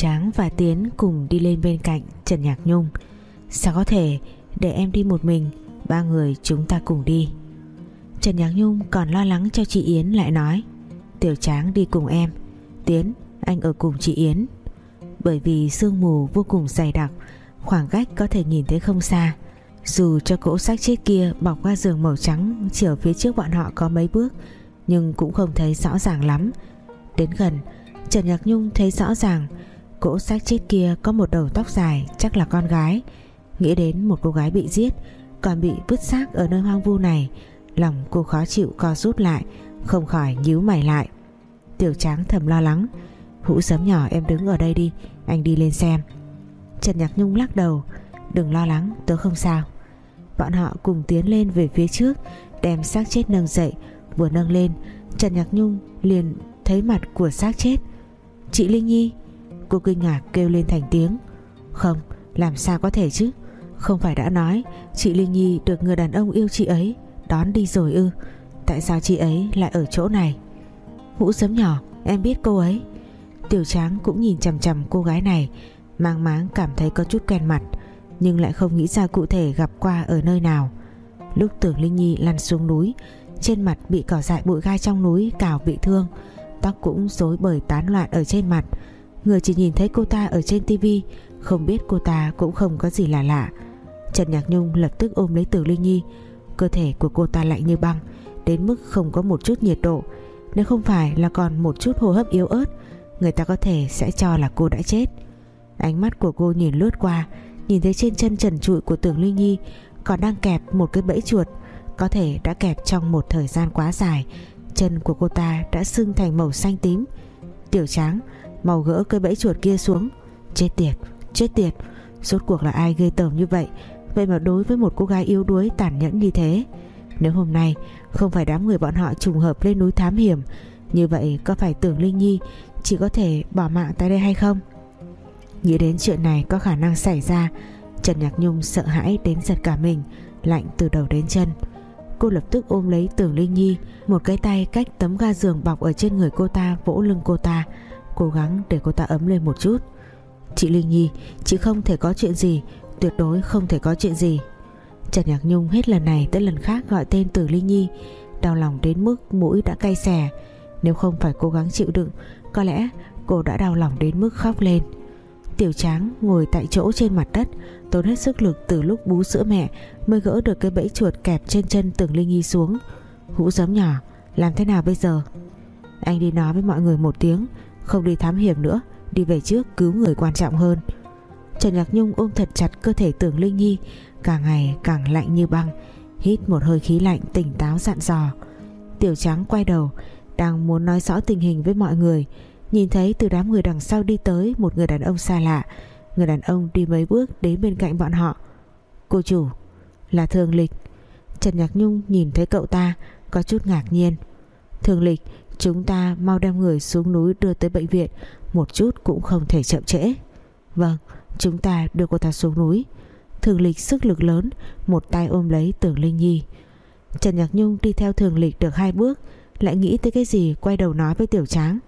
Tráng và Tiến cùng đi lên bên cạnh Trần Nhạc Nhung. Sao có thể? Để em đi một mình, Ba người chúng ta cùng đi. Trần Nhạc Nhung còn lo lắng cho chị Yến lại nói, Tiểu Tráng đi cùng em. Tiến, anh ở cùng chị Yến. Bởi vì sương mù vô cùng dày đặc, Khoảng cách có thể nhìn thấy không xa. Dù cho cỗ xác chết kia bọc qua giường màu trắng Chỉ ở phía trước bọn họ có mấy bước, Nhưng cũng không thấy rõ ràng lắm. Đến gần, Trần Nhạc Nhung thấy rõ ràng Cỗ xác chết kia có một đầu tóc dài, Chắc là con gái. Nghĩ đến một cô gái bị giết, Còn bị vứt xác ở nơi hoang vu này, Lòng cô khó chịu co rút lại, Không khỏi nhíu mày lại. Tiểu tráng thầm lo lắng, Hũ sớm nhỏ em đứng ở đây đi, Anh đi lên xem. Trần Nhạc Nhung lắc đầu, Đừng lo lắng, tớ không sao. Bọn họ cùng tiến lên về phía trước, Đem xác chết nâng dậy. Vừa nâng lên, Trần Nhạc Nhung liền thấy mặt của xác chết. Chị Linh Nhi Cô kinh ngạc kêu lên thành tiếng. Không, làm sao có thể chứ? Không phải đã nói, Chị Linh Nhi được người đàn ông yêu chị ấy, Đón đi rồi ư. Tại sao chị ấy lại ở chỗ này? Vũ sớm nhỏ, em biết cô ấy. Tiểu tráng cũng nhìn chằm chằm cô gái này, Mang máng cảm thấy có chút quen mặt, Nhưng lại không nghĩ ra cụ thể gặp qua ở nơi nào. Lúc tưởng Linh Nhi lăn xuống núi, Trên mặt bị cỏ dại bụi gai trong núi, cào bị thương, Tóc cũng rối bời tán loạn ở trên mặt. Người chỉ nhìn thấy cô ta ở trên tivi Không biết cô ta cũng không có gì là lạ. Trần Nhạc Nhung lập tức ôm lấy Tử Linh Nhi. Cơ thể của cô ta lạnh như băng, Đến mức không có một chút nhiệt độ. Nếu không phải là còn một chút hô hấp yếu ớt, Người ta có thể sẽ cho là cô đã chết. Ánh mắt của cô nhìn lướt qua, Nhìn thấy trên chân trần trụi của Tưởng Linh Nhi Còn đang kẹp một cái bẫy chuột. Có thể đã kẹp trong một thời gian quá dài, Chân của cô ta đã sưng thành màu xanh tím. Tiểu tráng Màu gỡ cây bẫy chuột kia xuống. Chết tiệt, chết tiệt. Rốt cuộc là ai ghê tởm như vậy? Vậy mà đối với một cô gái yếu đuối tàn nhẫn như thế Nếu hôm nay Không phải đám người bọn họ trùng hợp lên núi thám hiểm Như vậy có phải tưởng Linh Nhi Chỉ có thể bỏ mạng tại đây hay không? Nghĩ đến chuyện này có khả năng xảy ra Trần Nhạc Nhung sợ hãi đến giật cả mình Lạnh từ đầu đến chân. Cô lập tức ôm lấy tưởng Linh Nhi Một cái tay cách tấm ga giường bọc ở trên người cô ta Vỗ lưng cô ta. Cố gắng để cô ta ấm lên một chút. Chị Linh Nhi, Chị không thể có chuyện gì, Tuyệt đối không thể có chuyện gì. Trần Nhạc Nhung hết lần này tới lần khác gọi tên từ Linh Nhi, Đau lòng đến mức mũi đã cay xè. Nếu không phải cố gắng chịu đựng, Có lẽ cô đã đau lòng đến mức khóc lên. Tiểu Tráng ngồi tại chỗ trên mặt đất, Tốn hết sức lực từ lúc bú sữa mẹ Mới gỡ được cái bẫy chuột kẹp trên chân Tưởng Linh Nhi xuống. Hũ giấm nhỏ, Làm thế nào bây giờ? Anh đi nói với mọi người một tiếng không đi thám hiểm nữa, Đi về trước cứu người quan trọng hơn. Trần Nhạc Nhung ôm thật chặt cơ thể Tưởng Linh Nhi, Càng ngày càng lạnh như băng, Hít một hơi khí lạnh tỉnh táo dặn dò. Tiểu Trắng quay đầu, Đang muốn nói rõ tình hình với mọi người, Nhìn thấy từ đám người đằng sau đi tới Một người đàn ông xa lạ. Người đàn ông đi mấy bước đến bên cạnh bọn họ. Cô chủ, Là Thường Lịch. Trần Nhạc Nhung nhìn thấy cậu ta, Có chút ngạc nhiên. Thường Lịch chúng ta mau đem người xuống núi đưa tới bệnh viện, Một chút cũng không thể chậm trễ. Vâng Chúng ta đưa cô ta xuống núi. Thường lịch sức lực lớn, Một tay ôm lấy tưởng Linh Nhi. Trần Nhạc Nhung đi theo thường lịch được hai bước, Lại nghĩ tới cái gì quay đầu nói với Tiểu Tráng.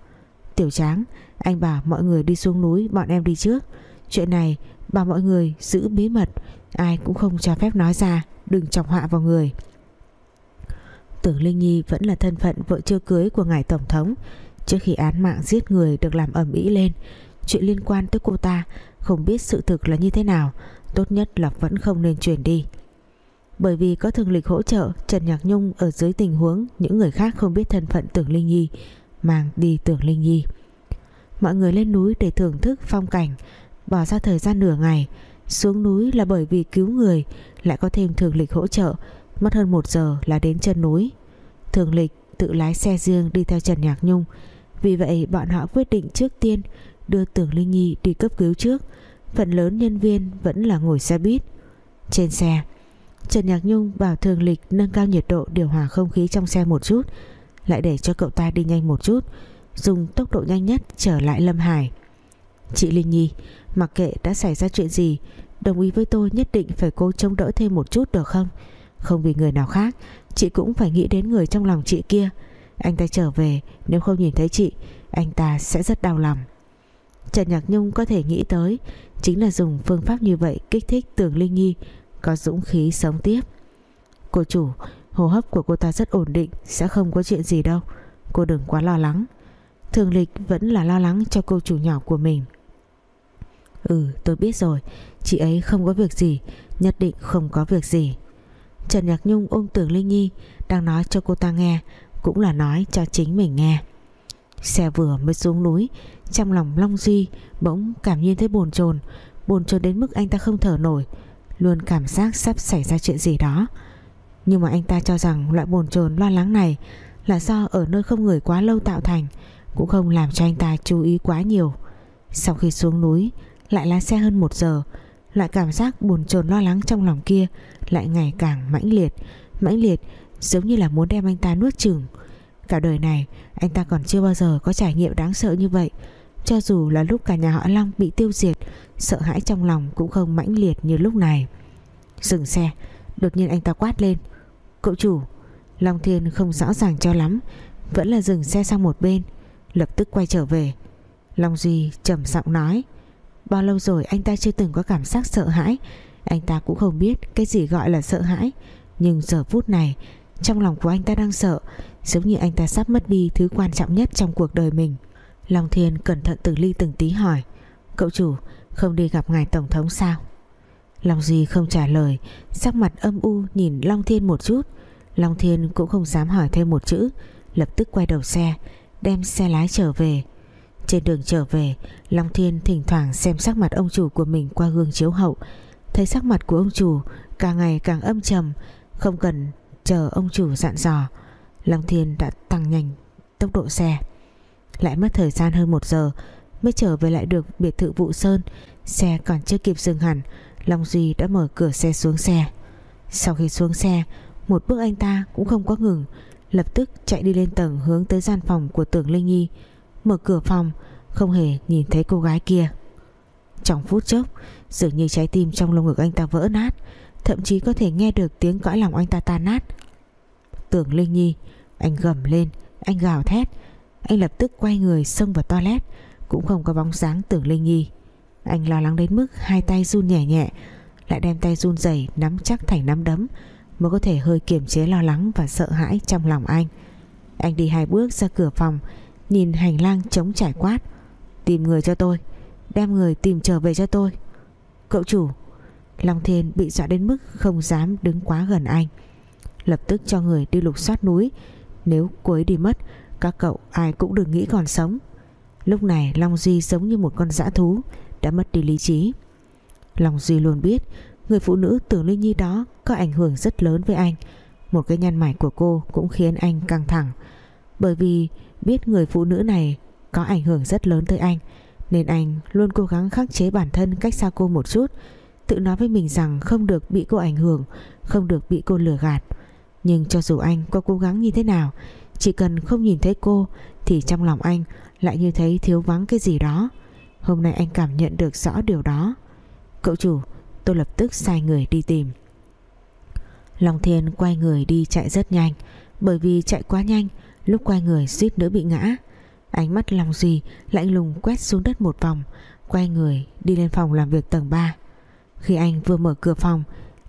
Tiểu Tráng, Anh bảo mọi người đi xuống núi, Bọn em đi trước. Chuyện này, bảo mọi người giữ bí mật, Ai cũng không cho phép nói ra, Đừng chọc họa vào người. Tưởng Linh Nhi vẫn là thân phận vợ chưa cưới của ngài Tổng thống. Trước khi án mạng giết người được làm ẩm ĩ lên, Chuyện liên quan tới cô ta Không biết sự thực là như thế nào, Tốt nhất là vẫn không nên truyền đi. Bởi vì có thường lịch hỗ trợ, Trần Nhạc Nhung ở dưới tình huống Những người khác không biết thân phận Tưởng Linh Nhi, Mang đi Tưởng Linh Nhi. Mọi người lên núi để thưởng thức phong cảnh, Bỏ ra thời gian nửa ngày, Xuống núi là bởi vì cứu người, Lại có thêm thường lịch hỗ trợ Mất hơn một giờ là đến chân núi. Thường lịch tự lái xe riêng đi theo Trần Nhạc Nhung. Vì vậy, bọn họ quyết định trước tiên đưa Tưởng Linh Nhi đi cấp cứu trước. Phần lớn nhân viên vẫn là ngồi xe buýt. Trên xe, Trần Nhạc Nhung bảo thường lịch nâng cao nhiệt độ điều hòa không khí trong xe một chút, lại để cho cậu ta đi nhanh một chút, dùng tốc độ nhanh nhất trở lại Lâm Hải. Chị Linh Nhi, mặc kệ đã xảy ra chuyện gì, đồng ý với tôi nhất định phải cố chống đỡ thêm một chút được không? Không vì người nào khác chị cũng phải nghĩ đến người trong lòng chị kia anh ta trở về nếu không nhìn thấy chị anh ta sẽ rất đau lòng Trần Nhạc Nhung có thể nghĩ tới chính là dùng phương pháp như vậy kích thích Tưởng Linh Nhi có dũng khí sống tiếp. Cô chủ, hô hấp của cô ta rất ổn định, sẽ không có chuyện gì đâu. Cô đừng quá lo lắng. Thường lịch vẫn là lo lắng cho cô chủ nhỏ của mình. Ừ, tôi biết rồi, chị ấy không có việc gì, nhất định không có việc gì. Trần Nhạc Nhung ôm Tưởng Linh Nhi đang nói cho cô ta nghe, cũng là nói cho chính mình nghe. Xe vừa mới xuống núi Trong lòng Long Duy bỗng cảm nhiên thấy bồn chồn Bồn chồn đến mức anh ta không thở nổi Luôn cảm giác sắp xảy ra chuyện gì đó Nhưng mà anh ta cho rằng Loại bồn chồn lo lắng này Là do ở nơi không người quá lâu tạo thành Cũng không làm cho anh ta chú ý quá nhiều Sau khi xuống núi Lại lái xe hơn một giờ Loại cảm giác buồn chồn lo lắng trong lòng kia Lại ngày càng mãnh liệt. Mãnh liệt giống như là muốn đem anh ta nuốt chửng. Cả đời này, anh ta còn chưa bao giờ có trải nghiệm đáng sợ như vậy. Cho dù là lúc cả nhà họ Long bị tiêu diệt, Sợ hãi trong lòng cũng không mãnh liệt như lúc này. Dừng xe, Đột nhiên anh ta quát lên. Cậu chủ! Long Thiên không rõ ràng cho lắm, Vẫn là dừng xe sang một bên, Lập tức quay trở về. Long Duy trầm giọng nói. Bao lâu rồi anh ta chưa từng có cảm giác sợ hãi. Anh ta cũng không biết Cái gì gọi là sợ hãi. Nhưng giờ phút này, Trong lòng của anh ta đang sợ, Giống như anh ta sắp mất đi thứ quan trọng nhất trong cuộc đời mình. Long Thiên cẩn thận từng ly từng tí hỏi, Cậu chủ, không đi gặp ngài Tổng thống sao? Long Duy không trả lời, Sắc mặt âm u nhìn Long Thiên một chút. Long Thiên cũng không dám hỏi thêm một chữ, Lập tức quay đầu xe, Đem xe lái trở về. Trên đường trở về, Long Thiên thỉnh thoảng xem sắc mặt ông chủ của mình qua gương chiếu hậu. Thấy sắc mặt của ông chủ Càng ngày càng âm trầm, Không cần chờ ông chủ dặn dò, long Thiên đã tăng nhanh tốc độ xe. Lại mất thời gian hơn một giờ Mới trở về lại được biệt thự vụ Sơn, Xe còn chưa kịp dừng hẳn, Long Duy đã mở cửa xe xuống xe. Sau khi xuống xe, Một bước anh ta cũng không có ngừng, Lập tức chạy đi lên tầng hướng tới gian phòng của tưởng Linh Nhi. Mở cửa phòng, Không hề nhìn thấy cô gái kia. Trong phút chốc, Dường như trái tim trong lồng ngực anh ta vỡ nát, Thậm chí có thể nghe được tiếng cõi lòng anh ta tan nát. Tưởng Linh Nhi, Anh gầm lên, Anh gào thét. Anh lập tức quay người xông vào toilet, Cũng không có bóng dáng Tưởng Linh Nhi. Anh lo lắng đến mức hai tay run nhẹ nhẹ, Lại đem tay run rẩy nắm chắc thành nắm đấm, Mới có thể hơi kiềm chế lo lắng Và sợ hãi trong lòng anh. Anh đi hai bước ra cửa phòng Nhìn hành lang trống trải quát. Tìm người cho tôi, Đem người tìm trở về cho tôi. Cậu chủ, Long Thiên bị dọa đến mức không dám đứng quá gần anh. Lập tức cho người đi lục soát núi. Nếu cô ấy đi mất, Các cậu ai cũng đừng nghĩ còn sống. Lúc này Long Duy giống như một con dã thú, Đã mất đi lý trí. Long Duy luôn biết, Người phụ nữ tưởng Linh Nhi đó Có ảnh hưởng rất lớn với anh. Một cái nhăn mày của cô cũng khiến anh căng thẳng. Bởi vì biết người phụ nữ này Có ảnh hưởng rất lớn tới anh, Nên anh luôn cố gắng khắc chế bản thân Cách xa cô một chút, Tự nói với mình rằng không được bị cô ảnh hưởng, Không được bị cô lừa gạt. Nhưng cho dù anh có cố gắng như thế nào, Chỉ cần không nhìn thấy cô Thì trong lòng anh lại như thấy thiếu vắng cái gì đó. Hôm nay anh cảm nhận được rõ điều đó. Cậu chủ, Tôi lập tức sai người đi tìm. Long Thiên quay người đi chạy rất nhanh, Bởi vì chạy quá nhanh Lúc quay người, suýt nữa bị ngã. Ánh mắt Long Duy lạnh lùng quét xuống đất một vòng, Quay người đi lên phòng làm việc tầng 3 Khi anh vừa mở cửa phòng,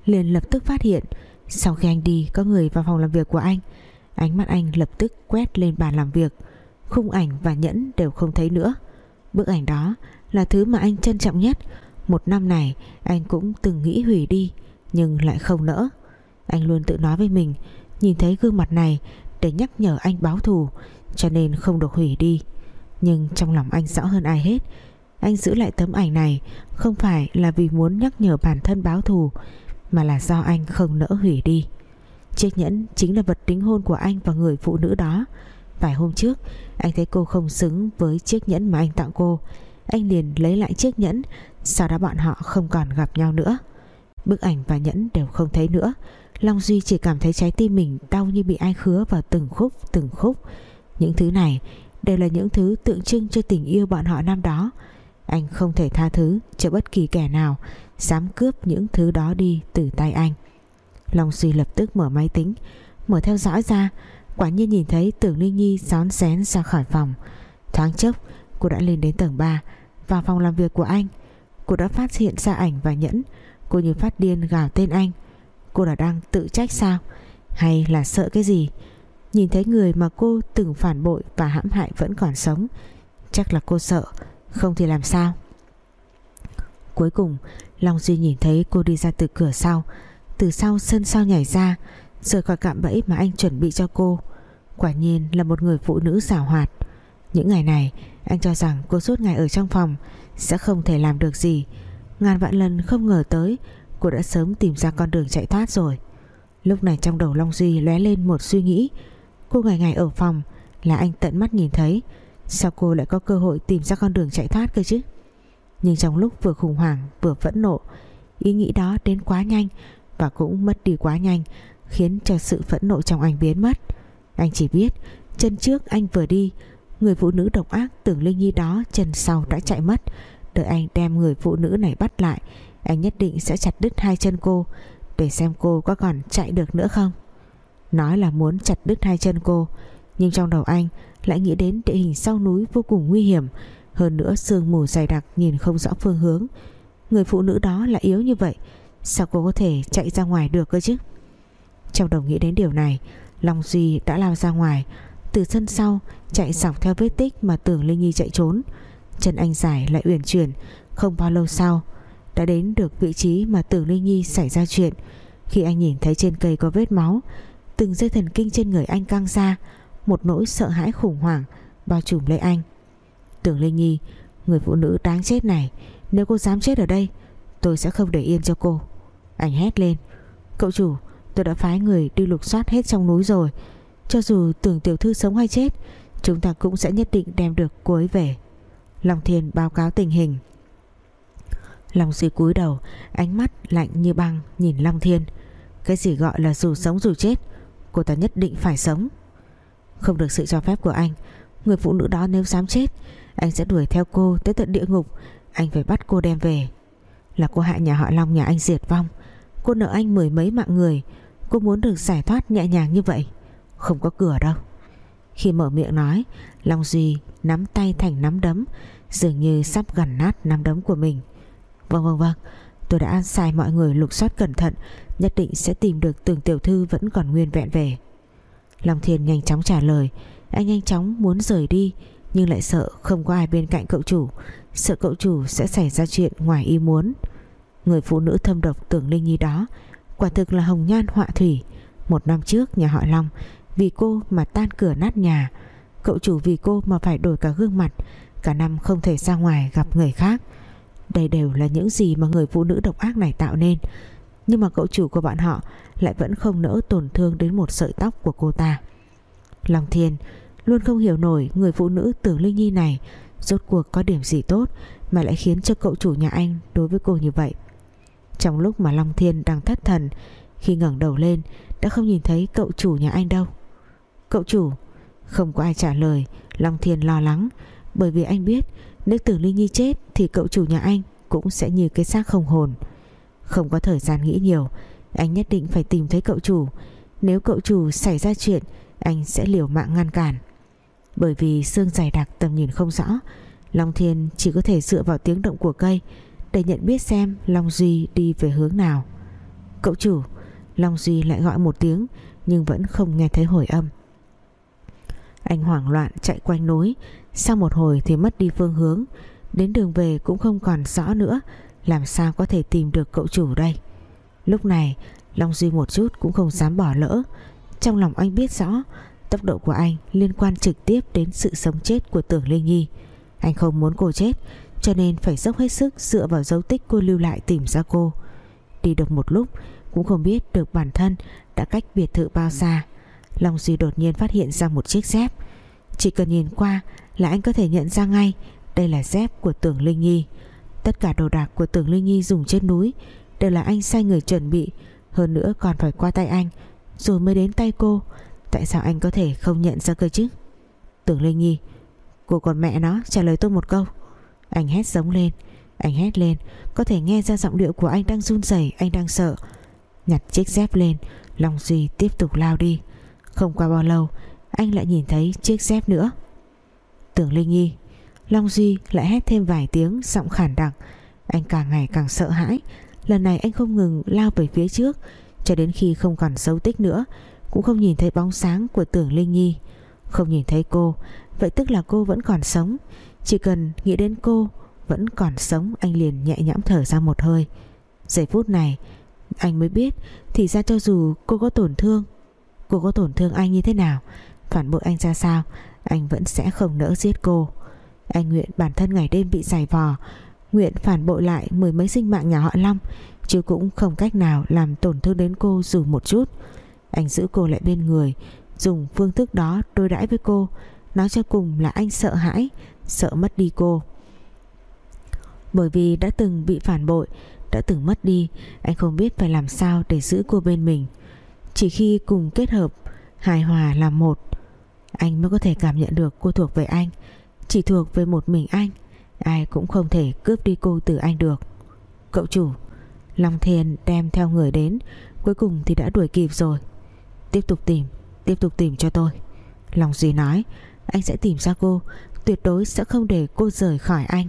liền lập tức phát hiện sau khi anh đi có người vào phòng làm việc của anh. Ánh mắt anh lập tức quét lên bàn làm việc. Khung ảnh và nhẫn đều không thấy nữa. Bức ảnh đó là thứ mà anh trân trọng nhất. Một năm này, anh cũng từng nghĩ hủy đi, Nhưng lại không nỡ. Anh luôn tự nói với mình, Nhìn thấy gương mặt này để nhắc nhở anh báo thù, Cho nên không được hủy đi. Nhưng trong lòng anh rõ hơn ai hết, Anh giữ lại tấm ảnh này Không phải là vì muốn nhắc nhở bản thân báo thù, mà là do anh không nỡ hủy đi. Chiếc nhẫn chính là vật đính hôn của anh và người phụ nữ đó. Vài hôm trước, Anh thấy cô không xứng với chiếc nhẫn mà anh tặng cô. Anh liền lấy lại chiếc nhẫn, Sau đó bọn họ không còn gặp nhau nữa. Bức ảnh và nhẫn đều không thấy nữa. Long Duy chỉ cảm thấy trái tim mình Đau như bị ai khứa vào từng khúc Từng khúc. Những thứ này đều là những thứ tượng trưng cho tình yêu bọn họ năm đó. Anh không thể tha thứ cho bất kỳ kẻ nào Dám cướp những thứ đó đi từ tay anh. Long Duy lập tức mở máy tính, Mở theo dõi ra. Quả nhiên nhìn thấy Tưởng Linh Nhi xón xén ra khỏi phòng. Thoáng chốc, cô đã lên đến tầng 3 Vào phòng làm việc của anh. Cô đã phát hiện ra ảnh và nhẫn. Cô như phát điên gào tên anh. Cô là đang tự trách sao? Hay là sợ cái gì? Nhìn thấy người mà cô từng phản bội Và hãm hại vẫn còn sống, Chắc là cô sợ, Không thì làm sao? Cuối cùng, Long Duy nhìn thấy cô đi ra từ cửa sau. Từ sau sân sau nhảy ra, Rời khỏi cạm bẫy mà anh chuẩn bị cho cô. Quả nhiên là một người phụ nữ xảo hoạt. Những ngày này, Anh cho rằng cô suốt ngày ở trong phòng, Sẽ không thể làm được gì. Ngàn vạn lần không ngờ tới Cô đã sớm tìm ra con đường chạy thoát rồi. Lúc này trong đầu Long Duy lóe lên một suy nghĩ. Cô ngày ngày ở phòng Là anh tận mắt nhìn thấy. Sao cô lại có cơ hội tìm ra con đường chạy thoát cơ chứ? Nhưng trong lúc vừa khủng hoảng, Vừa phẫn nộ, Ý nghĩ đó đến quá nhanh Và cũng mất đi quá nhanh, Khiến cho sự phẫn nộ trong anh biến mất. Anh chỉ biết, Chân trước anh vừa đi, Người phụ nữ độc ác tưởng Linh Nhi đó Chân sau đã chạy mất. Đợi anh đem người phụ nữ này bắt lại anh nhất định sẽ chặt đứt hai chân cô Để xem cô có còn chạy được nữa không. Nói là muốn chặt đứt hai chân cô, Nhưng trong đầu anh Lại nghĩ đến địa hình sau núi vô cùng nguy hiểm. Hơn nữa sương mù dày đặc Nhìn không rõ phương hướng. Người phụ nữ đó là yếu như vậy, Sao cô có thể chạy ra ngoài được cơ chứ? Trong đầu nghĩ đến điều này, Long Duy đã lao ra ngoài, Từ sân sau chạy dọc theo vết tích Mà tưởng Linh Nhi chạy trốn. Chân anh giải lại uyển chuyển, Không bao lâu sau đã đến được vị trí mà tưởng Linh Nhi xảy ra chuyện. Khi anh nhìn thấy trên cây có vết máu, Từng dây thần kinh trên người anh căng ra, Một nỗi sợ hãi khủng hoảng Bao trùm lấy anh. Tưởng Linh Nhi, Người phụ nữ đáng chết này, Nếu cô dám chết ở đây, Tôi sẽ không để yên cho cô. Anh hét lên. Cậu chủ, tôi đã phái người đi lục soát hết trong núi rồi. Cho dù tưởng tiểu thư sống hay chết, Chúng ta cũng sẽ nhất định đem được cô ấy về. Long Thiên báo cáo tình hình. Long Duy cúi đầu, Ánh mắt lạnh như băng nhìn Long Thiên. Cái gì gọi là dù sống dù chết, Cô ta nhất định phải sống. Không được sự cho phép của anh, Người phụ nữ đó nếu dám chết, Anh sẽ đuổi theo cô tới tận địa ngục. Anh phải bắt cô đem về. Là cô hại nhà họ Long, nhà anh diệt vong. Cô nợ anh mười mấy mạng người. Cô muốn được giải thoát nhẹ nhàng như vậy. Không có cửa đâu. Khi mở miệng nói, Long Duy nắm tay thành nắm đấm, Dường như sắp gần nát nắm đấm của mình. Vâng vâng vâng. Tôi đã sai mọi người lục soát cẩn thận, Nhất định sẽ tìm được tường tiểu thư vẫn còn nguyên vẹn về. Long Thiên nhanh chóng trả lời, Anh nhanh chóng muốn rời đi, Nhưng lại sợ không có ai bên cạnh cậu chủ, Sợ cậu chủ sẽ xảy ra chuyện ngoài ý muốn. Người phụ nữ thâm độc tưởng Linh Nhi đó, Quả thực là hồng nhan họa thủy. Một năm trước, nhà họ Long, Vì cô mà tan cửa nát nhà. Cậu chủ vì cô mà phải đổi cả gương mặt, Cả năm không thể ra ngoài gặp người khác. Đây đều là những gì mà người phụ nữ độc ác này tạo nên. Nhưng mà cậu chủ của bọn họ Lại vẫn không nỡ tổn thương đến một sợi tóc của cô ta. Long Thiên Luôn không hiểu nổi người phụ nữ tưởng Linh Nhi này Rốt cuộc có điểm gì tốt Mà lại khiến cho cậu chủ nhà anh Đối với cô như vậy. Trong lúc mà Long Thiên đang thất thần, Khi ngẩng đầu lên Đã không nhìn thấy cậu chủ nhà anh đâu. Cậu chủ, Không có ai trả lời, Long Thiên lo lắng, Bởi vì anh biết nếu tưởng Linh Nhi chết Thì cậu chủ nhà anh cũng sẽ như cái xác không hồn. Không có thời gian nghĩ nhiều, Anh nhất định phải tìm thấy cậu chủ. Nếu cậu chủ xảy ra chuyện, Anh sẽ liều mạng ngăn cản. Bởi vì xương dày đặc tầm nhìn không rõ, Long Thiên chỉ có thể dựa vào tiếng động của cây Để nhận biết xem Long Duy đi về hướng nào. Cậu chủ, Long Duy lại gọi một tiếng Nhưng vẫn không nghe thấy hồi âm. Anh hoảng loạn chạy quanh núi sau một hồi thì mất đi phương hướng. Đến đường về cũng không còn rõ nữa. Làm sao có thể tìm được cậu chủ đây? Lúc này, Long Duy một chút cũng không dám bỏ lỡ. Trong lòng anh biết rõ, Tốc độ của anh liên quan trực tiếp Đến sự sống chết của tưởng Linh Nhi Anh không muốn cô chết, Cho nên phải dốc hết sức dựa vào dấu tích cô lưu lại tìm ra cô. Đi được một lúc, Cũng không biết được bản thân Đã cách biệt thự bao xa. Long Duy đột nhiên phát hiện ra một chiếc dép. Chỉ cần nhìn qua là anh có thể nhận ra ngay. Đây là dép của tưởng Linh Nhi. Tất cả đồ đạc của tưởng Linh Nhi dùng trên núi Đều là anh sai người chuẩn bị. Hơn nữa còn phải qua tay anh, Rồi mới đến tay cô. Tại sao anh có thể không nhận ra cơ chứ? Tưởng Linh Nhi Cô còn mẹ nó trả lời tôi một câu. Anh hét giống lên, Anh hét lên. Có thể nghe ra giọng điệu của anh đang run rẩy, Anh đang sợ. Nhặt chiếc dép lên, Long Duy tiếp tục lao đi. Không qua bao lâu, Anh lại nhìn thấy chiếc dép nữa. Tưởng Linh Nhi Long Duy lại hét thêm vài tiếng, giọng khản đặc. Anh càng ngày càng sợ hãi. Lần này anh không ngừng lao về phía trước, Cho đến khi không còn dấu tích nữa, Cũng không nhìn thấy bóng sáng của tưởng Linh Nhi Không nhìn thấy cô, Vậy tức là cô vẫn còn sống. Chỉ cần nghĩ đến cô, Vẫn còn sống, anh liền nhẹ nhõm thở ra một hơi. Giây phút này, Anh mới biết, Thì ra cho dù cô có tổn thương, Cô có tổn thương anh như thế nào, Phản bội anh ra sao anh vẫn sẽ không nỡ giết cô. Anh nguyện bản thân ngày đêm bị giày vò, Nguyện phản bội lại mười mấy sinh mạng nhà họ Long, Chứ cũng không cách nào làm tổn thương đến cô dù một chút. Anh giữ cô lại bên người, Dùng phương thức đó đối đãi với cô. Nói cho cùng là anh sợ hãi, Sợ mất đi cô. Bởi vì đã từng bị phản bội, Đã từng mất đi, Anh không biết phải làm sao để giữ cô bên mình. Chỉ khi cùng kết hợp, Hài hòa là một anh mới có thể cảm nhận được cô thuộc về anh, Chỉ thuộc về một mình anh. Ai cũng không thể cướp đi cô từ anh được. Cậu chủ, Long Thiên đem theo người đến, Cuối cùng thì đã đuổi kịp rồi. Tiếp tục tìm, Tiếp tục tìm cho tôi. Long Duy nói, Anh sẽ tìm ra cô, Tuyệt đối sẽ không để cô rời khỏi anh.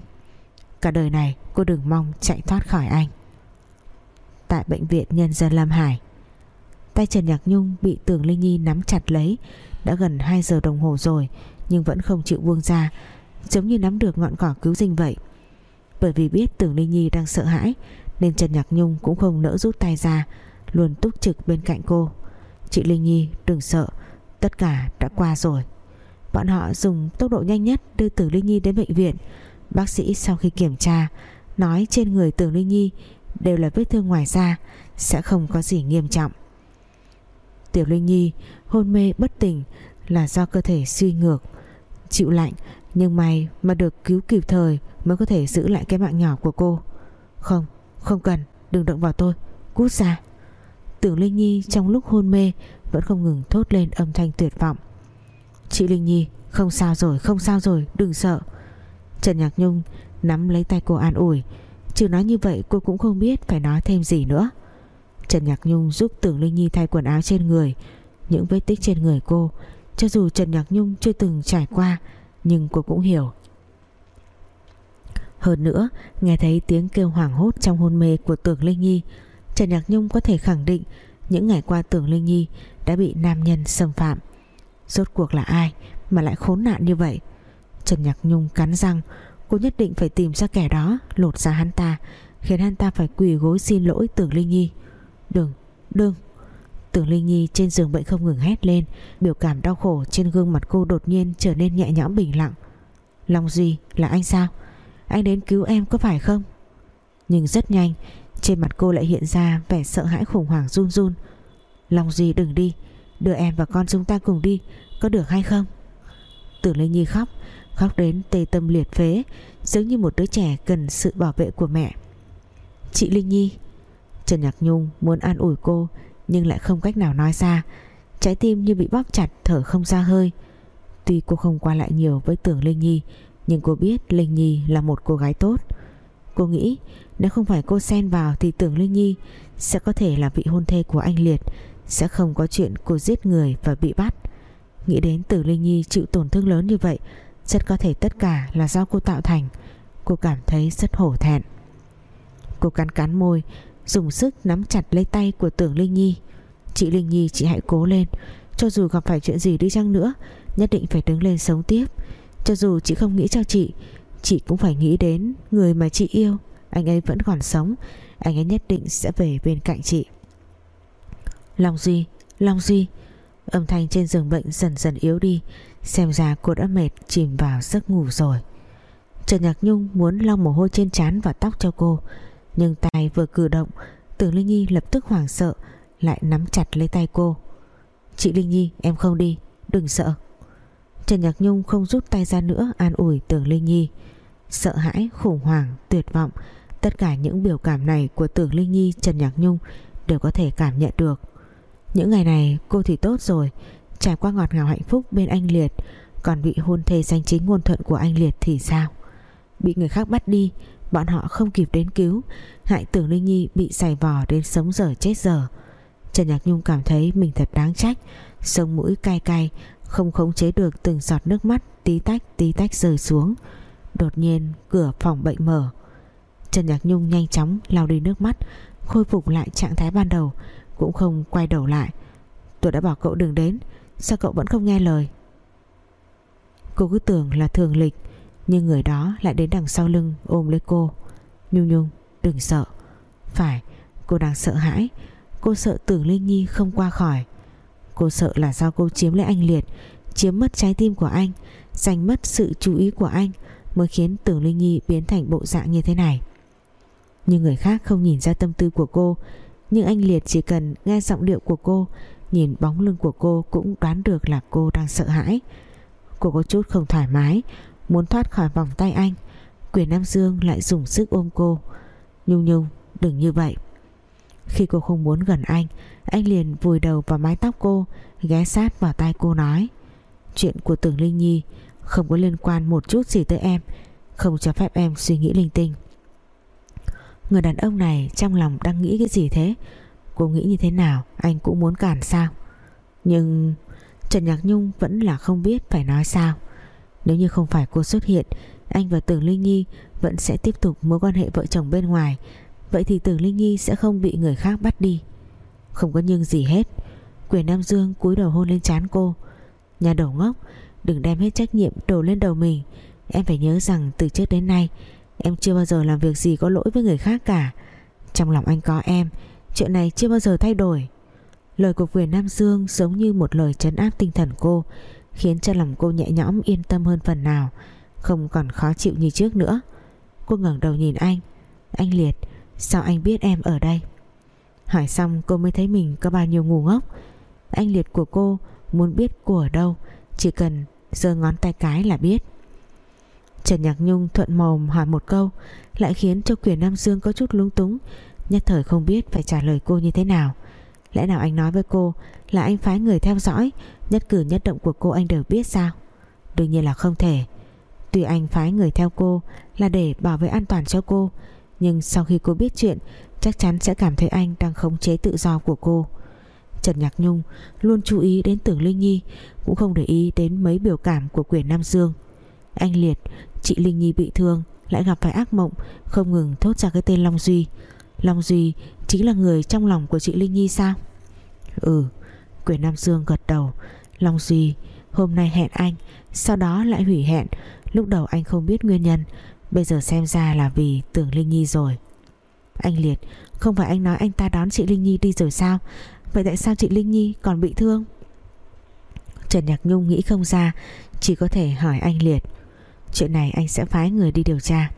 Cả đời này, cô đừng mong chạy thoát khỏi anh. Tại bệnh viện Nhân dân lam Hải, Tay Trần Nhạc Nhung bị Tưởng Linh Nhi nắm chặt lấy đã gần 2 giờ đồng hồ rồi, Nhưng vẫn không chịu buông ra, Giống như nắm được ngọn cỏ cứu sinh vậy. Bởi vì biết Tưởng Linh Nhi đang sợ hãi, Nên Trần Nhạc Nhung cũng không nỡ rút tay ra, Luôn túc trực bên cạnh cô. Chị Linh Nhi, đừng sợ, Tất cả đã qua rồi. Bọn họ dùng tốc độ nhanh nhất đưa Tưởng Linh Nhi đến bệnh viện. Bác sĩ sau khi kiểm tra, Nói trên người Tưởng Linh Nhi Đều là vết thương ngoài da, Sẽ không có gì nghiêm trọng. Tiểu Linh Nhi hôn mê bất tỉnh Là do cơ thể suy ngược Chịu lạnh Nhưng may mà được cứu kịp thời Mới có thể giữ lại cái mạng nhỏ của cô. Không, không cần, đừng động vào tôi Cút ra. Tưởng Linh Nhi trong lúc hôn mê Vẫn không ngừng thốt lên âm thanh tuyệt vọng. Chị Linh Nhi Không sao rồi, không sao rồi, đừng sợ. Trần Nhạc Nhung nắm lấy tay cô an ủi. Chứ nói như vậy cô cũng không biết Phải nói thêm gì nữa. Trần Nhạc Nhung giúp Tưởng Linh Nhi thay quần áo trên người. Những vết tích trên người cô, Cho dù Trần Nhạc Nhung chưa từng trải qua, Nhưng cô cũng hiểu. Hơn nữa, Nghe thấy tiếng kêu hoảng hốt trong hôn mê của Tưởng Linh Nhi, Trần Nhạc Nhung có thể khẳng định Những ngày qua Tưởng Linh Nhi Đã bị nam nhân xâm phạm. Rốt cuộc là ai mà lại khốn nạn như vậy? Trần Nhạc Nhung cắn răng, Cô nhất định phải tìm ra kẻ đó, Lột ra hắn ta, Khiến hắn ta phải quỳ gối xin lỗi Tưởng Linh Nhi. Đừng, đừng. Tưởng Linh Nhi trên giường bệnh không ngừng hét lên Biểu cảm đau khổ trên gương mặt cô đột nhiên Trở nên nhẹ nhõm bình lặng. Long Duy là anh sao? Anh đến cứu em có phải không? Nhưng rất nhanh Trên mặt cô lại hiện ra vẻ sợ hãi khủng hoảng run run. Long Duy đừng đi Đưa em và con chúng ta cùng đi Có được hay không? Tưởng Linh Nhi khóc Khóc đến tê tâm liệt phế Giống như một đứa trẻ cần sự bảo vệ của mẹ. Chị Linh Nhi Trần Nhạc Nhung muốn an ủi cô, Nhưng lại không cách nào nói ra. Trái tim như bị bóp chặt, thở không ra hơi. Tuy cô không qua lại nhiều với tưởng Linh Nhi, Nhưng cô biết Linh Nhi là một cô gái tốt. Cô nghĩ nếu không phải cô xen vào Thì tưởng Linh Nhi sẽ có thể là vị hôn thê của anh Liệt, Sẽ không có chuyện cô giết người và bị bắt. Nghĩ đến tưởng Linh Nhi chịu tổn thương lớn như vậy, Rất có thể tất cả là do cô tạo thành. Cô cảm thấy rất hổ thẹn. Cô cắn cắn môi Dùng sức nắm chặt lấy tay của tưởng Linh Nhi. Chị Linh Nhi, chị hãy cố lên. Cho dù gặp phải chuyện gì đi chăng nữa, Nhất định phải đứng lên sống tiếp. Cho dù chị không nghĩ cho chị Chị cũng phải nghĩ đến người mà chị yêu. Anh ấy vẫn còn sống, Anh ấy nhất định sẽ về bên cạnh chị. Long Duy Long Duy. Âm thanh trên giường bệnh dần dần yếu đi, Xem ra cô đã mệt, chìm vào giấc ngủ rồi. Trần Nhạc Nhung muốn lau mồ hôi trên trán và tóc cho cô. Nhưng tay vừa cử động Tưởng Linh Nhi lập tức hoảng sợ Lại nắm chặt lấy tay cô. Chị Linh Nhi em không đi Đừng sợ. Trần Nhạc Nhung không rút tay ra nữa An ủi Tưởng Linh Nhi. Sợ hãi, khủng hoảng, tuyệt vọng Tất cả những biểu cảm này của Tưởng Linh Nhi Trần Nhạc Nhung đều có thể cảm nhận được. Những ngày này cô thì tốt rồi Trải qua ngọt ngào hạnh phúc bên anh Liệt Còn bị hôn thê danh chính ngôn thuận của anh Liệt thì sao? Bị người khác bắt đi Bọn họ không kịp đến cứu. Hại tưởng Linh Nhi bị giày vò đến sống dở chết dở. Trần Nhạc Nhung cảm thấy mình thật đáng trách. Sông mũi cay cay, Không khống chế được từng giọt nước mắt Tí tách tí tách rơi xuống. Đột nhiên, cửa phòng bệnh mở. Trần Nhạc Nhung nhanh chóng lau đi nước mắt, Khôi phục lại trạng thái ban đầu, Cũng không quay đầu lại. Tôi đã bảo cậu đừng đến, Sao cậu vẫn không nghe lời? Cô cứ tưởng là thường lịch nhưng người đó lại đến đằng sau lưng ôm lấy cô. Nhung Nhung, đừng sợ. Phải, cô đang sợ hãi. Cô sợ tưởng Linh Nhi không qua khỏi. Cô sợ là do cô chiếm lấy anh Liệt, Chiếm mất trái tim của anh, Giành mất sự chú ý của anh Mới khiến tưởng Linh Nhi biến thành bộ dạng như thế này. Nhưng người khác không nhìn ra tâm tư của cô, Nhưng anh Liệt chỉ cần nghe giọng điệu của cô, Nhìn bóng lưng của cô Cũng đoán được là cô đang sợ hãi. Cô có chút không thoải mái Muốn thoát khỏi vòng tay anh, Quyền Nam Dương lại dùng sức ôm cô. Nhung Nhung, đừng như vậy. Khi cô không muốn gần anh Anh liền vùi đầu vào mái tóc cô, Ghé sát vào tai cô nói, Chuyện của Tưởng Linh Nhi Không có liên quan một chút gì tới em, Không cho phép em suy nghĩ linh tinh. Người đàn ông này Trong lòng đang nghĩ cái gì thế? Cô nghĩ như thế nào, Anh cũng muốn cản sao? Nhưng Trần Nhạc Nhung vẫn là không biết phải nói sao. Nếu như không phải cô xuất hiện, Anh và Tưởng Linh Nhi Vẫn sẽ tiếp tục mối quan hệ vợ chồng bên ngoài. Vậy thì Tưởng Linh Nhi sẽ không bị người khác bắt đi. Không có nhưng gì hết. Quyền Nam Dương cúi đầu hôn lên trán cô. Nhà đầu ngốc, Đừng đem hết trách nhiệm đổ lên đầu mình. Em phải nhớ rằng từ trước đến nay, Em chưa bao giờ làm việc gì có lỗi với người khác cả. Trong lòng anh có em, Chuyện này chưa bao giờ thay đổi. Lời của quyền Nam Dương giống như một lời trấn áp tinh thần cô. Khiến cho lòng cô nhẹ nhõm yên tâm hơn phần nào, Không còn khó chịu như trước nữa. Cô ngẩng đầu nhìn anh. Anh Liệt, Sao anh biết em ở đây? Hỏi xong cô mới thấy mình có bao nhiêu ngu ngốc. Anh Liệt của cô Muốn biết cô ở đâu, Chỉ cần giơ ngón tay cái là biết. Trần Nhạc Nhung thuận mồm hỏi một câu, Lại khiến cho quyền Nam Dương có chút lung túng, Nhất thời không biết phải trả lời cô như thế nào. Lẽ nào anh nói với cô Là anh phái người theo dõi, Nhất cử nhất động của cô anh đều biết sao? Đương nhiên là không thể. Tuy anh phái người theo cô Là để bảo vệ an toàn cho cô, Nhưng sau khi cô biết chuyện, Chắc chắn sẽ cảm thấy anh đang khống chế tự do của cô. Trần Nhạc Nhung Luôn chú ý đến tưởng Linh Nhi, Cũng không để ý đến mấy biểu cảm của quyền Nam Dương. Anh Liệt, Chị Linh Nhi bị thương, Lại gặp phải ác mộng, Không ngừng thốt ra cái tên Long Duy. Long Duy chính là người trong lòng của chị Linh Nhi sao? Ừ Quyền Nam Dương gật đầu. Long Duy, hôm nay hẹn anh, Sau đó lại hủy hẹn. Lúc đầu anh không biết nguyên nhân, Bây giờ xem ra là vì tưởng Linh Nhi rồi. Anh Liệt, Không phải anh nói anh ta đón chị Linh Nhi đi rồi sao? Vậy tại sao chị Linh Nhi còn bị thương? Trần Nhạc Nhung nghĩ không ra, Chỉ có thể hỏi anh Liệt. Chuyện này anh sẽ phái người đi điều tra.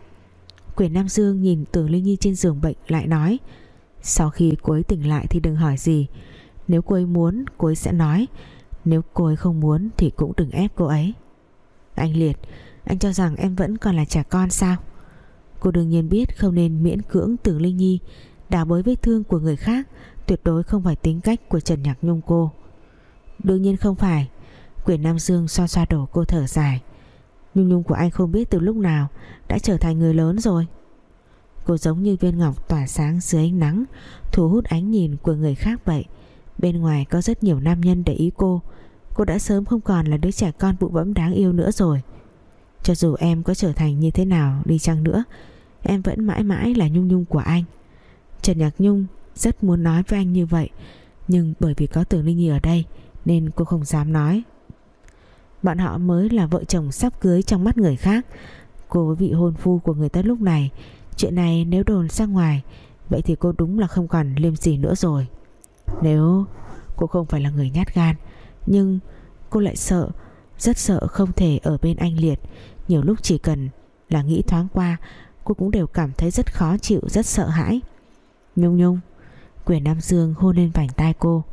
Quyền Nam Dương nhìn Tưởng Linh Nhi trên giường bệnh lại nói, Sau khi cô ấy tỉnh lại thì đừng hỏi gì. Nếu cô ấy muốn, cô ấy sẽ nói. Nếu cô ấy không muốn thì cũng đừng ép cô ấy. Anh Liệt, Anh cho rằng em vẫn còn là trẻ con sao? Cô đương nhiên biết không nên miễn cưỡng Tưởng Linh Nhi. Đào bới vết thương của người khác Tuyệt đối không phải tính cách của Trần Nhạc Nhung cô. Đương nhiên không phải. Quyền Nam Dương xoa xoa đổ cô thở dài. Nhung Nhung của anh không biết từ lúc nào Đã trở thành người lớn rồi. Cô giống như viên ngọc tỏa sáng dưới ánh nắng, Thu hút ánh nhìn của người khác vậy. Bên ngoài có rất nhiều nam nhân để ý cô. Cô đã sớm không còn là đứa trẻ con bụ bẫm đáng yêu nữa rồi. Cho dù em có trở thành như thế nào đi chăng nữa, Em vẫn mãi mãi là Nhung Nhung của anh. Trần Nhạc Nhung rất muốn nói với anh như vậy, Nhưng bởi vì có Tưởng Linh Nhi ở đây Nên cô không dám nói. Bọn họ mới là vợ chồng sắp cưới trong mắt người khác. Cô với vị hôn phu của người ta lúc này, Chuyện này nếu đồn ra ngoài, Vậy thì cô đúng là không còn liêm gì nữa rồi. Nếu cô không phải là người nhát gan, Nhưng cô lại sợ, Rất sợ không thể ở bên anh Liệt. Nhiều lúc chỉ cần là nghĩ thoáng qua, Cô cũng đều cảm thấy rất khó chịu, Rất sợ hãi. Nhung nhung, Quyền Nam Dương hôn lên vành tai cô.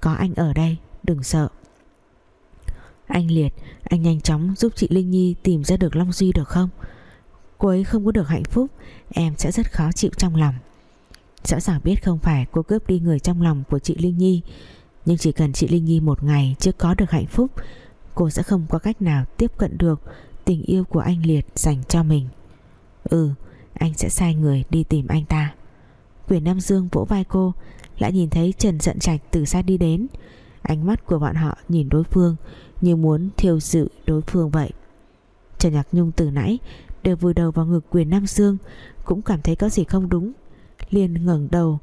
Có anh ở đây, đừng sợ. Anh Liệt, Anh nhanh chóng giúp chị Linh Nhi tìm ra được Long Duy được không? Cô ấy không có được hạnh phúc, Em sẽ rất khó chịu trong lòng. Rõ ràng biết không phải cô cướp đi người trong lòng của chị Linh Nhi, Nhưng chỉ cần chị Linh Nhi một ngày chưa có được hạnh phúc, Cô sẽ không có cách nào tiếp cận được Tình yêu của anh Liệt dành cho mình. Ừ Anh sẽ sai người đi tìm anh ta. Quyền Nam Dương vỗ vai cô, Lại nhìn thấy Trần giận trạch từ xa đi đến. Ánh mắt của bọn họ nhìn đối phương như muốn thiêu dự đối phương vậy. Trần Nhạc Nhung từ nãy Đều vùi đầu vào ngực quyền Nam Dương, Cũng cảm thấy có gì không đúng. Liền ngẩng đầu,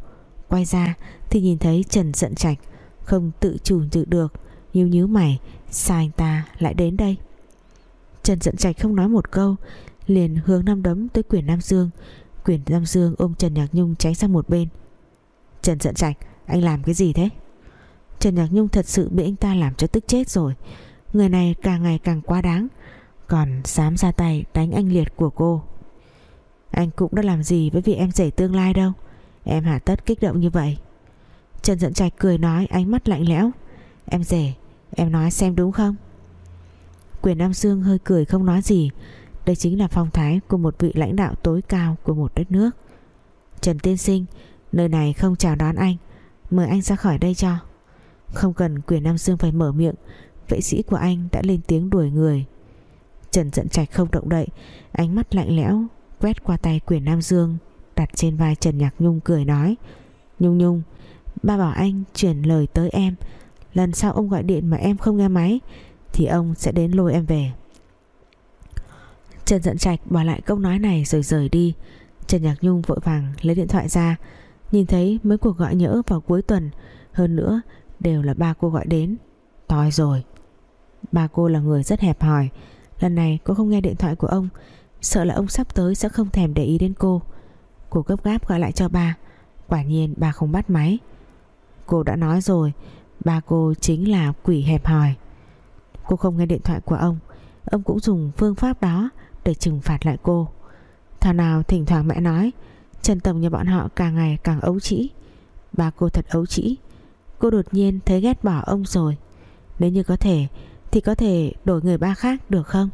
Quay ra thì nhìn thấy Trần giận trạch Không tự chủ tự được, Nhíu nhíu mày, Sao anh ta lại đến đây? Trần giận trạch không nói một câu, Liền hướng năm đấm tới quyền Nam Dương. Quyền Nam Dương ôm Trần Nhạc Nhung tránh sang một bên. Trần giận trạch, Anh làm cái gì thế? Trần Nhạc Nhung thật sự bị anh ta làm cho tức chết rồi. Người này càng ngày càng quá đáng. Còn dám ra tay đánh anh liệt của cô. Anh cũng đã làm gì với vị em rể tương lai đâu. Em hạ tất kích động như vậy. Trần Dận Trạch cười nói ánh mắt lạnh lẽo. Em rể, Em nói xem đúng không? Quyền Nam Dương hơi cười không nói gì. Đây chính là phong thái của một vị lãnh đạo tối cao của một đất nước. Trần Tiên Sinh, Nơi này không chào đón anh. Mời anh ra khỏi đây cho. Không cần quyền Nam Dương phải mở miệng. Vệ sĩ của anh đã lên tiếng đuổi người. Trần Dận Trạch không động đậy, Ánh mắt lạnh lẽo, Quét qua tay quyền Nam Dương, Đặt trên vai Trần Nhạc Nhung cười nói, Nhung Nhung, Ba bảo anh chuyển lời tới em. Lần sau ông gọi điện mà em không nghe máy, Thì ông sẽ đến lôi em về. Trần Dận Trạch bỏ lại câu nói này rồi rời đi. Trần Nhạc Nhung vội vàng lấy điện thoại ra, Nhìn thấy mấy cuộc gọi nhỡ vào cuối tuần, Hơn nữa đều là ba cô gọi đến. Toi rồi bà cô là người rất hẹp hòi. Lần này cô không nghe điện thoại của ông. Sợ là ông sắp tới sẽ không thèm để ý đến cô. Cô gấp gáp gọi lại cho ba Quả nhiên bà không bắt máy. Cô đã nói rồi, bà cô chính là quỷ hẹp hòi. Cô không nghe điện thoại của ông. Ông cũng dùng phương pháp đó Để trừng phạt lại cô. Thảo nào thỉnh thoảng mẹ nói, Trần Tổng nhà bọn họ càng ngày càng ấu trĩ. Bà cô thật ấu trĩ. Cô đột nhiên thấy ghét bỏ ông rồi. Nếu như có thể thì có thể đổi người ba khác được không?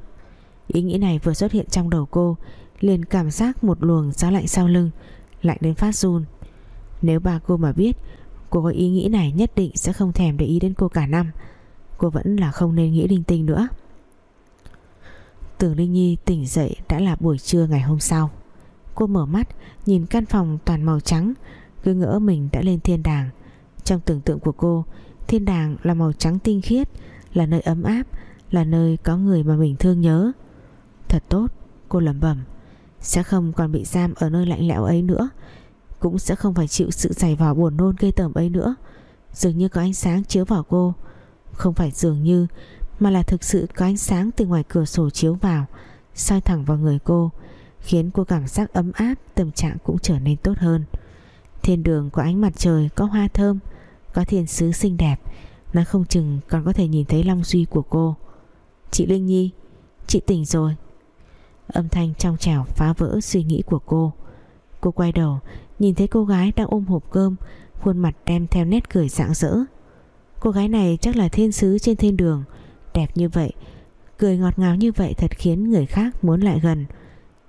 Ý nghĩ này vừa xuất hiện trong đầu cô, liền cảm giác một luồng gió lạnh sau lưng, lạnh đến phát run. Nếu ba cô mà biết, cô có ý nghĩ này nhất định sẽ không thèm để ý đến cô cả năm. Cô vẫn là không nên nghĩ linh tinh nữa. Tưởng Linh Nhi tỉnh dậy đã là buổi trưa ngày hôm sau. Cô mở mắt, Nhìn căn phòng toàn màu trắng, Cứ ngỡ mình đã lên thiên đàng. Trong tưởng tượng của cô, Thiên đàng là màu trắng tinh khiết là nơi ấm áp, Là nơi có người mà mình thương nhớ. Thật tốt, Cô lẩm bẩm, sẽ không còn bị giam ở nơi lạnh lẽo ấy nữa, Cũng sẽ không phải chịu sự giày vò buồn nôn ghê tởm ấy nữa. Dường như có ánh sáng chiếu vào cô, Không phải dường như, Mà là thực sự có ánh sáng từ ngoài cửa sổ chiếu vào, soi thẳng vào người cô, Khiến cô cảm giác ấm áp, Tâm trạng cũng trở nên tốt hơn. Thiên đường có ánh mặt trời Có hoa thơm, Có thiên sứ xinh đẹp nàng không chừng còn có thể nhìn thấy long duy của cô. Chị Linh Nhi, Chị tỉnh rồi. Âm thanh trong trẻo phá vỡ suy nghĩ của cô. Cô quay đầu, Nhìn thấy cô gái đang ôm hộp cơm, Khuôn mặt đem theo nét cười rạng rỡ. Cô gái này chắc là thiên sứ trên thiên đường. Đẹp như vậy, Cười ngọt ngào như vậy thật khiến người khác muốn lại gần.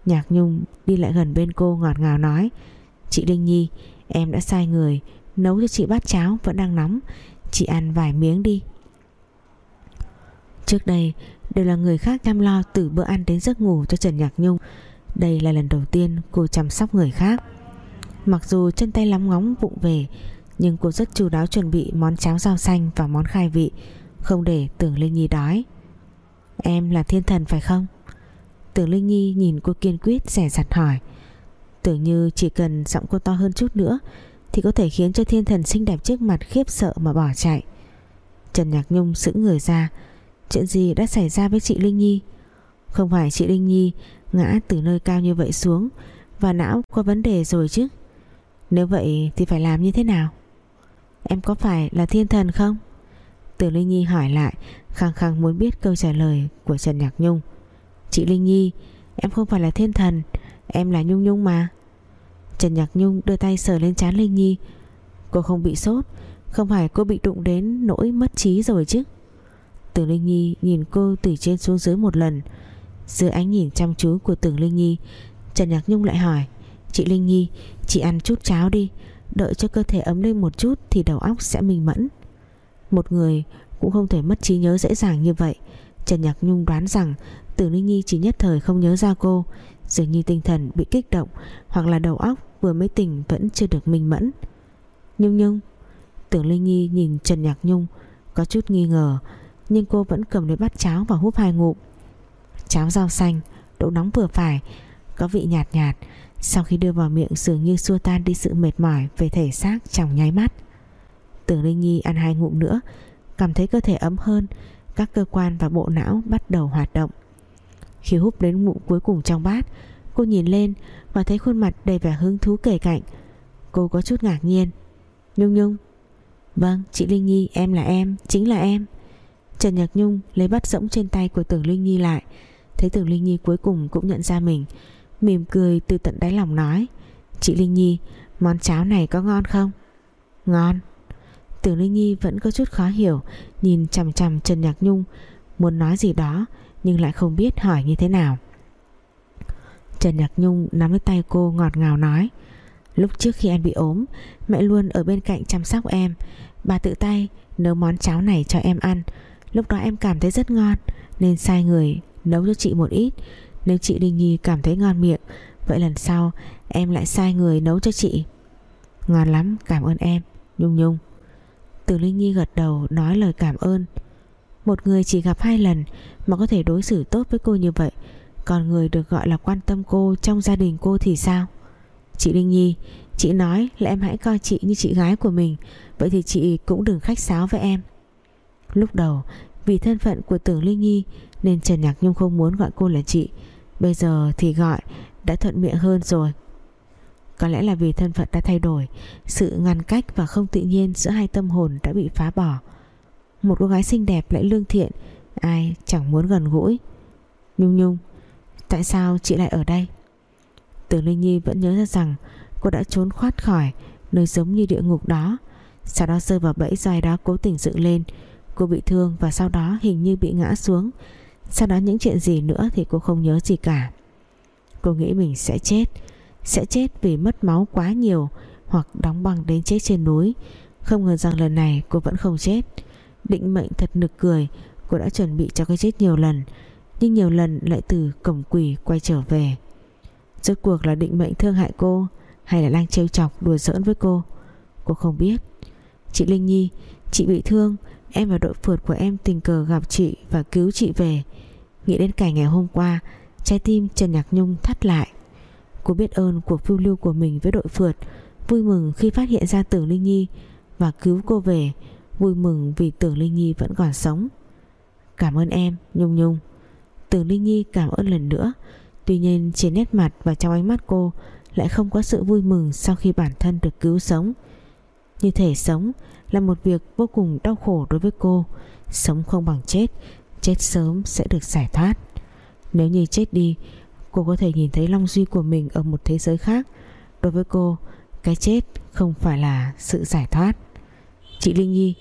Nhạc Nhung đi lại gần bên cô ngọt ngào nói, Chị Linh Nhi, Em đã sai người, Nấu cho chị bát cháo vẫn đang nóng. Chị ăn vài miếng đi. Trước đây, đều là người khác chăm lo từ bữa ăn đến giấc ngủ cho Trần Nhạc Nhung. Đây là lần đầu tiên cô chăm sóc người khác. Mặc dù chân tay lắm ngóng vụng về, nhưng cô rất chú đáo chuẩn bị món cháo rau xanh và món khai vị, không để tưởng Linh Nhi đói. Em là thiên thần phải không? Tưởng Linh Nhi nhìn cô kiên quyết rẻ rặt hỏi. Tưởng như chỉ cần giọng cô to hơn chút nữa thì có thể khiến cho thiên thần xinh đẹp trước mặt khiếp sợ mà bỏ chạy. Trần Nhạc Nhung sững người ra. Chuyện gì đã xảy ra với chị Linh Nhi? Không phải chị Linh Nhi Ngã từ nơi cao như vậy xuống Và não có vấn đề rồi chứ. Nếu vậy thì phải làm như thế nào? Em có phải là thiên thần không? Từ Linh Nhi hỏi lại, Khăng khăng muốn biết câu trả lời Của Trần Nhạc Nhung. Chị Linh Nhi, Em không phải là thiên thần, Em là Nhung Nhung mà. Trần Nhạc Nhung đưa tay sờ lên trán Linh Nhi. Cô không bị sốt, Không phải cô bị đụng đến nỗi mất trí rồi chứ? Tưởng Linh Nhi nhìn cô từ trên xuống dưới một lần. Dưới ánh nhìn chăm chú của Tưởng Linh Nhi, Trần Nhạc Nhung lại hỏi, Chị Linh Nhi, Chị ăn chút cháo đi, Đợi cho cơ thể ấm lên một chút Thì đầu óc sẽ minh mẫn. Một người cũng không thể mất trí nhớ dễ dàng như vậy. Trần Nhạc Nhung đoán rằng Tưởng Linh Nhi chỉ nhất thời không nhớ ra cô Dường như tinh thần bị kích động Hoặc là đầu óc vừa mới tỉnh Vẫn chưa được minh mẫn. Nhung Nhung, Tưởng Linh Nhi nhìn Trần Nhạc Nhung, Có chút nghi ngờ, nhưng cô vẫn cầm lấy bát cháo và húp hai ngụm. Cháo rau xanh, độ nóng vừa phải, có vị nhạt nhạt, sau khi đưa vào miệng dường như xua tan đi sự mệt mỏi về thể xác trong nháy mắt. Tưởng Linh Nhi ăn hai ngụm nữa, cảm thấy cơ thể ấm hơn, các cơ quan và bộ não bắt đầu hoạt động khi húp đến ngụm cuối cùng trong bát. Cô nhìn lên và thấy khuôn mặt đầy vẻ hứng thú kể cạnh. Cô có chút ngạc nhiên. Nhung Nhung. Vâng chị Linh Nhi, em là em, Chính là em. Trần Nhật Nhung lấy bắt rỗng trên tay của Tưởng Linh Nhi lại. Thấy Tưởng Linh Nhi cuối cùng cũng nhận ra mình, Mỉm cười từ tận đáy lòng nói, Chị Linh Nhi, Món cháo này có ngon không? Ngon. Tưởng Linh Nhi vẫn có chút khó hiểu, Nhìn chằm chằm Trần Nhạc Nhung, Muốn nói gì đó nhưng lại không biết hỏi như thế nào. Trần Nhạc Nhung nắm lấy tay cô ngọt ngào nói, Lúc trước khi em bị ốm, Mẹ luôn ở bên cạnh chăm sóc em. Bà tự tay nấu món cháo này cho em ăn. Lúc đó em cảm thấy rất ngon, Nên sai người nấu cho chị một ít. Nếu chị Linh Nhi cảm thấy ngon miệng, Vậy lần sau em lại sai người nấu cho chị. Ngon lắm, cảm ơn em. Nhung Nhung. Từ Linh Nhi gật đầu nói lời cảm ơn. Một người chỉ gặp hai lần Mà có thể đối xử tốt với cô như vậy. Còn người được gọi là quan tâm cô Trong gia đình cô thì sao? Chị Linh Nhi, Chị nói là em hãy coi chị như chị gái của mình. Vậy thì chị cũng đừng khách sáo với em. Lúc đầu, Vì thân phận của tưởng Linh Nhi Nên Trần Nhạc Nhung không muốn gọi cô là chị. Bây giờ thì gọi Đã thuận miệng hơn rồi. Có lẽ là vì thân phận đã thay đổi, Sự ngăn cách và không tự nhiên Giữa hai tâm hồn đã bị phá bỏ. Một cô gái xinh đẹp lại lương thiện. Ai chẳng muốn gần gũi. Nhung Nhung, Tại sao chị lại ở đây? Tưởng Linh Nhi vẫn nhớ ra rằng Cô đã trốn thoát khỏi Nơi giống như địa ngục đó. Sau đó rơi vào bẫy dài đó cố tình dựng lên. Cô bị thương và sau đó hình như bị ngã xuống. Sau đó những chuyện gì nữa Thì cô không nhớ gì cả. Cô nghĩ mình sẽ chết. Sẽ chết vì mất máu quá nhiều Hoặc đóng băng đến chết trên núi. Không ngờ rằng lần này cô vẫn không chết. Định mệnh thật nực cười. Cô đã chuẩn bị cho cái chết nhiều lần, Nhưng nhiều lần lại từ cổng quỷ quay trở về. Rốt cuộc là định mệnh thương hại cô, Hay là đang trêu chọc đùa giỡn với cô? Cô không biết. Chị Linh Nhi, Chị bị thương, Em và đội phượt của em tình cờ gặp chị Và cứu chị về. Nghĩ đến cảnh ngày hôm qua, Trái tim Trần Nhạc Nhung thắt lại. Cô biết ơn cuộc phiêu lưu của mình với đội phượt, Vui mừng khi phát hiện ra Tưởng Linh Nhi Và cứu cô về. Vui mừng vì Tưởng Linh Nhi vẫn còn sống. Cảm ơn em, Nhung Nhung. Tưởng Linh Nhi cảm ơn lần nữa. Tuy nhiên, trên nét mặt và trong ánh mắt cô Lại không có sự vui mừng Sau khi bản thân được cứu sống. Như thể sống là một việc vô cùng đau khổ đối với cô. Sống không bằng chết Chết sớm sẽ được giải thoát. Nếu như chết đi, Cô có thể nhìn thấy Long Duy của mình Ở một thế giới khác. Đối với cô, Cái chết không phải là sự giải thoát. Chị Linh Nhi.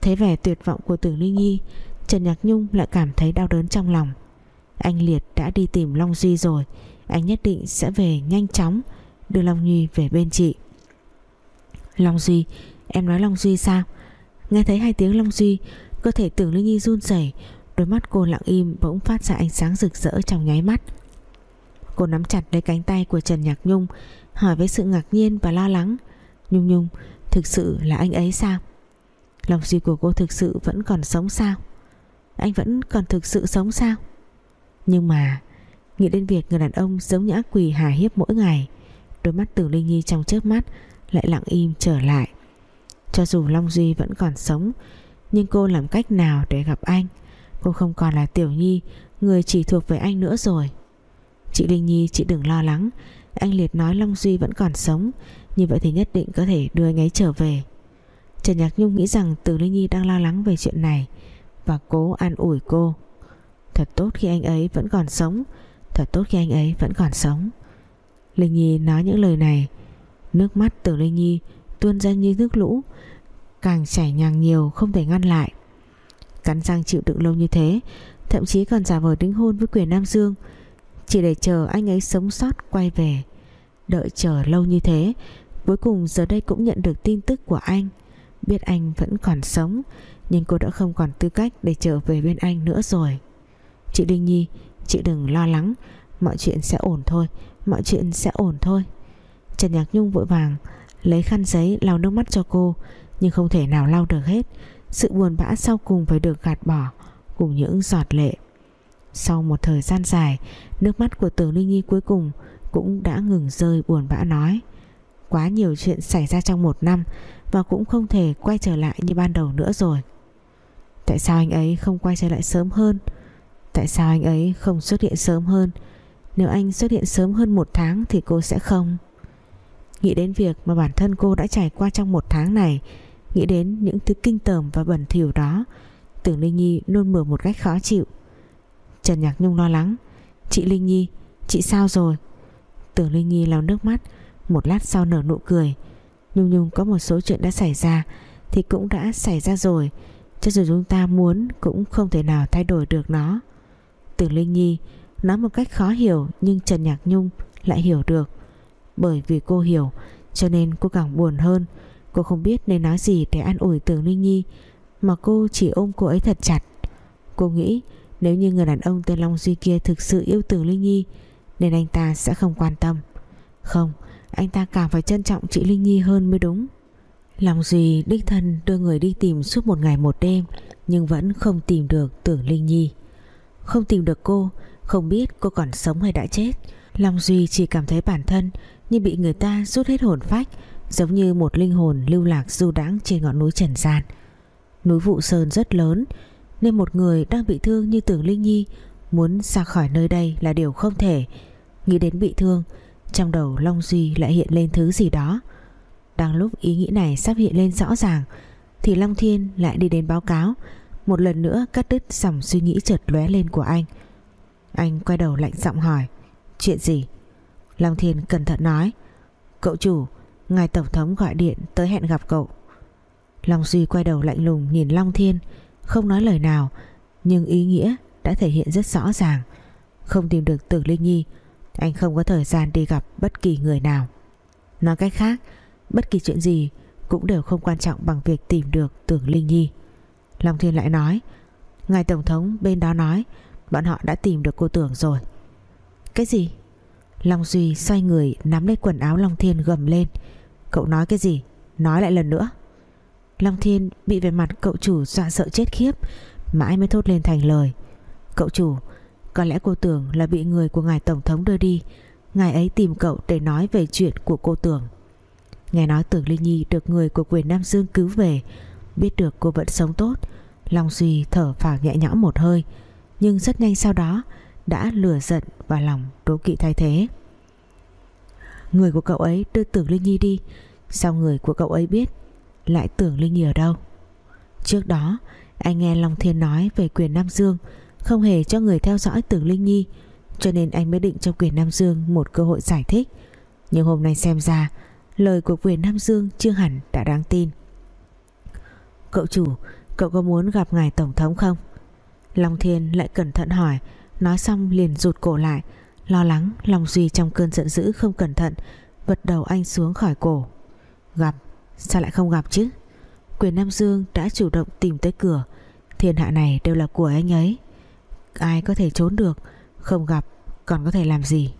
Thấy vẻ tuyệt vọng của tưởng Linh Nhi, Trần Nhạc Nhung lại cảm thấy đau đớn trong lòng. Anh Liệt đã đi tìm Long Duy rồi, Anh nhất định sẽ về nhanh chóng, Đưa Long Nhi về bên chị. Long Duy, Em nói Long Duy sao? Nghe thấy hai tiếng Long Duy, Cơ thể tưởng Linh Nhi run rẩy, Đôi mắt cô lặng im bỗng phát ra ánh sáng rực rỡ trong nháy mắt. Cô nắm chặt lấy cánh tay của Trần Nhạc Nhung, Hỏi với sự ngạc nhiên và lo lắng. Nhung Nhung, Thực sự là anh ấy sao? Lòng Duy của cô thực sự vẫn còn sống sao? Anh vẫn còn thực sự sống sao? Nhưng mà, Nghĩ đến việc người đàn ông giống như ác quỷ hà hiếp mỗi ngày, Đôi mắt Tử Linh Nhi trong chớp mắt Lại lặng im trở lại. Cho dù Long Duy vẫn còn sống, Nhưng cô làm cách nào để gặp anh? Cô không còn là Tiểu Nhi, Người chỉ thuộc về anh nữa rồi. Chị Linh Nhi, chị đừng lo lắng. Anh Liệt nói Long Duy vẫn còn sống, Như vậy thì nhất định có thể đưa anh ấy trở về. Trần Nhạc Nhung nghĩ rằng Từ Linh Nhi đang lo lắng về chuyện này Và cố an ủi cô. Thật tốt khi anh ấy vẫn còn sống. Thật tốt khi anh ấy vẫn còn sống. Linh Nhi nói những lời này. Nước mắt từ Linh Nhi tuôn ra như nước lũ. Càng chảy nhàng nhiều, không thể ngăn lại. Cắn răng chịu đựng lâu như thế, Thậm chí còn giả vờ đính hôn với quyền Nam Dương. Chỉ để chờ anh ấy sống sót quay về. Đợi chờ lâu như thế, Cuối cùng giờ đây cũng nhận được tin tức của anh. Biết anh vẫn còn sống, Nhưng cô đã không còn tư cách để trở về bên anh nữa rồi. Chị Linh Nhi, Chị đừng lo lắng, Mọi chuyện sẽ ổn thôi, Mọi chuyện sẽ ổn thôi. Trần Nhạc Nhung vội vàng Lấy khăn giấy lau nước mắt cho cô, Nhưng không thể nào lau được hết. Sự buồn bã sau cùng phải được gạt bỏ Cùng những giọt lệ. Sau một thời gian dài, Nước mắt của Tưởng Linh Nhi cuối cùng Cũng đã ngừng rơi buồn bã nói. Quá nhiều chuyện xảy ra trong một năm Và cũng không thể quay trở lại như ban đầu nữa rồi. Tại sao anh ấy không quay trở lại sớm hơn? Tại sao anh ấy không xuất hiện sớm hơn? Nếu anh xuất hiện sớm hơn một tháng Thì cô sẽ không? Nghĩ đến việc mà bản thân cô đã trải qua trong một tháng này, Nghĩ đến những thứ kinh tởm và bẩn thỉu đó, Tưởng Linh Nhi nôn mửa một cách khó chịu. Trần Nhạc Nhung lo lắng, Chị Linh Nhi, Chị sao rồi? Tưởng Linh Nhi lau nước mắt một lát sau nở nụ cười. Nhung Nhung, có một số chuyện đã xảy ra Thì cũng đã xảy ra rồi, Cho dù chúng ta muốn cũng không thể nào thay đổi được nó. Tưởng Linh Nhi Nói một cách khó hiểu Nhưng Trần Nhạc Nhung lại hiểu được. Bởi vì cô hiểu, Cho nên cô càng buồn hơn. Cô không biết nên nói gì để an ủi Tưởng Linh Nhi, Mà cô chỉ ôm cô ấy thật chặt. Cô nghĩ nếu như người đàn ông tên Long Duy kia thực sự yêu Tưởng Linh Nhi, Nên anh ta sẽ không quan tâm. Không anh ta càng phải trân trọng chị Linh Nhi hơn mới đúng. Long Duy đích thân đưa người đi tìm suốt một ngày một đêm, Nhưng vẫn không tìm được Tưởng Linh Nhi. Không tìm được cô, Không biết cô còn sống hay đã chết. Long Duy chỉ cảm thấy bản thân Như bị người ta rút hết hồn phách, Giống như một linh hồn lưu lạc du đãng trên ngọn núi Trần Gian. Núi Vụ Sơn rất lớn, Nên một người đang bị thương như Tưởng Linh Nhi Muốn ra khỏi nơi đây là điều không thể. Nghĩ đến bị thương trong đầu Long Duy lại hiện lên thứ gì đó. Đang lúc ý nghĩ này sắp hiện lên rõ ràng, Thì Long Thiên lại đi đến báo cáo. Một lần nữa cắt đứt dòng suy nghĩ chợt lóe lên của anh. Anh quay đầu lạnh giọng hỏi, Chuyện gì? Long Thiên cẩn thận nói, Cậu chủ, Ngài Tổng thống gọi điện tới hẹn gặp cậu. Long Duy quay đầu lạnh lùng nhìn Long Thiên, Không nói lời nào, Nhưng ý nghĩa đã thể hiện rất rõ ràng. Không tìm được Tử Linh Nhi anh không có thời gian đi gặp bất kỳ người nào. Nói cách khác, Bất kỳ chuyện gì Cũng đều không quan trọng bằng việc tìm được Tưởng Linh Nhi. Long Thiên lại nói, Ngài Tổng thống bên đó nói, Bọn họ đã tìm được cô Tưởng rồi. Cái gì? Long Duy xoay người nắm lấy quần áo Long Thiên gầm lên. Cậu nói cái gì? Nói lại lần nữa. Long Thiên bị về mặt cậu chủ dọa sợ chết khiếp, Mãi mới thốt lên thành lời. Cậu chủ có lẽ cô tưởng là bị người của ngài Tổng thống đưa đi. Ngài ấy tìm cậu để nói về chuyện của cô tưởng. Nghe nói tưởng Linh Nhi được người của quyền Nam Dương cứu về. Biết được cô vẫn sống tốt, Long Duy thở phào nhẹ nhõm một hơi. Nhưng rất nhanh sau đó, Đã lừa giận và lòng đố kỵ thay thế. Người của cậu ấy đưa tưởng Linh Nhi đi. Sao người của cậu ấy biết Lại tưởng Linh Nhi ở đâu? Trước đó, anh nghe Long Thiên nói Về quyền Nam Dương. Không hề cho người theo dõi tưởng Linh Nhi, Cho nên anh mới định cho quyền Nam Dương Một cơ hội giải thích. Nhưng hôm nay xem ra, Lời của quyền Nam Dương chưa hẳn đã đáng tin. Cậu chủ, Cậu có muốn gặp ngài Tổng thống không? Long Thiên lại cẩn thận hỏi, Nói xong liền rụt cổ lại, Lo lắng Long Duy trong cơn giận dữ không cẩn thận, Vật đầu anh xuống khỏi cổ. Gặp, Sao lại không gặp chứ? Quyền Nam Dương đã chủ động tìm tới cửa, Thiên hạ này đều là của anh ấy. Ai có thể trốn được, Không gặp còn có thể làm gì.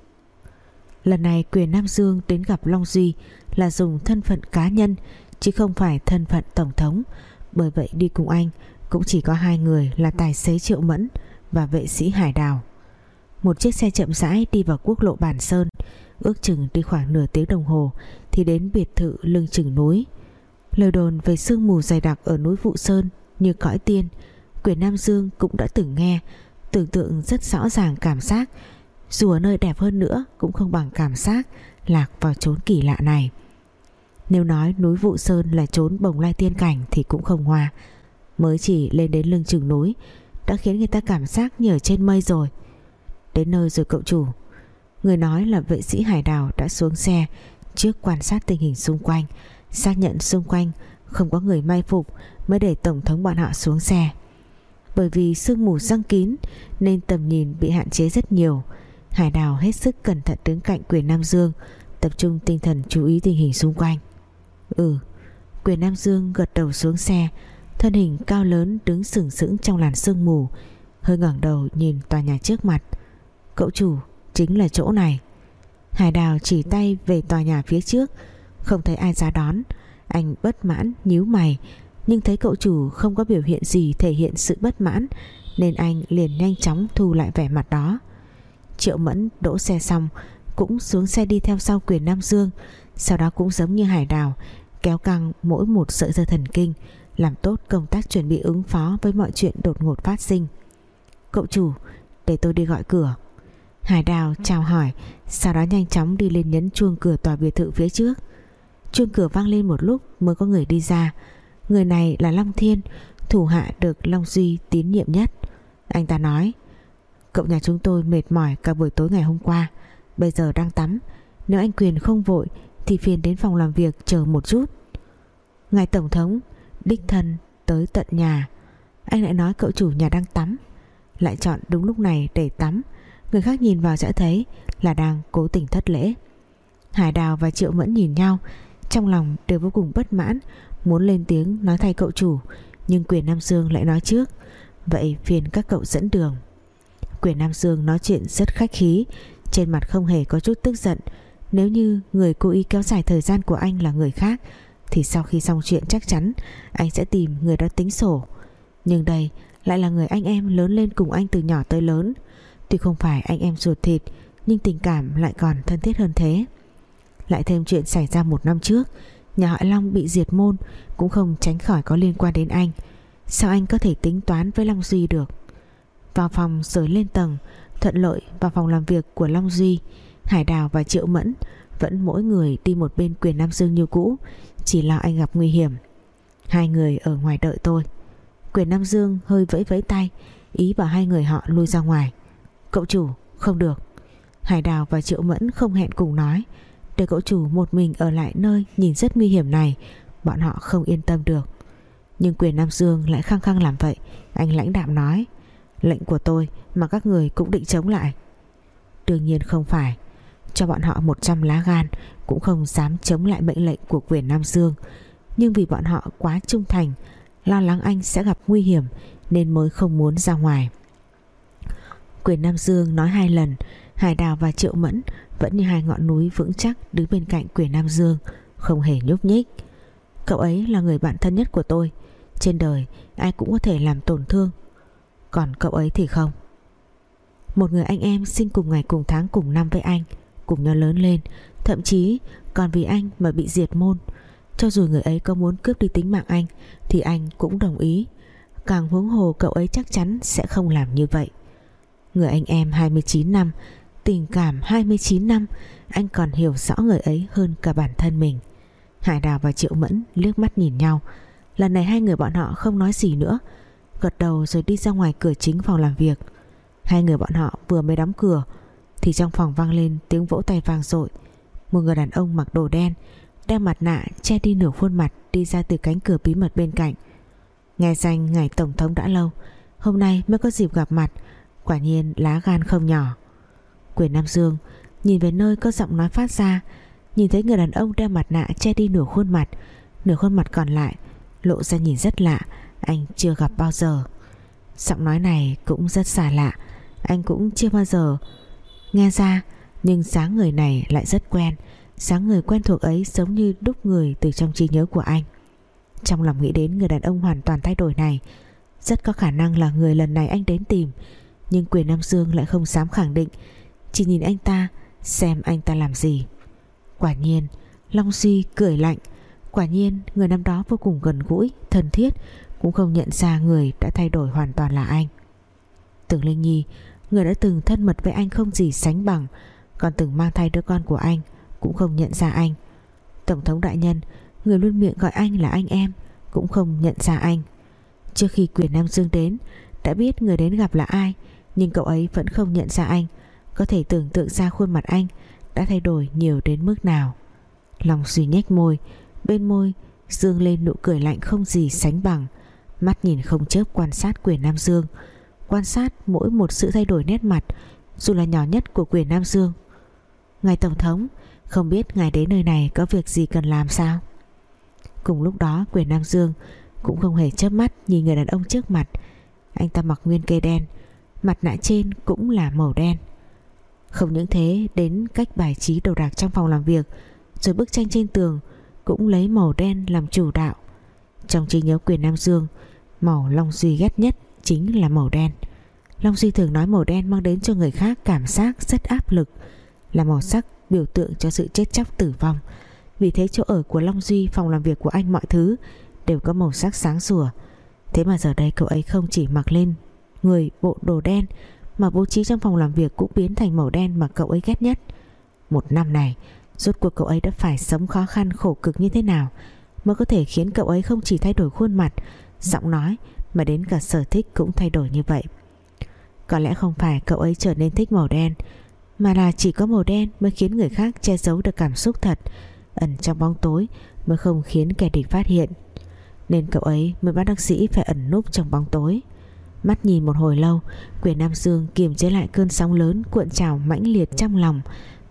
Lần này quyền Nam Dương đến gặp Long Duy Là dùng thân phận cá nhân, Chứ không phải thân phận tổng thống. Bởi vậy đi cùng anh Cũng chỉ có hai người là tài xế Triệu Mẫn Và vệ sĩ Hải Đào. Một chiếc xe chậm rãi đi vào quốc lộ Bản Sơn, Ước chừng đi khoảng nửa tiếng đồng hồ Thì đến biệt thự lưng chừng núi. Lời đồn về sương mù dày đặc Ở núi Vụ Sơn như cõi tiên, Quyền Nam Dương cũng đã từng nghe Tưởng tượng rất rõ ràng cảm giác. Dù ở nơi đẹp hơn nữa, Cũng không bằng cảm giác Lạc vào chốn kỳ lạ này. Nếu nói núi Vụ Sơn là chốn bồng lai tiên cảnh Thì cũng không hòa Mới chỉ lên đến lưng chừng núi, Đã khiến người ta cảm giác như ở trên mây rồi. Đến nơi rồi cậu chủ. Người nói là vệ sĩ hải đào đã xuống xe Trước quan sát tình hình xung quanh, Xác nhận xung quanh Không có người may phục Mới để tổng thống bọn họ xuống xe. Bởi vì sương mù răng kín Nên tầm nhìn bị hạn chế rất nhiều. Hải đào hết sức cẩn thận đứng cạnh quyền Nam Dương, Tập trung tinh thần chú ý tình hình xung quanh. Ừ Quyền Nam Dương gật đầu xuống xe, Thân hình cao lớn đứng sừng sững trong làn sương mù, Hơi ngẩng đầu nhìn tòa nhà trước mặt. Cậu chủ, chính là chỗ này. Hải đào chỉ tay về tòa nhà phía trước, Không thấy ai ra đón. Anh bất mãn nhíu mày nhưng thấy cậu chủ không có biểu hiện gì thể hiện sự bất mãn, nên anh liền nhanh chóng thu lại vẻ mặt đó. Triệu Mẫn đỗ xe xong, cũng xuống xe đi theo sau quyền Nam Dương, sau đó cũng giống như hải đào, kéo căng mỗi một sợi dây thần kinh, làm tốt công tác chuẩn bị ứng phó với mọi chuyện đột ngột phát sinh. Cậu chủ, để tôi đi gọi cửa. Hải đào chào hỏi, sau đó nhanh chóng đi lên nhấn chuông cửa tòa biệt thự phía trước. Chuông cửa vang lên một lúc mới có người đi ra người này là Long Thiên, thủ hạ được Long Duy tín nhiệm nhất. Anh ta nói, Cậu nhà chúng tôi mệt mỏi cả buổi tối ngày hôm qua, Bây giờ đang tắm. Nếu anh Quyền không vội Thì phiền đến phòng làm việc chờ một chút. Ngài Tổng thống Đích thân tới tận nhà. Anh lại nói cậu chủ nhà đang tắm. Lại chọn đúng lúc này để tắm. Người khác nhìn vào sẽ thấy Là đang cố tình thất lễ. Hải Đào và Triệu Mẫn nhìn nhau, Trong lòng đều vô cùng bất mãn. Muốn lên tiếng nói thay cậu chủ, Nhưng quyền Nam Dương lại nói trước. Vậy phiền các cậu dẫn đường. Quyền Nam Dương nói chuyện rất khách khí, Trên mặt không hề có chút tức giận. Nếu như người cố ý kéo dài thời gian của anh là người khác, Thì sau khi xong chuyện chắc chắn Anh sẽ tìm người đó tính sổ. Nhưng đây lại là người anh em lớn lên cùng anh từ nhỏ tới lớn. Tuy không phải anh em ruột thịt, Nhưng tình cảm lại còn thân thiết hơn thế. Lại thêm chuyện xảy ra một năm trước Nhà họ Long bị diệt môn, Cũng không tránh khỏi có liên quan đến anh. Sao anh có thể tính toán với Long Duy được? Vào phòng rồi lên tầng, Thuận lợi vào phòng làm việc của Long Duy. Hải Đào và Triệu Mẫn Vẫn mỗi người đi một bên quyền Nam Dương như cũ, Chỉ lo anh gặp nguy hiểm. Hai người ở ngoài đợi tôi. Quyền Nam Dương hơi vẫy vẫy tay, Ý bảo hai người họ lui ra ngoài. Cậu chủ, không được. Hải Đào và Triệu Mẫn không hẹn cùng nói. Để cậu chủ một mình ở lại nơi Nhìn rất nguy hiểm này. Bọn họ không yên tâm được. Nhưng quyền Nam Dương lại khăng khăng làm vậy. Anh lãnh đạm nói, Lệnh của tôi mà các người cũng định chống lại. Đương nhiên không phải. Cho bọn họ 100 lá gan Cũng không dám chống lại mệnh lệnh của quyền Nam Dương. Nhưng vì bọn họ quá trung thành, Lo lắng anh sẽ gặp nguy hiểm Nên mới không muốn ra ngoài. Quyền Nam Dương nói hai lần, Hải Đào và Triệu Mẫn vẫn như hai ngọn núi vững chắc Đứng bên cạnh quyền Nam Dương, Không hề nhúc nhích. Cậu ấy là người bạn thân nhất của tôi. Trên đời, ai cũng có thể làm tổn thương. Còn cậu ấy thì không. Một người anh em sinh cùng ngày cùng tháng cùng năm với anh, Cùng nhau lớn lên. Thậm chí, còn vì anh mà bị diệt môn. Cho dù người ấy có muốn cướp đi tính mạng anh, Thì anh cũng đồng ý. Càng huống hồ cậu ấy chắc chắn sẽ không làm như vậy. Người anh em 29 năm Tình cảm 29 năm, Anh còn hiểu rõ người ấy hơn cả bản thân mình. Hải Đào và Triệu Mẫn liếc mắt nhìn nhau. Lần này hai người bọn họ không nói gì nữa, Gật đầu rồi đi ra ngoài cửa chính phòng làm việc. Hai người bọn họ vừa mới đóng cửa, Thì trong phòng vang lên tiếng vỗ tay vang dội. Một người đàn ông mặc đồ đen, Đeo mặt nạ che đi nửa khuôn mặt, Đi ra từ cánh cửa bí mật bên cạnh. Nghe danh ngài Tổng thống đã lâu, Hôm nay mới có dịp gặp mặt, Quả nhiên lá gan không nhỏ. Quyền Nam Dương. Nhìn về nơi có giọng nói phát ra, Nhìn thấy người đàn ông đeo mặt nạ che đi nửa khuôn mặt, Nửa khuôn mặt còn lại, lộ ra nhìn rất lạ, anh chưa gặp bao giờ. Giọng nói này cũng rất xa lạ, anh cũng chưa bao giờ nghe ra, nhưng dáng người này lại rất quen, dáng người quen thuộc ấy giống như đúc người từ trong trí nhớ của anh. Trong lòng nghĩ đến người đàn ông hoàn toàn thay đổi này, rất có khả năng là người lần này anh đến tìm, nhưng quyền Nam Dương lại không dám khẳng định chỉ nhìn anh ta, xem anh ta làm gì. Quả nhiên, Long Duy cười lạnh. Quả nhiên, người năm đó vô cùng gần gũi, Thân thiết, Cũng không nhận ra người đã thay đổi hoàn toàn là anh. Tưởng Linh Nhi, Người đã từng thân mật với anh không gì sánh bằng, Còn từng mang thai đứa con của anh Cũng không nhận ra anh. Tổng thống đại nhân, Người luôn miệng gọi anh là anh em, Cũng không nhận ra anh. Trước khi quyền Nam Dương đến, Đã biết người đến gặp là ai, Nhưng cậu ấy vẫn không nhận ra anh. Có thể tưởng tượng ra khuôn mặt anh Đã thay đổi nhiều đến mức nào. Lòng suy nhếch môi, Bên môi Dương lên nụ cười lạnh không gì sánh bằng. Mắt nhìn không chớp quan sát quyền Nam Dương. Quan sát mỗi một sự thay đổi nét mặt, Dù là nhỏ nhất của quyền Nam Dương. Ngài Tổng thống, Không biết ngài đến nơi này có việc gì cần làm sao? Cùng lúc đó, quyền Nam Dương Cũng không hề chớp mắt Nhìn người đàn ông trước mặt. Anh ta mặc nguyên cây đen, Mặt nạ trên cũng là màu đen. Không những thế, đến cách bài trí đồ đạc trong phòng làm việc, Rồi bức tranh trên tường cũng lấy màu đen làm chủ đạo. Trong trí nhớ quyền Nam Dương, Màu Long Duy ghét nhất chính là màu đen. Long Duy thường nói màu đen mang đến cho người khác cảm giác rất áp lực, Là màu sắc biểu tượng cho sự chết chóc tử vong. Vì thế chỗ ở của Long Duy, Phòng làm việc của anh mọi thứ Đều có màu sắc sáng sủa. Thế mà giờ đây cậu ấy không chỉ mặc lên Người bộ đồ đen mà bố trí trong phòng làm việc cũng biến thành màu đen Mà cậu ấy ghét nhất. Một năm này, Rốt cuộc cậu ấy đã phải sống khó khăn khổ cực như thế nào Mới có thể khiến cậu ấy không chỉ thay đổi khuôn mặt, Giọng nói Mà đến cả sở thích cũng thay đổi như vậy. Có lẽ không phải cậu ấy trở nên thích màu đen, Mà là chỉ có màu đen Mới khiến người khác che giấu được cảm xúc thật, Ẩn trong bóng tối Mới không khiến kẻ địch phát hiện. Nên cậu ấy mới bắt bác sĩ phải ẩn núp trong bóng tối. Mắt nhìn một hồi lâu Quyền Nam Dương kiềm chế lại cơn sóng lớn Cuộn trào mãnh liệt trong lòng,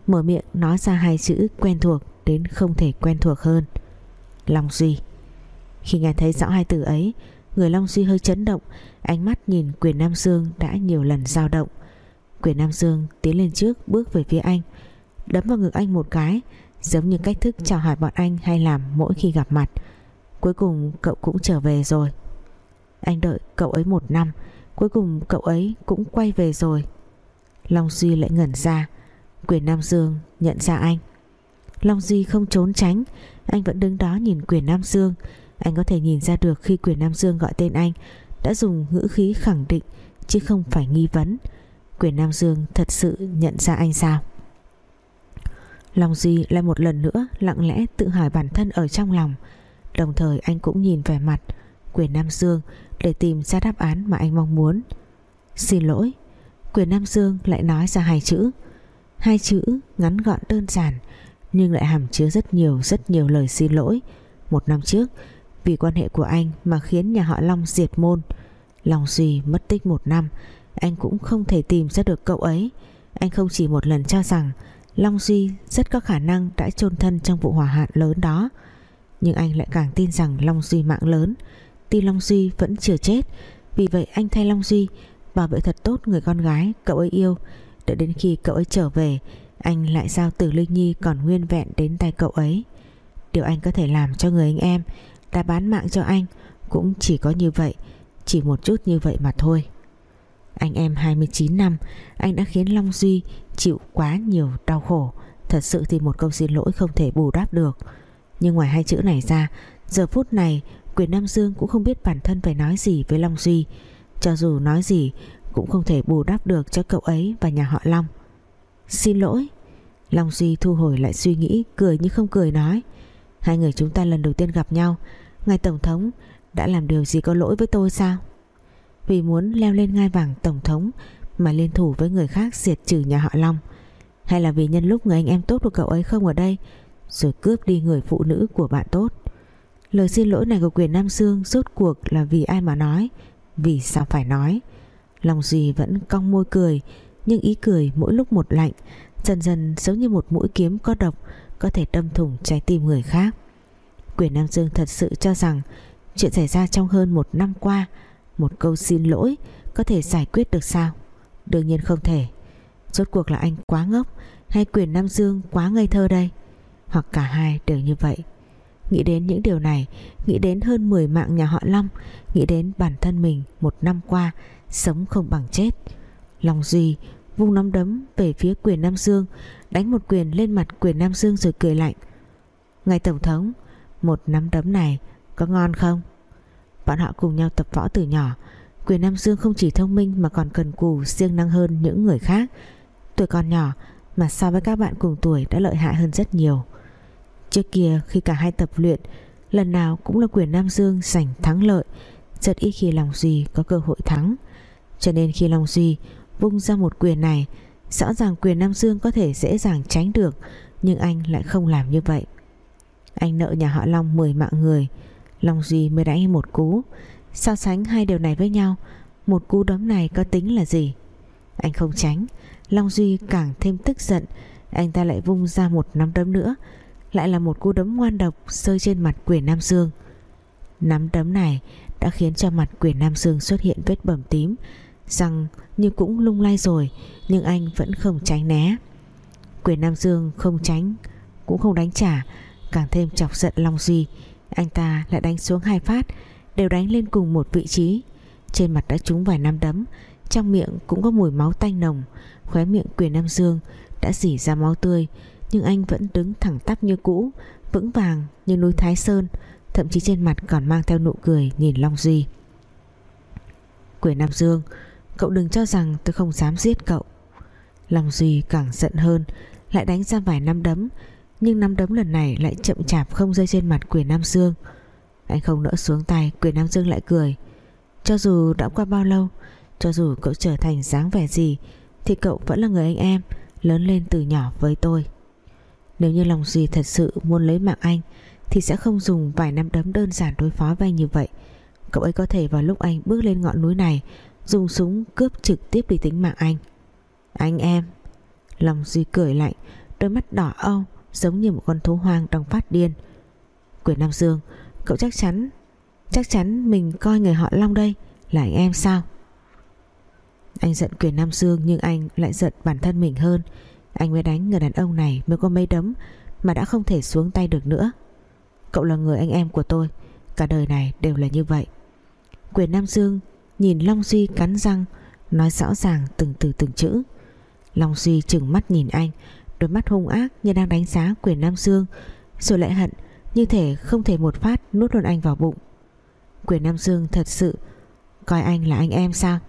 Mở miệng nói ra hai chữ quen thuộc Đến không thể quen thuộc hơn. Long Duy. Khi nghe thấy rõ hai từ ấy, Người Long Duy hơi chấn động, Ánh mắt nhìn quyền Nam Dương đã nhiều lần dao động. Quyền Nam Dương tiến lên trước Bước về phía anh, Đấm vào ngực anh một cái, Giống như cách thức chào hỏi bọn anh hay làm mỗi khi gặp mặt. Cuối cùng cậu cũng trở về rồi. Anh đợi cậu ấy một năm Cuối cùng cậu ấy cũng quay về rồi. Long Duy lại ngẩn ra. Quyền Nam Dương nhận ra anh. Long Duy không trốn tránh. Anh vẫn đứng đó nhìn quyền Nam Dương. Anh có thể nhìn ra được khi quyền Nam Dương gọi tên anh, Đã dùng ngữ khí khẳng định, Chứ không phải nghi vấn. Quyền Nam Dương thật sự nhận ra anh sao? Long Duy lại một lần nữa Lặng lẽ tự hỏi bản thân ở trong lòng. Đồng thời anh cũng nhìn về mặt. Quyền Nam Dương Để tìm ra đáp án mà anh mong muốn Xin lỗi Quyền Nam Dương lại nói ra hai chữ Hai chữ ngắn gọn đơn giản nhưng lại hàm chứa rất nhiều rất nhiều lời xin lỗi. Một năm trước, vì quan hệ của anh mà khiến nhà họ Long diệt môn. Long Duy mất tích một năm, anh cũng không thể tìm ra được cậu ấy. Anh không chỉ một lần cho rằng Long Duy rất có khả năng đã chôn thân trong vụ hỏa hạn lớn đó. Nhưng anh lại càng tin rằng Long Duy mạng lớn, tin Long Duy vẫn chưa chết. Vì vậy anh thay Long Duy bảo vệ thật tốt người con gái cậu ấy yêu. Đợi đến khi cậu ấy trở về, Anh lại giao Tử Linh Nhi còn nguyên vẹn đến tay cậu ấy. Điều anh có thể làm cho người anh em Đã bán mạng cho anh Cũng chỉ có như vậy, Chỉ một chút như vậy mà thôi. Anh em 29 năm, Anh đã khiến Long Duy chịu quá nhiều đau khổ. Thật sự thì một câu xin lỗi không thể bù đắp được. Nhưng ngoài hai chữ này ra, Giờ phút này Quyền Nam Dương cũng không biết bản thân phải nói gì với Long Duy. Cho dù nói gì, cũng không thể bù đắp được cho cậu ấy và nhà họ Long. Xin lỗi. Long Duy thu hồi lại suy nghĩ, Cười như không cười nói. Hai người chúng ta lần đầu tiên gặp nhau. Ngài Tổng thống đã làm điều gì có lỗi với tôi sao? Vì muốn leo lên ngai vàng Tổng thống Mà liên thủ với người khác diệt trừ nhà họ Long. Hay là vì nhân lúc người anh em tốt của cậu ấy không ở đây, Rồi cướp đi người phụ nữ của bạn tốt. Lời xin lỗi này của quyền Nam Dương Rốt cuộc là vì ai mà nói? Vì sao phải nói? Lòng Duy vẫn cong môi cười, Nhưng ý cười mỗi lúc một lạnh, Dần dần giống như một mũi kiếm có độc, Có thể đâm thủng trái tim người khác. Quyền Nam Dương thật sự cho rằng Chuyện xảy ra trong hơn một năm qua, Một câu xin lỗi Có thể giải quyết được sao? Đương nhiên không thể. Rốt cuộc là anh quá ngốc Hay quyền Nam Dương quá ngây thơ đây? Hoặc cả hai đều như vậy. Nghĩ đến những điều này, Nghĩ đến hơn 10 mạng nhà họ Long, Nghĩ đến bản thân mình một năm qua, Sống không bằng chết. Long Duy vung nắm đấm về phía quyền Nam Dương, Đánh một quyền lên mặt quyền Nam Dương rồi cười lạnh. Ngài Tổng thống, Một nắm đấm này có ngon không? Bọn họ cùng nhau tập võ từ nhỏ. Quyền Nam Dương không chỉ thông minh Mà còn cần cù siêng năng hơn những người khác. Tuổi còn nhỏ Mà so với các bạn cùng tuổi đã lợi hại hơn rất nhiều. Trước kia khi cả hai tập luyện, Lần nào cũng là quyền Nam Dương giành thắng lợi, Rất ít khi Long Duy có cơ hội thắng. Cho nên khi Long Duy vung ra một quyền này, Rõ ràng quyền Nam Dương có thể dễ dàng tránh được, Nhưng anh lại không làm như vậy. Anh nợ nhà họ Long 10 mạng người, Long Duy mới đánh một cú. So sánh hai điều này với nhau, Một cú đấm này có tính là gì? Anh không tránh, Long Duy càng thêm tức giận, Anh ta lại vung ra một nắm đấm nữa lại là một cú đấm ngoan độc Rơi trên mặt quyền Nam Dương Nắm đấm này đã khiến cho mặt quyền Nam Dương xuất hiện vết bầm tím Răng như cũng lung lay rồi, Nhưng anh vẫn không tránh né. Quyền Nam Dương không tránh, Cũng không đánh trả, Càng thêm chọc giận Long Duy. Anh ta lại đánh xuống hai phát, Đều đánh lên cùng một vị trí. Trên mặt đã trúng vài năm đấm, Trong miệng cũng có mùi máu tanh nồng, Khóe miệng quyền Nam Dương Đã dỉ ra máu tươi nhưng anh vẫn đứng thẳng tắp như cũ, Vững vàng như núi Thái Sơn, Thậm chí trên mặt còn mang theo nụ cười Nhìn Long Duy. Quyền Nam Dương, Cậu đừng cho rằng tôi không dám giết cậu. Long Duy càng giận hơn, Lại đánh ra vài năm đấm, Nhưng năm đấm lần này lại chậm chạp không rơi trên mặt quyền Nam Dương. Anh không nỡ xuống tay Quyền Nam Dương lại cười. Cho dù đã qua bao lâu, Cho dù cậu trở thành dáng vẻ gì, Thì cậu vẫn là người anh em, Lớn lên từ nhỏ với tôi. Nếu như lòng Duy thật sự muốn lấy mạng anh, Thì sẽ không dùng vài năm đấm đơn giản đối phó với anh như vậy. Cậu ấy có thể vào lúc anh bước lên ngọn núi này, Dùng súng cướp trực tiếp đi tính mạng anh. Anh em, Lòng Duy cười lạnh, Đôi mắt đỏ âu, Giống như một con thú hoang đang phát điên. Quyền Nam Dương, Cậu chắc chắn Chắc chắn mình coi người họ Long đây Là anh em sao? Anh giận quyền Nam Dương Nhưng anh lại giận bản thân mình hơn. Anh mới đánh người đàn ông này mới có mấy đấm Mà đã không thể xuống tay được nữa. Cậu là người anh em của tôi, Cả đời này đều là như vậy. Quyền Nam Dương Nhìn Long Duy cắn răng, Nói rõ ràng từng từ từng chữ. Long Duy chừng mắt nhìn anh, Đôi mắt hung ác như đang đánh giá quyền Nam Dương, Rồi lại hận Như thể không thể một phát nuốt luôn anh vào bụng. Quyền Nam Dương thật sự, Coi anh là anh em sao?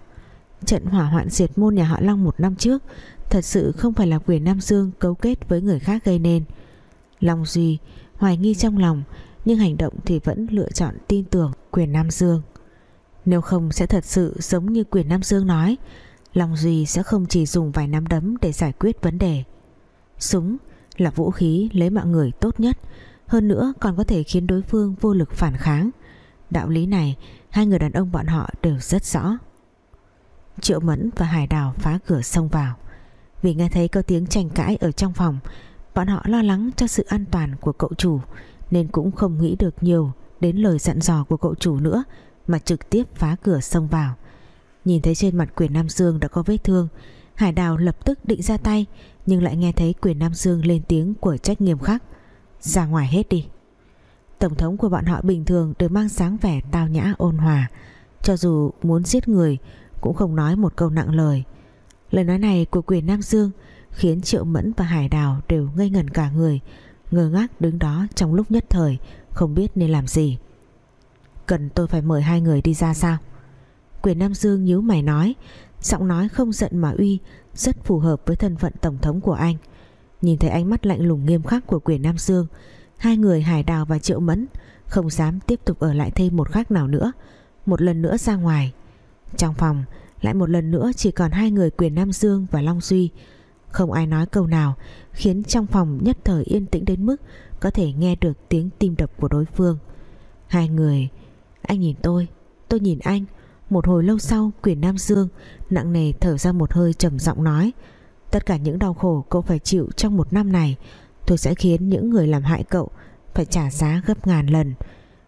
Trận hỏa hoạn diệt môn nhà họ Long một năm trước Thật sự không phải là quyền Nam Dương Cấu kết với người khác gây nên. Long Duy hoài nghi trong lòng, Nhưng hành động thì vẫn lựa chọn tin tưởng quyền Nam Dương. Nếu không sẽ thật sự giống như quyền Nam Dương nói, Long Duy sẽ không chỉ dùng vài nắm đấm để giải quyết vấn đề. Súng là vũ khí lấy mạng người tốt nhất, Hơn nữa còn có thể khiến đối phương vô lực phản kháng. Đạo lý này, Hai người đàn ông bọn họ đều rất rõ. Triệu Mẫn và Hải Đào phá cửa xông vào. Vì nghe thấy có tiếng tranh cãi ở trong phòng, Bọn họ lo lắng cho sự an toàn của cậu chủ, Nên cũng không nghĩ được nhiều Đến lời dặn dò của cậu chủ nữa, mà trực tiếp phá cửa xông vào. Nhìn thấy trên mặt quyền Nam Dương đã có vết thương, Hải Đào lập tức định ra tay, nhưng lại nghe thấy quyền Nam Dương lên tiếng của trách nghiêm khắc. Ra ngoài hết đi. Tổng thống của bọn họ bình thường đều mang sáng vẻ tao nhã ôn hòa, cho dù muốn giết người cũng không nói một câu nặng lời lời nói này của quyền Nam Dương khiến Triệu Mẫn và Hải Đào đều ngây ngẩn cả người, ngơ ngác đứng đó trong lúc nhất thời, không biết nên làm gì. Cần tôi phải mời hai người đi ra sao? Quyền Nam Dương nhíu mày nói, Giọng nói không giận mà uy, Rất phù hợp với thân phận tổng thống của anh. Nhìn thấy ánh mắt lạnh lùng nghiêm khắc của quyền Nam Dương, Hai người Hải Đào và Triệu Mẫn Không dám tiếp tục ở lại thêm một khắc nào nữa, Một lần nữa ra ngoài. Trong phòng lại một lần nữa Chỉ còn hai người quyền Nam Dương và Long Duy. Không ai nói câu nào, Khiến trong phòng nhất thời yên tĩnh đến mức Có thể nghe được tiếng tim đập của đối phương. Hai người, anh nhìn tôi Tôi nhìn anh. Một hồi lâu sau, quyền Nam Dương Nặng nề thở ra một hơi trầm giọng nói, Tất cả những đau khổ cậu phải chịu trong một năm này. Tôi sẽ khiến những người làm hại cậu Phải trả giá gấp ngàn lần.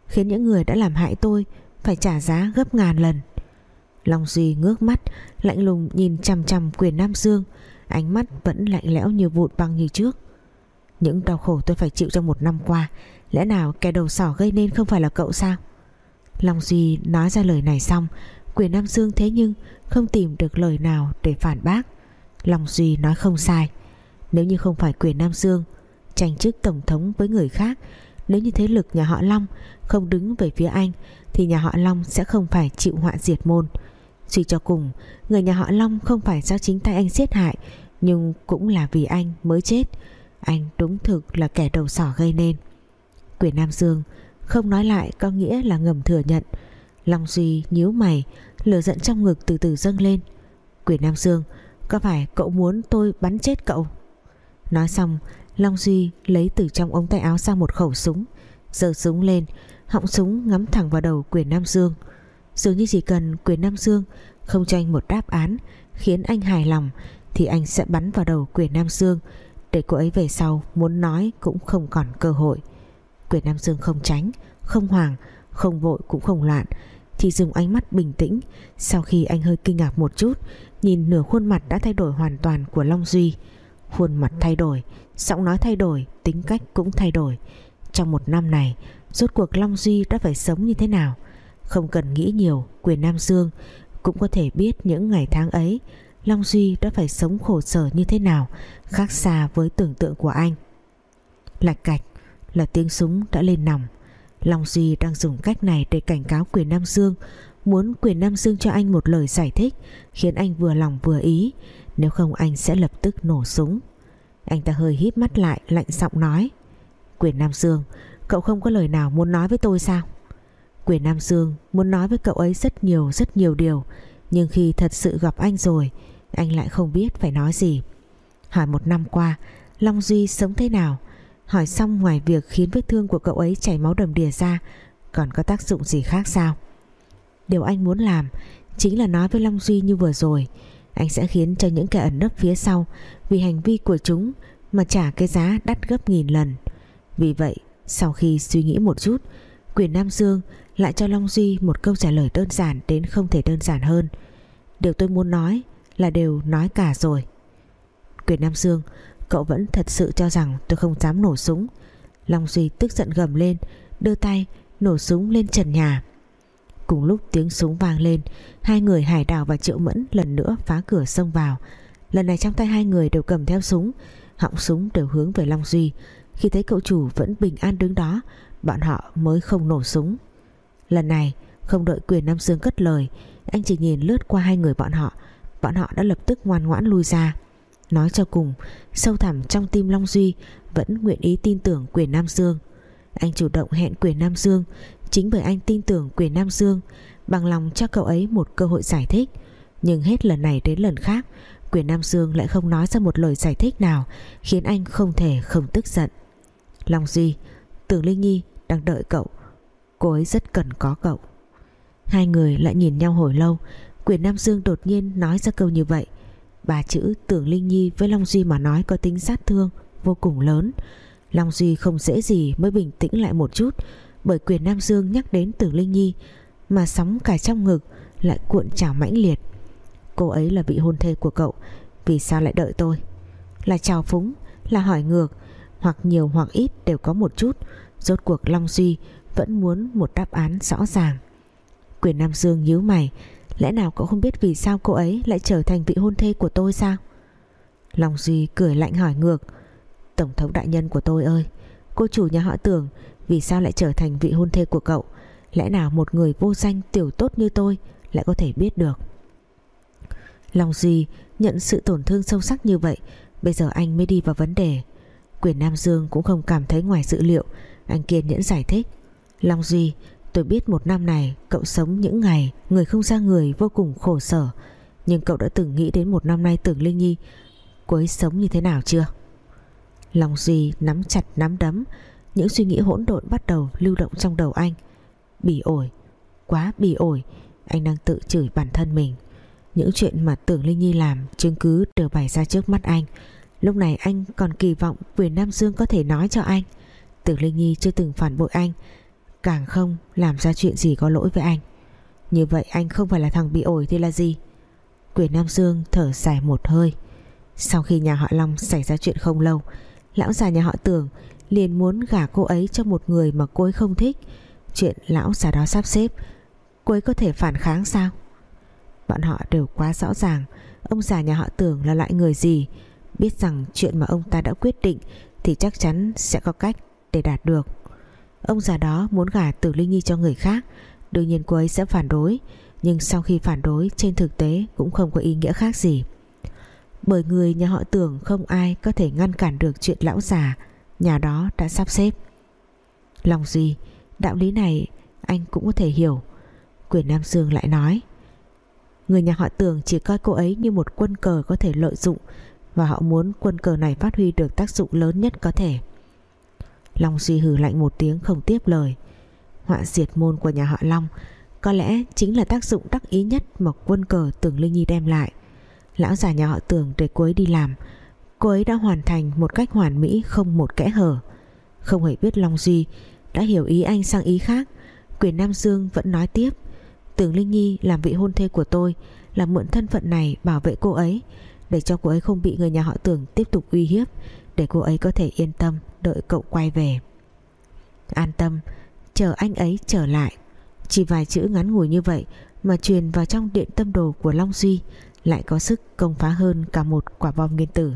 Khiến những người đã làm hại tôi Phải trả giá gấp ngàn lần. Long Duy ngước mắt, Lạnh lùng nhìn chằm chằm quyền Nam Dương. Ánh mắt vẫn lạnh lẽo như vụn băng như trước. Những đau khổ tôi phải chịu trong một năm qua, Lẽ nào kẻ đầu sỏ gây nên không phải là cậu sao? Long Duy nói ra lời này xong, Quyền Nam Dương thế nhưng Không tìm được lời nào để phản bác. Long Duy nói không sai. Nếu như không phải quyền Nam Dương Tranh chức tổng thống với người khác, Nếu như thế lực nhà họ Long Không đứng về phía anh, Thì nhà họ Long sẽ không phải chịu họa diệt môn. Suy cho cùng, Người nhà họ Long không phải do chính tay anh giết hại, Nhưng cũng là vì anh mới chết. Anh đúng thực là kẻ đầu sỏ gây nên. Quyền Nam Dương không nói lại có nghĩa là ngầm thừa nhận. Long Duy nhíu mày, Lửa giận trong ngực từ từ dâng lên. Quyền Nam Dương, Có phải cậu muốn tôi bắn chết cậu? Nói xong, Long Duy lấy từ trong ống tay áo ra một khẩu súng, giơ súng lên, Họng súng ngắm thẳng vào đầu quyền Nam Dương. Dường như chỉ cần quyền Nam Dương Không cho anh một đáp án Khiến anh hài lòng, Thì anh sẽ bắn vào đầu quyền Nam Dương. Để cô ấy về sau muốn nói cũng không còn cơ hội. Quyền Nam Dương không tránh, Không hoàng Không vội cũng không loạn Chỉ dùng ánh mắt bình tĩnh. Sau khi anh hơi kinh ngạc một chút, Nhìn nửa khuôn mặt đã thay đổi hoàn toàn của Long Duy. Khuôn mặt thay đổi, Giọng nói thay đổi, Tính cách cũng thay đổi. Trong một năm này, Rốt cuộc Long Duy đã phải sống như thế nào? Không cần nghĩ nhiều, Quyền Nam Dương cũng có thể biết những ngày tháng ấy, Long Duy đã phải sống khổ sở như thế nào, Khác xa với tưởng tượng của anh. Lạch cạch là tiếng súng đã lên nòng. Long Duy đang dùng cách này để cảnh cáo quyền Nam Dương, Muốn quyền Nam Dương cho anh một lời giải thích, Khiến anh vừa lòng vừa ý. Nếu không anh sẽ lập tức nổ súng. Anh ta hơi hít mắt lại, lạnh giọng nói, Quyền Nam Dương, Cậu không có lời nào muốn nói với tôi sao? Quyền Nam Dương muốn nói với cậu ấy rất nhiều rất nhiều điều. Nhưng khi thật sự gặp anh rồi, Anh lại không biết phải nói gì. Hỏi một năm qua, Long Duy sống thế nào? Hỏi xong ngoài việc khiến vết thương của cậu ấy chảy máu đầm đìa ra, Còn có tác dụng gì khác sao? Điều anh muốn làm Chính là nói với Long Duy như vừa rồi. Anh sẽ khiến cho những kẻ ẩn nấp phía sau Vì hành vi của chúng Mà trả cái giá đắt gấp nghìn lần. Vì vậy, sau khi suy nghĩ một chút, Quyền Nam Dương lại cho Long Duy Một câu trả lời đơn giản đến không thể đơn giản hơn. Điều tôi muốn nói Là đều nói cả rồi. Quyền Nam Dương, Cậu vẫn thật sự cho rằng tôi không dám nổ súng. Long Duy tức giận gầm lên, Đưa tay nổ súng lên trần nhà. Cùng lúc tiếng súng vang lên, Hai người Hải Đào và Triệu Mẫn lần nữa phá cửa xông vào. Lần này trong tay hai người đều cầm theo súng, Họng súng đều hướng về Long Duy. Khi thấy cậu chủ vẫn bình an đứng đó, Bọn họ mới không nổ súng. Lần này, không đợi quyền Nam Dương cất lời. Anh chỉ nhìn lướt qua hai người bọn họ. Bọn họ đã lập tức ngoan ngoãn lui ra. Nói cho cùng, Sâu thẳm trong tim Long Duy Vẫn nguyện ý tin tưởng quyền Nam Dương Anh chủ động hẹn quyền Nam Dương Chính bởi anh tin tưởng quyền Nam Dương Bằng lòng cho cậu ấy một cơ hội giải thích. Nhưng hết lần này đến lần khác, Quyền Nam Dương lại không nói ra một lời giải thích nào, Khiến anh không thể không tức giận. Long Duy, Tưởng Linh Nhi đang đợi cậu. Cô ấy rất cần có cậu. Hai người lại nhìn nhau hồi lâu, Quyền Nam Dương đột nhiên nói ra câu như vậy. Ba chữ Tưởng Linh Nhi với Long Duy mà nói có tính sát thương vô cùng lớn. Long Duy không dễ gì mới bình tĩnh lại một chút, bởi quyền Nam Dương nhắc đến Tưởng Linh Nhi mà sóng cả trong ngực lại cuộn trào mãnh liệt. Cô ấy là vị hôn thê của cậu, vì sao lại đợi tôi? Là chào phúng, là hỏi ngược, hoặc nhiều hoặc ít đều có một chút. Rốt cuộc Long Duy vẫn muốn một đáp án rõ ràng. Quyền Nam Dương nhíu mày, lẽ nào cậu không biết vì sao cô ấy lại trở thành vị hôn thê của tôi sao? Long Duy cười lạnh hỏi ngược, Tổng thống đại nhân của tôi ơi, Cô chủ nhà họ tưởng, vì sao lại trở thành vị hôn thê của cậu? Lẽ nào một người vô danh tiểu tốt như tôi Lại có thể biết được? Long Duy nhận sự tổn thương sâu sắc như vậy, Bây giờ anh mới đi vào vấn đề. Quyền Nam Dương cũng không cảm thấy ngoài dự liệu, Anh kiên nhẫn giải thích Long Duy tôi biết một năm này Cậu sống những ngày Người không ra người vô cùng khổ sở. Nhưng cậu đã từng nghĩ đến một năm nay, Tưởng Linh Nhi, Cô ấy sống như thế nào chưa? Long Duy nắm chặt nắm đấm, những suy nghĩ hỗn độn bắt đầu lưu động trong đầu anh. Bỉ ổi, Quá bỉ ổi, Anh đang tự chửi bản thân mình. Những chuyện mà tưởng Linh Nhi làm Chứng cứ đều bày ra trước mắt anh. Lúc này anh còn kỳ vọng Quyền Nam Dương có thể nói cho anh. Tưởng Linh Nhi chưa từng phản bội anh Càng không làm ra chuyện gì có lỗi với anh. Như vậy anh không phải là thằng bị ổi thì là gì? Quyền Nam Dương thở dài một hơi. Sau khi nhà họ Long xảy ra chuyện không lâu, Lão già nhà họ Tưởng liền muốn gả cô ấy cho một người mà cô ấy không thích. Chuyện lão già đó sắp xếp, cô ấy có thể phản kháng sao? Bọn họ đều quá rõ ràng, ông già nhà họ tưởng là loại người gì? Biết rằng chuyện mà ông ta đã quyết định thì chắc chắn sẽ có cách để đạt được ông già đó muốn gả tử linh nhi cho người khác. Đương nhiên cô ấy sẽ phản đối, nhưng sau khi phản đối, trên thực tế cũng không có ý nghĩa khác gì. Bởi người nhà họ tưởng không ai có thể ngăn cản được chuyện lão già, nhà đó đã sắp xếp. Lòng gì? Đạo lý này anh cũng có thể hiểu. Quyền Nam Dương lại nói, người nhà họ tưởng chỉ coi cô ấy như một quân cờ có thể lợi dụng, và họ muốn quân cờ này phát huy được tác dụng lớn nhất có thể. Long Duy hừ lạnh một tiếng không tiếp lời. Họa diệt môn của nhà họ Long có lẽ chính là tác dụng đắc ý nhất mà quân cờ Tưởng Linh Nhi đem lại. Lão già nhà họ Tưởng để cô ấy đi làm. Cô ấy đã hoàn thành một cách hoàn mỹ, không một kẽ hở. Không hề biết Long Duy đã hiểu ý anh sang ý khác. Quyền Nam Dương vẫn nói tiếp, Tưởng Linh Nhi làm vị hôn thê của tôi, là mượn thân phận này bảo vệ cô ấy, để cho cô ấy không bị người nhà họ Tưởng tiếp tục uy hiếp để cô ấy có thể yên tâm, đợi cậu quay về. An tâm, chờ anh ấy trở lại. Chỉ vài chữ ngắn ngủi như vậy mà truyền vào trong điện tâm đồ của Long Duy lại có sức công phá hơn cả một quả bom nguyên tử.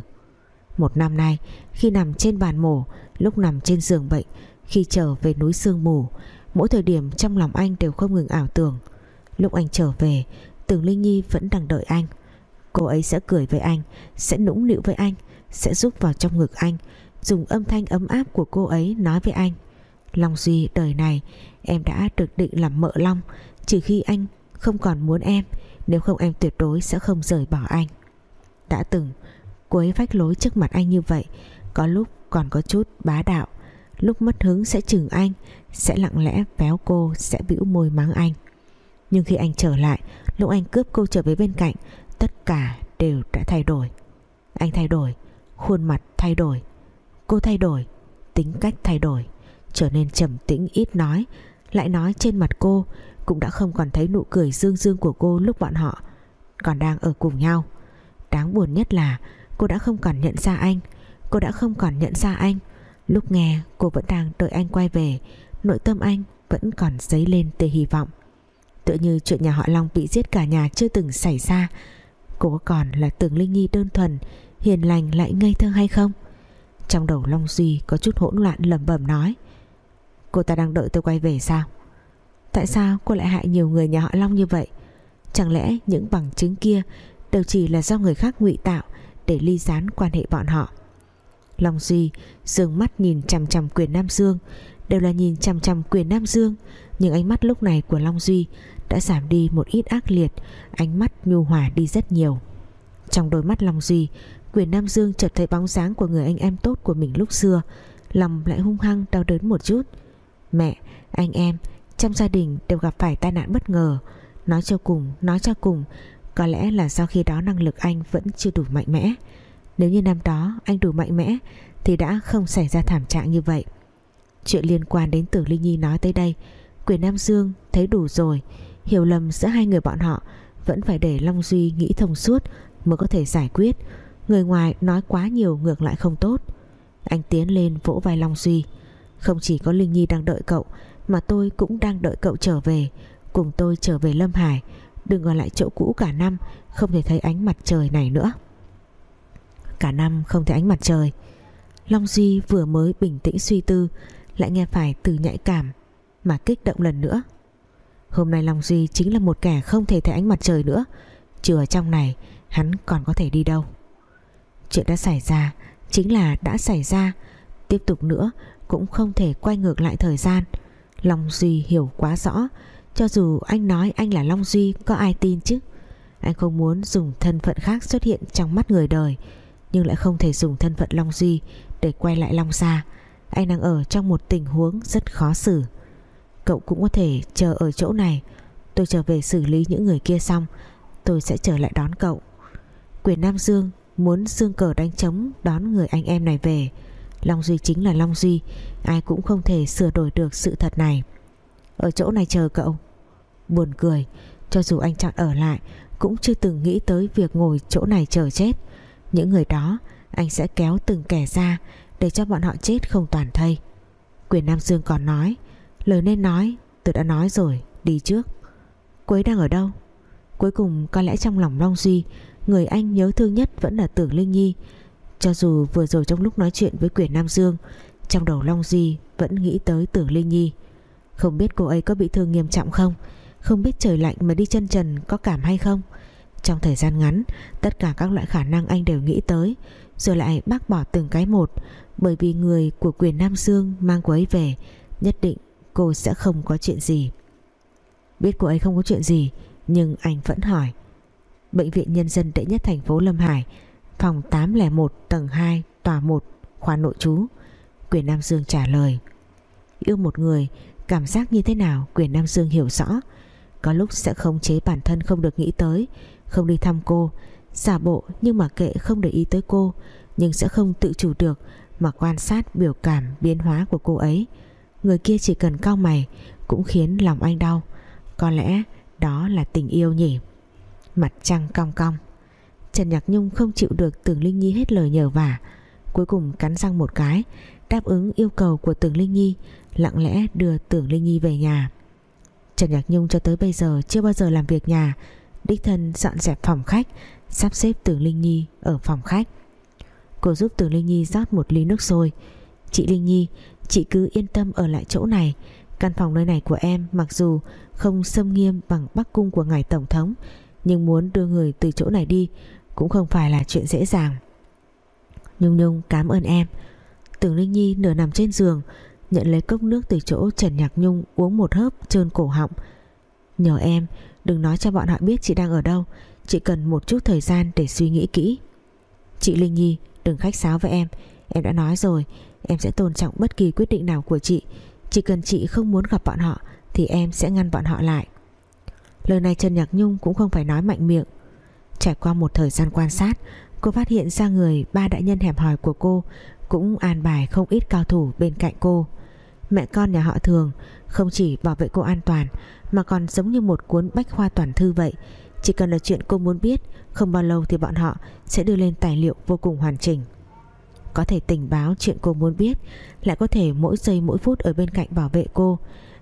Một năm nay, khi nằm trên bàn mổ, lúc nằm trên giường bệnh, khi trở về núi sương mù, mỗi thời điểm trong lòng anh đều không ngừng ảo tưởng. Lúc anh trở về, Tưởng Linh Nhi vẫn đang đợi anh. Cô ấy sẽ cười với anh, sẽ nũng nịu với anh sẽ rút vào trong ngực anh, dùng âm thanh ấm áp của cô ấy nói với anh. Long Duy, đời này, em đã được định làm mợ Long trừ khi anh không còn muốn em, nếu không em tuyệt đối sẽ không rời bỏ anh. Đã từng, cô ấy vách lối trước mặt anh như vậy, có lúc còn có chút bá đạo, lúc mất hứng sẽ chừng anh, sẽ lặng lẽ véo cô, sẽ bĩu môi mắng anh. Nhưng khi anh trở lại, lúc anh cướp cô trở về bên cạnh, tất cả đều đã thay đổi. Anh thay đổi khuôn mặt thay đổi. Cô thay đổi, tính cách thay đổi, trở nên trầm tĩnh ít nói. Lại nói trên mặt cô, cũng đã không còn thấy nụ cười dương dương của cô lúc bọn họ còn đang ở cùng nhau. Đáng buồn nhất là cô đã không còn nhận ra anh, cô đã không còn nhận ra anh. Lúc nghe, cô vẫn đang đợi anh quay về, nội tâm anh vẫn còn dấy lên tia hy vọng. Tựa như chuyện nhà họ Long bị giết cả nhà chưa từng xảy ra. Cô còn là tưởng Linh Nhi đơn thuần hiền lành lại ngây thơ hay không? Trong đầu Long Duy có chút hỗn loạn lẩm bẩm nói. Cô ta đang đợi tôi quay về sao? Tại sao cô lại hại nhiều người nhà họ Long như vậy? Chẳng lẽ những bằng chứng kia đều chỉ là do người khác ngụy tạo để ly gián quan hệ bọn họ? Long Duy dương mắt nhìn chằm chằm quyền Nam Dương, đều là nhìn chằm chằm quyền Nam Dương, nhưng ánh mắt lúc này của Long Duy đã giảm đi một ít ác liệt, ánh mắt nhu hòa đi rất nhiều. Trong đôi mắt Long Duy quyền Nam Dương chợt thấy bóng dáng của người anh em tốt của mình lúc xưa, lòng lại hung hăng đau đớn một chút. Mẹ, anh em, trong gia đình đều gặp phải tai nạn bất ngờ. Nói cho cùng, nói cho cùng, có lẽ là sau khi đó năng lực anh vẫn chưa đủ mạnh mẽ. Nếu như năm đó anh đủ mạnh mẽ, thì đã không xảy ra thảm trạng như vậy. Chuyện liên quan đến Tử Linh Nhi nói tới đây, quyền Nam Dương thấy đủ rồi. Hiểu lầm giữa hai người bọn họ, vẫn phải để Long Duy nghĩ thông suốt mới có thể giải quyết người ngoài nói quá nhiều ngược lại không tốt. Anh tiến lên vỗ vai Long Duy. Không chỉ có Linh Nhi đang đợi cậu, mà tôi cũng đang đợi cậu trở về. Cùng tôi trở về Lâm Hải. Đừng ở lại chỗ cũ cả năm, không thể thấy ánh mặt trời này nữa. Cả năm không thấy ánh mặt trời. Long Duy vừa mới bình tĩnh suy tư, lại nghe phải từ nhạy cảm, mà kích động lần nữa. Hôm nay Long Duy chính là một kẻ không thể thấy ánh mặt trời nữa. Trừ ở trong này, hắn còn có thể đi đâu? Chuyện đã xảy ra, chính là đã xảy ra. Tiếp tục nữa, cũng không thể quay ngược lại thời gian. Long Duy hiểu quá rõ, cho dù anh nói anh là Long Duy, có ai tin chứ? Anh không muốn dùng thân phận khác xuất hiện trong mắt người đời, nhưng lại không thể dùng thân phận Long Duy để quay lại Long Gia. Anh đang ở trong một tình huống rất khó xử. Cậu cũng có thể chờ ở chỗ này. Tôi trở về xử lý những người kia xong, tôi sẽ trở lại đón cậu. Quyền Nam Dương muốn dương cờ đánh trống đón người anh em này về. Long Duy chính là Long Duy, ai cũng không thể sửa đổi được sự thật này. Ở chỗ này chờ cậu. Buồn cười, cho dù anh chọn ở lại, cũng chưa từng nghĩ tới việc ngồi chỗ này chờ chết. Những người đó, anh sẽ kéo từng kẻ ra để cho bọn họ chết không toàn thây. Quyền Nam Dương còn nói, lời nên nói, tôi đã nói rồi, đi trước. Quế đang ở đâu? Cuối cùng có lẽ trong lòng Long Duy người anh nhớ thương nhất vẫn là Tưởng Linh Nhi. Cho dù vừa rồi trong lúc nói chuyện với quyền Nam Dương, trong đầu Long di vẫn nghĩ tới Tưởng Linh Nhi. Không biết cô ấy có bị thương nghiêm trọng không? Không biết trời lạnh mà đi chân trần có cảm hay không? Trong thời gian ngắn, tất cả các loại khả năng anh đều nghĩ tới, rồi lại bác bỏ từng cái một, bởi vì người của quyền Nam Dương mang cô ấy về, nhất định cô sẽ không có chuyện gì. Biết cô ấy không có chuyện gì, nhưng anh vẫn hỏi bệnh viện nhân dân đệ nhất thành phố Lâm Hải, phòng 801 tầng 2 tòa 1 khoa nội trú. Quyền Nam Dương trả lời, yêu một người, cảm giác như thế nào? Quyền Nam Dương hiểu rõ, có lúc sẽ không chế bản thân không được nghĩ tới, không đi thăm cô. Giả bộ nhưng mà kệ không để ý tới cô, nhưng sẽ không tự chủ được mà quan sát biểu cảm biến hóa của cô ấy. Người kia chỉ cần cau mày cũng khiến lòng anh đau. Có lẽ đó là tình yêu nhỉ? Mặt trăng cong cong. Trần Nhạc Nhung không chịu được Tưởng Linh Nhi hết lời nhờ vả. Cuối cùng cắn răng một cái, đáp ứng yêu cầu của Tưởng Linh Nhi, lặng lẽ đưa Tưởng Linh Nhi về nhà. Trần Nhạc Nhung cho tới bây giờ chưa bao giờ làm việc nhà. Đích thân dọn dẹp phòng khách, sắp xếp Tưởng Linh Nhi ở phòng khách. Cô giúp Tưởng Linh Nhi rót một ly nước sôi. Chị Linh Nhi, chị cứ yên tâm ở lại chỗ này. Căn phòng nơi này của em mặc dù không xâm nghiêm bằng bắc cung của ngài tổng thống nhưng muốn đưa người từ chỗ này đi cũng không phải là chuyện dễ dàng. Nhung Nhung, cảm ơn em. Tưởng Linh Nhi nửa nằm trên giường, nhận lấy cốc nước từ chỗ Trần Nhạc Nhung uống một hớp trơn cổ họng. Nhờ em, đừng nói cho bọn họ biết chị đang ở đâu, chị cần một chút thời gian để suy nghĩ kỹ. Chị Linh Nhi, đừng khách sáo với em. Em đã nói rồi, em sẽ tôn trọng bất kỳ quyết định nào của chị. Chỉ cần chị không muốn gặp bọn họ, thì em sẽ ngăn bọn họ lại lời này Trần Nhạc Nhung cũng không phải nói mạnh miệng. Trải qua một thời gian quan sát, cô phát hiện ra người ba đại nhân hẹp hòi của cô cũng an bài không ít cao thủ bên cạnh cô. Mẹ con nhà họ thường không chỉ bảo vệ cô an toàn, mà còn giống như một cuốn bách khoa toàn thư vậy. Chỉ cần là chuyện cô muốn biết, không bao lâu thì bọn họ sẽ đưa lên tài liệu vô cùng hoàn chỉnh. Có thể tình báo chuyện cô muốn biết, lại có thể mỗi giây mỗi phút ở bên cạnh bảo vệ cô.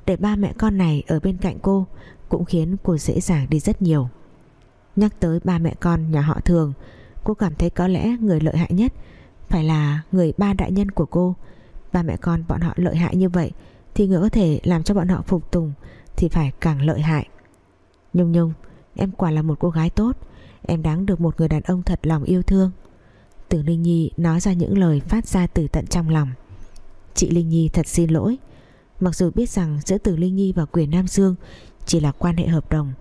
Để ba mẹ con này ở bên cạnh cô cũng khiến cô dễ dàng đi rất nhiều. Nhắc tới ba mẹ con nhà họ thường, cô cảm thấy có lẽ người lợi hại nhất phải là người ba đại nhân của cô. Ba mẹ con bọn họ lợi hại như vậy thì người có thể làm cho bọn họ phục tùng thì phải càng lợi hại. Nhung Nhung, em quả là một cô gái tốt. Em đáng được một người đàn ông thật lòng yêu thương. Từ Linh Nhi nói ra những lời phát ra từ tận trong lòng. Chị Linh Nhi thật xin lỗi. Mặc dù biết rằng giữa từ Linh Nhi và quyền Nam Dương chỉ là quan hệ hợp đồng.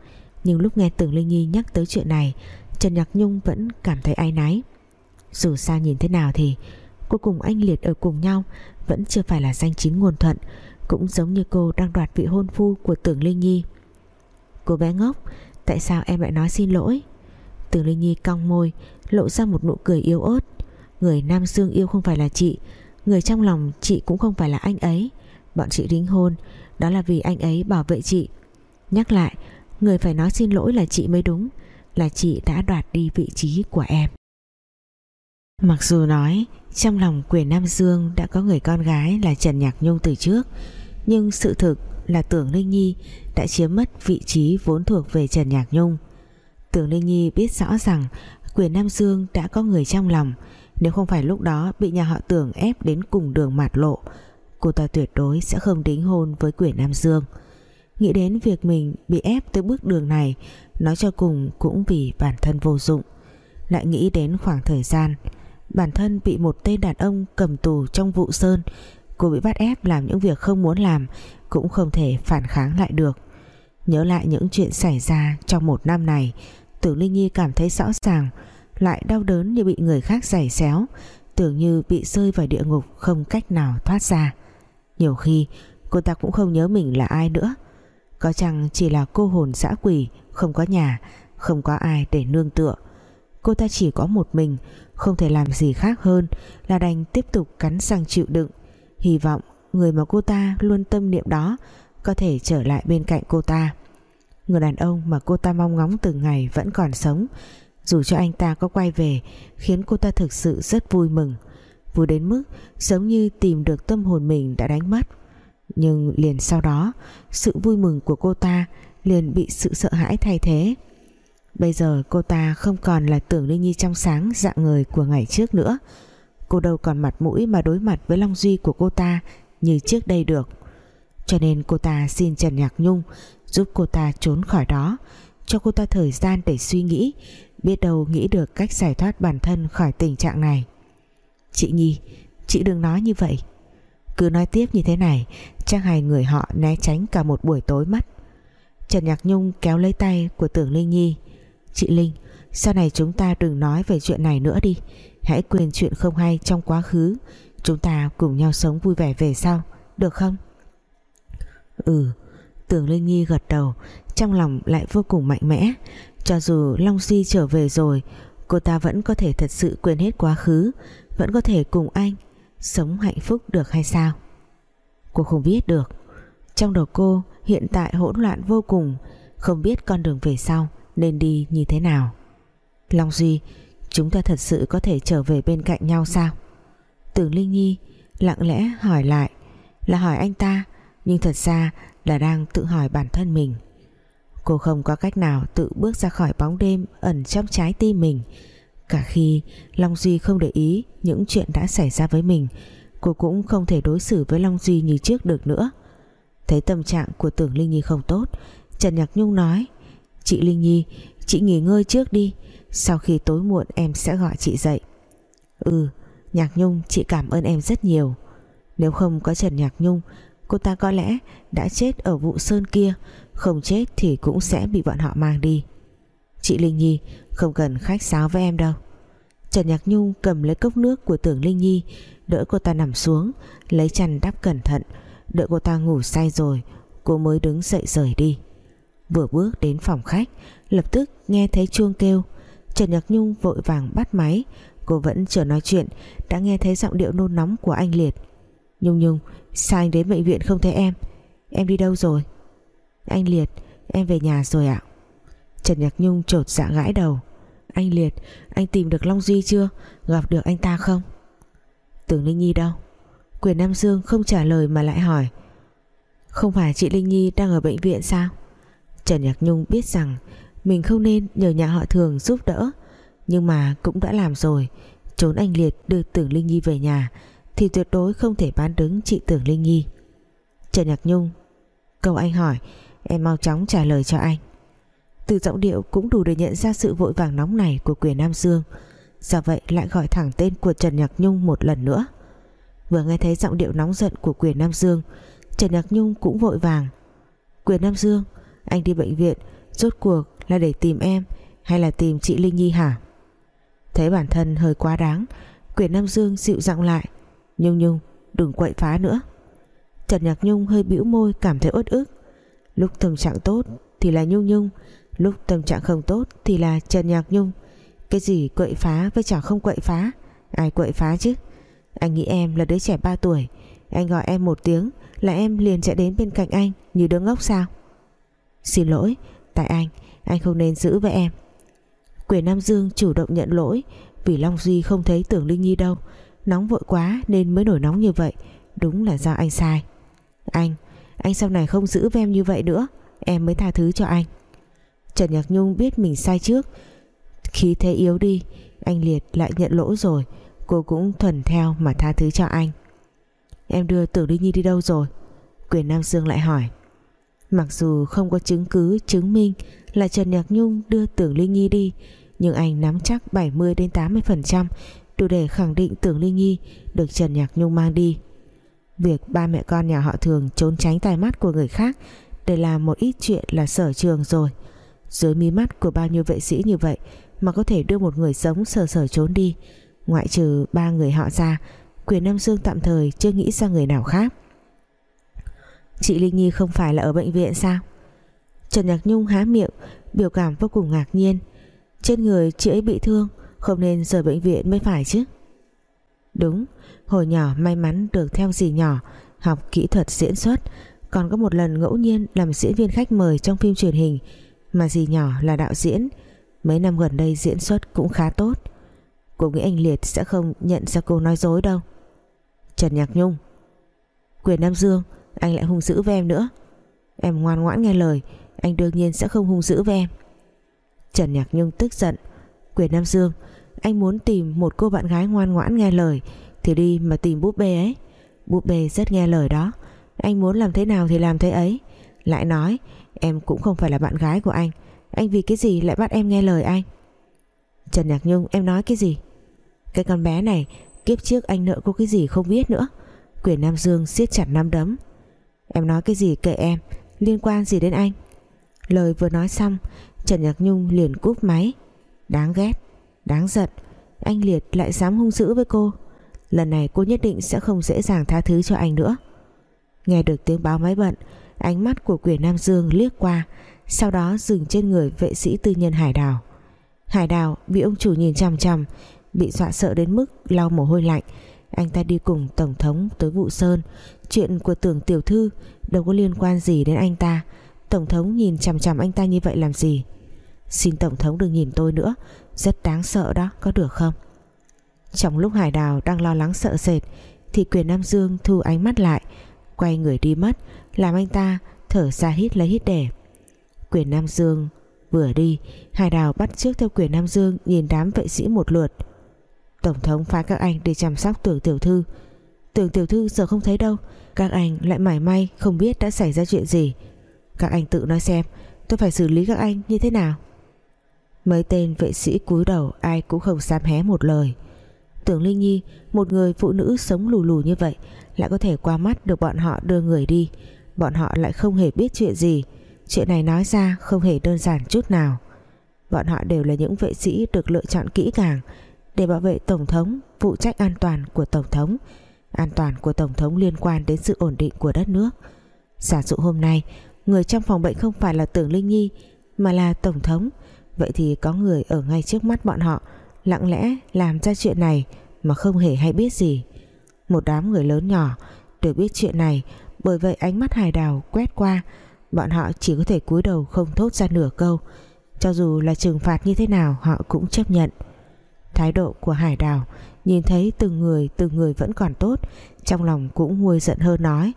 Nhưng lúc nghe Tưởng Linh Nhi nhắc tới chuyện này, Trần Nhạc Nhung vẫn cảm thấy ai náy. Dù sao nhìn thế nào thì Cô cùng anh Liệt ở cùng nhau Vẫn chưa phải là danh chính nguồn thuận, Cũng giống như cô đang đoạt vị hôn phu của Tưởng Linh Nhi. Cô bé ngốc, Tại sao em lại nói xin lỗi? Tưởng Linh Nhi cong môi, Lộ ra một nụ cười yếu ớt. Người Nam Dương yêu không phải là chị, Người trong lòng chị cũng không phải là anh ấy. Bọn chị đính hôn, Đó là vì anh ấy bảo vệ chị. Nhắc lại, Người phải nói xin lỗi là chị mới đúng, Là chị đã đoạt đi vị trí của em Mặc dù nói, trong lòng quyền Nam Dương đã có người con gái là Trần Nhạc Nhung từ trước, nhưng sự thực là Tưởng Linh Nhi đã chiếm mất vị trí vốn thuộc về Trần Nhạc Nhung. Tưởng Linh Nhi biết rõ rằng quyền Nam Dương đã có người trong lòng, nếu không phải lúc đó bị nhà họ Tưởng ép đến cùng đường mạt lộ, cô ta tuyệt đối sẽ không đính hôn với quyền Nam Dương. Nghĩ đến việc mình bị ép tới bước đường này, nói cho cùng cũng vì bản thân vô dụng. Lại nghĩ đến khoảng thời gian, bản thân bị một tên đàn ông cầm tù trong vụ sơn, cô bị bắt ép làm những việc không muốn làm, cũng không thể phản kháng lại được. Nhớ lại những chuyện xảy ra trong một năm này, tưởng linh nhi cảm thấy rõ ràng, lại đau đớn như bị người khác giày xéo, tưởng như bị rơi vào địa ngục không cách nào thoát ra. Nhiều khi, cô ta cũng không nhớ mình là ai nữa có chăng chỉ là cô hồn dã quỷ, không có nhà, không có ai để nương tựa. Cô ta chỉ có một mình, không thể làm gì khác hơn là đành tiếp tục cắn răng chịu đựng. Hy vọng người mà cô ta luôn tâm niệm đó có thể trở lại bên cạnh cô ta. Người đàn ông mà cô ta mong ngóng từng ngày vẫn còn sống. Dù cho anh ta có quay về, khiến cô ta thực sự rất vui mừng. Vui đến mức giống như tìm được tâm hồn mình đã đánh mất nhưng liền sau đó, sự vui mừng của cô ta liền bị sự sợ hãi thay thế. Bây giờ cô ta không còn là tưởng Linh Nhi trong sáng dạng người của ngày trước nữa. Cô đâu còn mặt mũi mà đối mặt với Long Duy của cô ta như trước đây được. Cho nên cô ta xin Trần Nhạc Nhung giúp cô ta trốn khỏi đó, Cho cô ta thời gian để suy nghĩ, Biết đâu nghĩ được cách giải thoát bản thân khỏi tình trạng này. Chị Nhi, Chị đừng nói như vậy. Cứ nói tiếp như thế này, Chắc hai người họ né tránh cả một buổi tối mất. Trần Nhạc Nhung kéo lấy tay của tưởng Linh Nhi. Chị Linh, Sau này chúng ta đừng nói về chuyện này nữa đi. Hãy quên chuyện không hay trong quá khứ. Chúng ta cùng nhau sống vui vẻ về sau, Được không? Ừ Tưởng Linh Nhi gật đầu, Trong lòng lại vô cùng mạnh mẽ. Cho dù Long Si trở về rồi, Cô ta vẫn có thể thật sự quên hết quá khứ, Vẫn có thể cùng anh Sống hạnh phúc được hay sao? Cô không biết được. Trong đầu cô hiện tại hỗn loạn vô cùng, Không biết con đường về sau nên đi như thế nào. Long Duy, chúng ta thật sự có thể trở về bên cạnh nhau sao? Tưởng Linh Nhi lặng lẽ hỏi lại là hỏi anh ta, nhưng thật ra là đang tự hỏi bản thân mình. Cô không có cách nào tự bước ra khỏi bóng đêm ẩn trong trái tim mình cả khi Long Duy không để ý những chuyện đã xảy ra với mình, cô cũng không thể đối xử với Long Duy như trước được nữa. Thấy tâm trạng của tưởng Linh Nhi không tốt, Trần Nhạc Nhung nói, chị Linh Nhi, chị nghỉ ngơi trước đi, sau khi tối muộn em sẽ gọi chị dậy. Ừ Nhạc Nhung, chị cảm ơn em rất nhiều. Nếu không có Trần Nhạc Nhung, Cô ta có lẽ đã chết ở vụ sơn kia, Không chết thì cũng sẽ bị bọn họ mang đi. Chị Linh Nhi không cần khách sáo với em đâu. Trần Nhạc Nhung cầm lấy cốc nước của tưởng Linh Nhi, Đỡ cô ta nằm xuống, Lấy chăn đắp cẩn thận, Đợi cô ta ngủ say rồi, Cô mới đứng dậy rời đi. Vừa bước đến phòng khách, Lập tức nghe thấy chuông kêu. Trần Nhạc Nhung vội vàng bắt máy, Cô vẫn chưa nói chuyện, Đã nghe thấy giọng điệu nôn nóng của anh Liệt. Nhung Nhung, Sao anh đến bệnh viện không thấy em? Em đi đâu rồi? Anh Liệt, em về nhà rồi ạ. Trần Nhạc Nhung trột dạ gãi đầu. Anh Liệt. Anh tìm được Long Duy chưa? Gặp được anh ta không? Tưởng Linh Nhi đâu? Quyền Nam Dương không trả lời mà lại hỏi. Không phải chị Linh Nhi đang ở bệnh viện sao? Trần Nhạc Nhung biết rằng Mình không nên nhờ nhà họ thường giúp đỡ. Nhưng mà cũng đã làm rồi. Trốn anh Liệt đưa Tưởng Linh Nhi về nhà thì tuyệt đối không thể bán đứng chị Tưởng Linh Nhi. Trần Nhạc Nhung, Câu anh hỏi, Em mau chóng trả lời cho anh. Từ giọng điệu cũng đủ để nhận ra sự vội vàng nóng này của quyền Nam Dương. Do vậy lại gọi thẳng tên của Trần Nhạc Nhung một lần nữa. Vừa nghe thấy giọng điệu nóng giận của quyền Nam Dương, Trần Nhạc Nhung cũng vội vàng. Quyền Nam Dương, Anh đi bệnh viện, Rốt cuộc là để tìm em Hay là tìm chị Linh Nhi hả? Thấy bản thân hơi quá đáng, Quyền Nam Dương dịu giọng lại. Nhung Nhung, đừng quậy phá nữa. Trần Nhạc Nhung hơi bĩu môi, cảm thấy uất ức. Lúc tâm trạng tốt thì là Nhung Nhung Lúc tâm trạng không tốt thì là Trần Nhạc Nhung. Cái gì quậy phá với chẳng không quậy phá? Ai quậy phá chứ? Anh nghĩ em là đứa trẻ 3 tuổi. Anh gọi em một tiếng là em liền chạy đến bên cạnh anh Như đứa ngốc sao? Xin lỗi Tại anh Anh không nên giữ với em. Quyền Nam Dương chủ động nhận lỗi Vì Long Duy không thấy tưởng Linh Nhi đâu. Nóng vội quá nên mới nổi nóng như vậy. Đúng là do anh sai. Anh, anh sau này không giữ với em như vậy nữa. Em mới tha thứ cho anh. Trần Nhạc Nhung biết mình sai trước. Khi thế yếu đi, Anh Liệt lại nhận lỗi rồi. Cô cũng thuần theo mà tha thứ cho anh. Em đưa Tưởng Linh Nhi đi đâu rồi? Quyền Nam Dương lại hỏi. Mặc dù không có chứng cứ chứng minh là Trần Nhạc Nhung đưa Tưởng Linh Nhi đi, nhưng anh nắm chắc 70 đến 80% đủ để khẳng định Tưởng Linh Nhi được Trần Nhạc Nhung mang đi. Việc ba mẹ con nhà họ thường trốn tránh tai mắt của người khác để làm một ít chuyện là sở trường rồi. Dưới mí mắt của bao nhiêu vệ sĩ như vậy mà có thể đưa một người sống sờ sờ trốn đi, ngoại trừ ba người họ ra, quyền Nam Dương tạm thời chưa nghĩ ra người nào khác. Chị Linh Nhi không phải là ở bệnh viện sao? Trần Nhạc Nhung há miệng, biểu cảm vô cùng ngạc nhiên. Trên người chị ấy bị thương, không nên rời bệnh viện mới phải chứ Đúng Hồi nhỏ may mắn được theo dì nhỏ Học kỹ thuật diễn xuất Còn có một lần ngẫu nhiên làm diễn viên khách mời Trong phim truyền hình mà dì nhỏ là đạo diễn. Mấy năm gần đây diễn xuất cũng khá tốt. Cô nghĩ anh Liệt sẽ không nhận ra cô nói dối đâu. Trần Nhạc Nhung. Quyền Nam Dương, Anh lại hung dữ với em nữa. Em ngoan ngoãn nghe lời, Anh đương nhiên sẽ không hung dữ với em. Trần Nhạc Nhung tức giận. Quyền Nam Dương, anh muốn tìm một cô bạn gái ngoan ngoãn nghe lời, Thì đi mà tìm búp bê ấy. Búp bê rất nghe lời đó. Anh muốn làm thế nào thì làm thế ấy. Lại nói em cũng không phải là bạn gái của anh. Anh vì cái gì lại bắt em nghe lời anh? Trần Nhạc Nhung, em nói cái gì? Cái con bé này, Kiếp trước anh nợ cô cái gì không biết nữa. Quyền Nam Dương siết chặt nắm đấm. Em nói cái gì kệ em, Liên quan gì đến anh? Lời vừa nói xong, Trần Nhạc Nhung liền cúp máy. Đáng ghét, Đáng giận, Anh Liệt lại dám hung dữ với cô. Lần này cô nhất định sẽ không dễ dàng tha thứ cho anh nữa. Nghe được tiếng báo máy bận Ánh mắt của quyền Nam Dương liếc qua, Sau đó dừng trên người vệ sĩ tư nhân Hải Đào. Hải Đào bị ông chủ nhìn chằm chằm, Bị dọa sợ đến mức lau mồ hôi lạnh. Anh ta đi cùng Tổng thống tới vụ Sơn. Chuyện của tưởng tiểu thư Đâu có liên quan gì đến anh ta. Tổng thống nhìn chằm chằm anh ta như vậy làm gì? Xin Tổng thống đừng nhìn tôi nữa, Rất đáng sợ đó, có được không? Trong lúc Hải Đào đang lo lắng sợ sệt, Thì quyền Nam Dương thu ánh mắt lại Quay người đi mất, Làm anh ta thở ra hít lấy hít để. Quyền Nam Dương vừa đi, Hải Đào bắt trước theo quyền Nam Dương Nhìn đám vệ sĩ một lượt. Tổng thống phái các anh đi chăm sóc tưởng tiểu thư. Tưởng tiểu thư giờ không thấy đâu, Các anh lại mải may không biết đã xảy ra chuyện gì. Các anh tự nói xem, Tôi phải xử lý các anh như thế nào? Mấy tên vệ sĩ cúi đầu Ai cũng không dám hé một lời. Tưởng Linh Nhi, Một người phụ nữ sống lù lù như vậy lại có thể qua mắt được bọn họ đưa người đi. Bọn họ lại không hề biết chuyện gì. Chuyện này nói ra không hề đơn giản chút nào. Bọn họ đều là những vệ sĩ Được lựa chọn kỹ càng. Để bảo vệ Tổng thống, Phụ trách an toàn của Tổng thống. An toàn của Tổng thống liên quan đến sự ổn định của đất nước. Giả dụ hôm nay, Người trong phòng bệnh không phải là Tưởng Linh Nhi, Mà là Tổng thống. Vậy thì có người ở ngay trước mắt bọn họ, Lặng lẽ làm ra chuyện này Mà không hề hay biết gì. Một đám người lớn nhỏ. Đều biết chuyện này, Bởi vậy ánh mắt hài đào quét qua, Bọn họ chỉ có thể cúi đầu không thốt ra nửa câu. Cho dù là trừng phạt như thế nào, Họ cũng chấp nhận. Thái độ của hải đào, Nhìn thấy từng người từng người vẫn còn tốt, Trong lòng cũng nguôi giận hơn nói.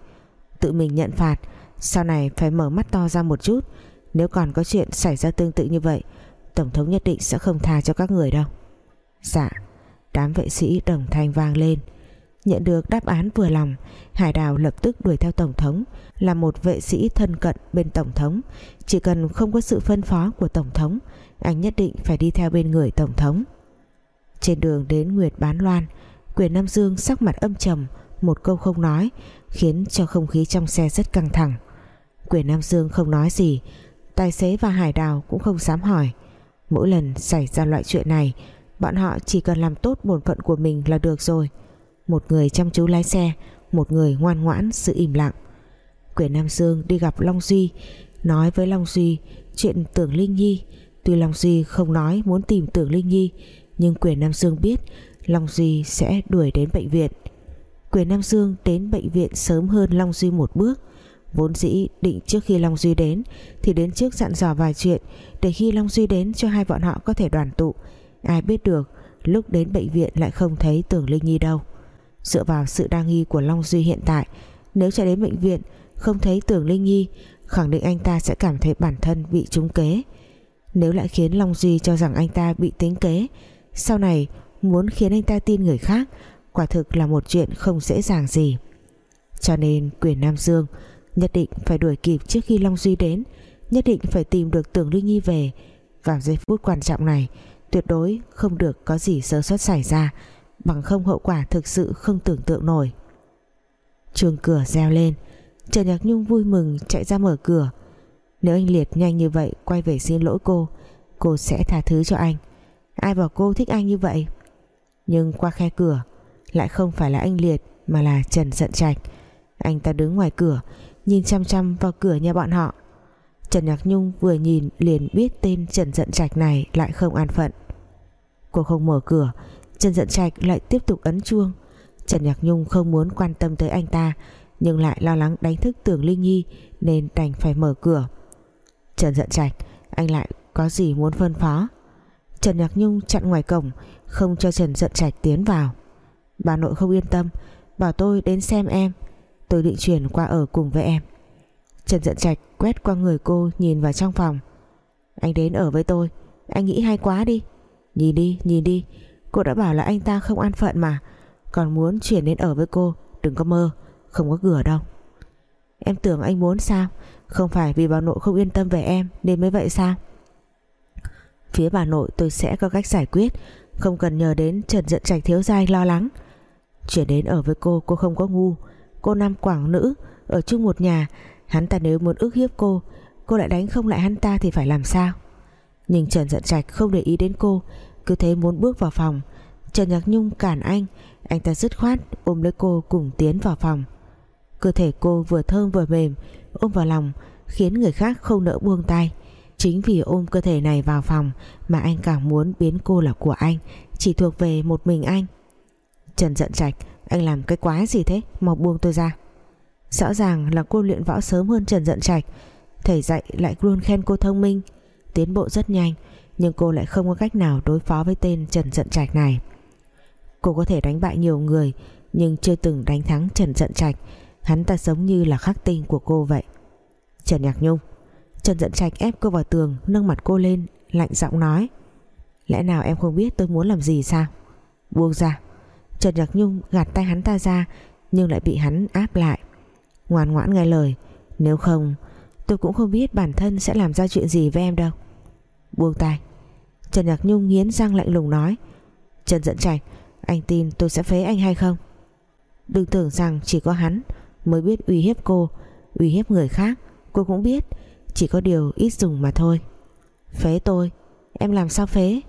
Tự mình nhận phạt, Sau này phải mở mắt to ra một chút. Nếu còn có chuyện xảy ra tương tự như vậy, Tổng thống nhất định sẽ không tha cho các người đâu. Dạ Đám vệ sĩ đồng thanh vang lên. Nhận được đáp án vừa lòng, Hải Đào lập tức đuổi theo Tổng thống, Là một vệ sĩ thân cận bên Tổng thống. Chỉ cần không có sự phân phó của Tổng thống, Anh nhất định phải đi theo bên người Tổng thống. Trên đường đến Nguyệt Bán Loan, Quyền Nam Dương sắc mặt âm trầm, Một câu không nói, Khiến cho không khí trong xe rất căng thẳng. Quyền Nam Dương không nói gì, Tài xế và Hải Đào cũng không dám hỏi. Mỗi lần xảy ra loại chuyện này, Bọn họ chỉ cần làm tốt bổn phận của mình là được rồi. Một người chăm chú lái xe, Một người ngoan ngoãn sự im lặng. Quyền Nam Dương đi gặp Long Duy, Nói với Long Duy Chuyện tưởng Linh Nhi. Tuy Long Duy không nói muốn tìm tưởng Linh Nhi, Nhưng Quyền Nam Dương biết Long Duy sẽ đuổi đến bệnh viện. Quyền Nam Dương đến bệnh viện sớm hơn Long Duy một bước. Vốn dĩ định trước khi Long Duy đến, Thì đến trước dặn dò vài chuyện Để khi Long Duy đến cho hai bọn họ có thể đoàn tụ. Ai biết được, Lúc đến bệnh viện lại không thấy Tưởng Linh Nhi đâu. Dựa vào sự đa nghi của Long Duy hiện tại, Nếu chạy đến bệnh viện, Không thấy Tưởng Linh Nhi, Khẳng định anh ta sẽ cảm thấy bản thân bị trúng kế. Nếu lại khiến Long Duy cho rằng anh ta bị tính kế, Sau này muốn khiến anh ta tin người khác, Quả thực là một chuyện không dễ dàng gì. Cho nên quyền Nam Dương Nhất định phải đuổi kịp trước khi Long Duy đến, Nhất định phải tìm được Tưởng Linh Nhi về. Vào giây phút quan trọng này, Tuyệt đối không được có gì sơ suất xảy ra. Bằng không hậu quả thực sự không tưởng tượng nổi. Chuông cửa reo lên, Trần Nhạc Nhung vui mừng chạy ra mở cửa. Nếu anh Liệt nhanh như vậy Quay về xin lỗi cô Cô sẽ tha thứ cho anh. Ai bảo cô thích anh như vậy? Nhưng qua khe cửa, Lại không phải là anh Liệt Mà là Trần giận Trạch. Anh ta đứng ngoài cửa, Nhìn chăm chăm vào cửa nhà bọn họ. Trần Nhạc Nhung vừa nhìn liền biết tên Trần giận Trạch này lại không an phận. Cô không mở cửa Trần Dận Trạch lại tiếp tục ấn chuông. Trần Nhạc Nhung không muốn quan tâm tới anh ta, Nhưng lại lo lắng đánh thức tưởng Linh Nhi Nên đành phải mở cửa. Trần Dận Trạch, Anh lại có gì muốn phân phó? Trần Nhạc Nhung chặn ngoài cổng, Không cho Trần Dận Trạch tiến vào. Bà nội không yên tâm, Bảo tôi đến xem em. Tôi định chuyển qua ở cùng với em. Trần Dận Trạch quét qua người cô Nhìn vào trong phòng. Anh đến ở với tôi, Anh nghĩ hay quá đi. Nhìn đi nhìn đi Cô đã bảo là anh ta không an phận mà. Còn muốn chuyển đến ở với cô, Đừng có mơ, Không có cửa đâu. Em tưởng anh muốn sao? Không phải vì bà nội không yên tâm về em, Nên mới vậy sao? Phía bà nội tôi sẽ có cách giải quyết, Không cần nhờ đến Trần Dận Trạch thiếu gia lo lắng. Chuyển đến ở với cô cô không có ngu. Cô Nam Quảng nữ, Ở chung một nhà. Hắn ta nếu muốn ức hiếp cô Cô lại đánh không lại hắn ta thì phải làm sao? Nhưng Trần Dận Trạch không để ý đến cô. Cứ thế muốn bước vào phòng. Trần Nhạc Nhung cản anh Anh ta dứt khoát ôm lấy cô cùng tiến vào phòng. Cơ thể cô vừa thơm vừa mềm, Ôm vào lòng, Khiến người khác không nỡ buông tay. Chính vì ôm cơ thể này vào phòng Mà anh càng muốn biến cô là của anh, Chỉ thuộc về một mình anh. Trần giận Trạch, Anh làm cái quái gì thế? Mau buông tôi ra. Rõ ràng là cô luyện võ sớm hơn Trần giận Trạch. Thầy dạy lại luôn khen cô thông minh, Tiến bộ rất nhanh. Nhưng cô lại không có cách nào đối phó với tên Trần Dận Trạch này. Cô có thể đánh bại nhiều người, Nhưng chưa từng đánh thắng Trần Dận Trạch. Hắn ta giống như là khắc tinh của cô vậy. Trần Nhạc Nhung, Trần Dẫn Trạch ép cô vào tường, Nâng mặt cô lên, lạnh giọng nói. Lẽ nào em không biết tôi muốn làm gì sao? Buông ra. Trần Nhạc Nhung gạt tay hắn ta ra, Nhưng lại bị hắn áp lại. Ngoan ngoãn nghe lời. Nếu không, tôi cũng không biết bản thân sẽ làm ra chuyện gì với em đâu. Buông tay. Trần Nhạc Nhung nghiến răng lạnh lùng nói, Trần Dẫn Trạch, Anh tin tôi sẽ phế anh hay không? Đừng tưởng rằng chỉ có hắn Mới biết uy hiếp cô, Uy hiếp người khác, Cô cũng biết, Chỉ có điều ít dùng mà thôi. Phế tôi? Em làm sao phế?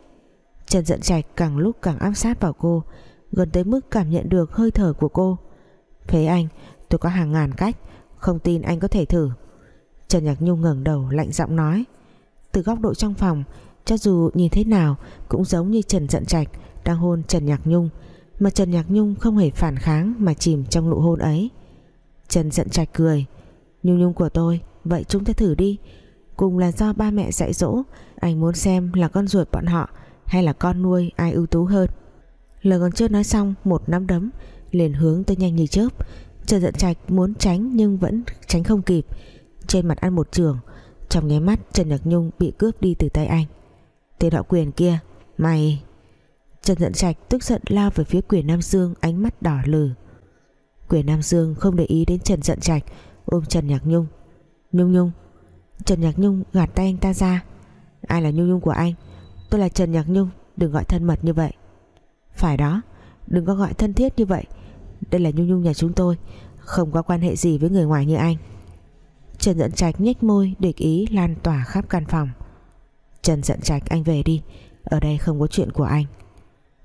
Trần Dẫn Trạch càng lúc càng áp sát vào cô, Gần tới mức cảm nhận được hơi thở của cô. Phế anh, Tôi có hàng ngàn cách, Không tin anh có thể thử. Trần Nhạc Nhung ngẩng đầu lạnh giọng nói, Từ góc độ trong phòng cho dù nhìn thế nào, Cũng giống như Trần giận Trạch Đang hôn Trần Nhạc Nhung, Mà Trần Nhạc Nhung không hề phản kháng Mà chìm trong nụ hôn ấy. Trần giận Trạch cười, Nhung Nhung của tôi, Vậy chúng ta thử đi. Cùng là do ba mẹ dạy dỗ, Anh muốn xem là con ruột bọn họ Hay là con nuôi ai ưu tú hơn. Lời còn chưa nói xong, Một nắm đấm liền hướng tới nhanh như chớp. Trần Dận Trạch muốn tránh nhưng vẫn tránh không kịp. Trên mặt ăn một trường, Trong nháy mắt Trần nhạc Nhung bị cướp đi từ tay anh. Tên đạo quyền kia. Mày. Trần Dận Trạch tức giận lao về phía quyền Nam Dương, Ánh mắt đỏ lừ. Quyền Nam Dương không để ý đến Trần Dận Trạch, Ôm Trần Nhạc Nhung. Nhung Nhung. Trần Nhạc Nhung gạt tay anh ta ra. Ai là Nhung Nhung của anh? Tôi là Trần Nhạc Nhung, Đừng gọi thân mật như vậy. Phải đó, Đừng có gọi thân thiết như vậy. Đây là Nhung Nhung nhà chúng tôi, Không có quan hệ gì với người ngoài như anh. Trần Dận Trạch nhếch môi Địch ý lan tỏa khắp căn phòng. Trần Dận Trạch, anh về đi. Ở đây không có chuyện của anh.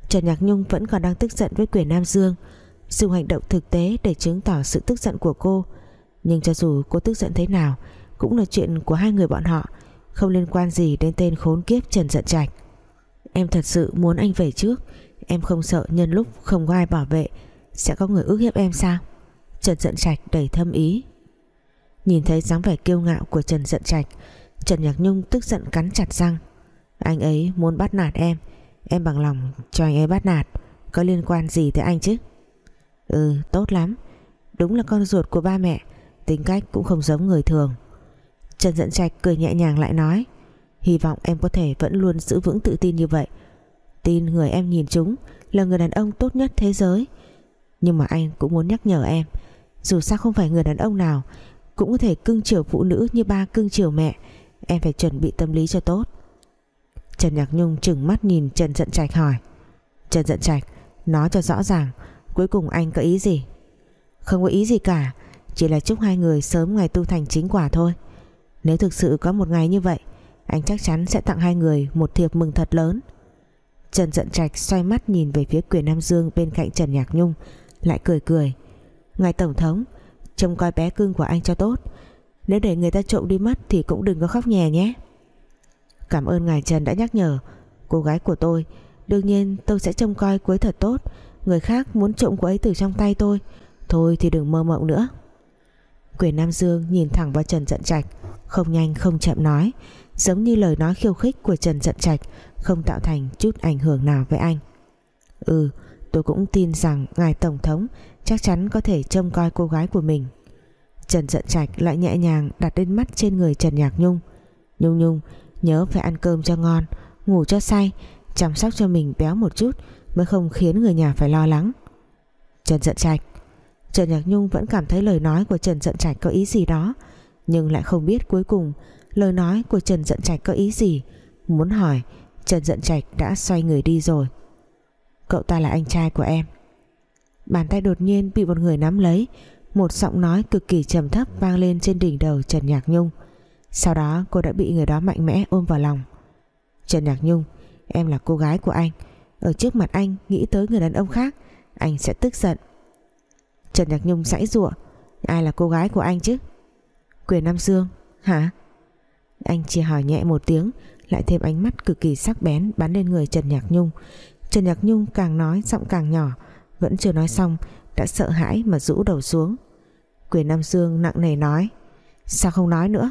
Trần Nhạc Nhung vẫn còn đang tức giận với quyền Nam Dương, Dùng hành động thực tế để chứng tỏ sự tức giận của cô. Nhưng cho dù cô tức giận thế nào, Cũng là chuyện của hai người bọn họ, Không liên quan gì đến tên khốn kiếp Trần Dận Trạch. Em thật sự muốn anh về trước. Em không sợ nhân lúc không có ai bảo vệ, Sẽ có người ước hiếp em sao? Trần Dận Trạch đầy thâm ý. Nhìn thấy dáng vẻ kiêu ngạo của Trần Dận Trạch Trần Nhạc Nhung tức giận cắn chặt răng. Anh ấy muốn bắt nạt em. Em bằng lòng cho anh ấy bắt nạt. Có liên quan gì tới anh chứ? Ừ tốt lắm. Đúng là con ruột của ba mẹ. Tính cách cũng không giống người thường. Trần Dận Trạch cười nhẹ nhàng lại nói, Hy vọng em có thể vẫn luôn giữ vững tự tin như vậy. Tin người em nhìn chúng Là người đàn ông tốt nhất thế giới. Nhưng mà anh cũng muốn nhắc nhở em, Dù sao không phải người đàn ông nào Cũng có thể cưng chiều phụ nữ như ba cưng chiều mẹ. Em phải chuẩn bị tâm lý cho tốt. Trần Nhạc Nhung chừng mắt nhìn Trần Dận Trạch hỏi. Trần Dận Trạch, Nói cho rõ ràng, Cuối cùng anh có ý gì? Không có ý gì cả, Chỉ là chúc hai người sớm ngày tu thành chính quả thôi. Nếu thực sự có một ngày như vậy, Anh chắc chắn sẽ tặng hai người Một thiệp mừng thật lớn. Trần Dận Trạch xoay mắt nhìn về phía quyền Nam Dương Bên cạnh Trần Nhạc Nhung, Lại cười cười. Ngài Tổng thống, Trông coi bé cưng của anh cho tốt nếu để người ta trộm đi mất Thì cũng đừng có khóc nhè nhé. Cảm ơn ngài Trần đã nhắc nhở. Cô gái của tôi, Đương nhiên tôi sẽ trông coi cuối thật tốt. Người khác muốn trộm cô ấy từ trong tay tôi. Thôi thì đừng mơ mộng nữa. Quyền Nam Dương nhìn thẳng vào Trần Dận Trạch, Không nhanh không chậm nói, Giống như lời nói khiêu khích của Trần Dận Trạch, Không tạo thành chút ảnh hưởng nào với anh. Ừ tôi cũng tin rằng Ngài Tổng thống Chắc chắn có thể trông coi cô gái của mình. Trần Dận Trạch lại nhẹ nhàng Đặt lên mắt trên người Trần Nhạc Nhung. Nhung Nhung, nhớ phải ăn cơm cho ngon, Ngủ cho say, Chăm sóc cho mình béo một chút Mới không khiến người nhà phải lo lắng. Trần Dận Trạch. Trần Nhạc Nhung vẫn cảm thấy lời nói của Trần Dận Trạch có ý gì đó, Nhưng lại không biết cuối cùng Lời nói của Trần Dận Trạch có ý gì. Muốn hỏi, Trần Dận Trạch đã xoay người đi rồi. Cậu ta là anh trai của em. Bàn tay đột nhiên bị một người nắm lấy một giọng nói cực kỳ trầm thấp vang lên trên đỉnh đầu Trần Nhạc Nhung. Sau đó, cô đã bị người đó mạnh mẽ ôm vào lòng. Trần Nhạc Nhung, Em là cô gái của anh. Ở trước mặt anh, nghĩ tới người đàn ông khác, Anh sẽ tức giận. Trần Nhạc Nhung sãy rụa Ai là cô gái của anh chứ? Quyền Nam Dương. Hả? Anh chỉ hỏi nhẹ một tiếng, Lại thêm ánh mắt cực kỳ sắc bén Bắn lên người Trần Nhạc Nhung. Trần Nhạc Nhung càng nói giọng càng nhỏ, Vẫn chưa nói xong, Đã sợ hãi mà rũ đầu xuống. Quyền Nam Dương nặng nề nói. Sao không nói nữa?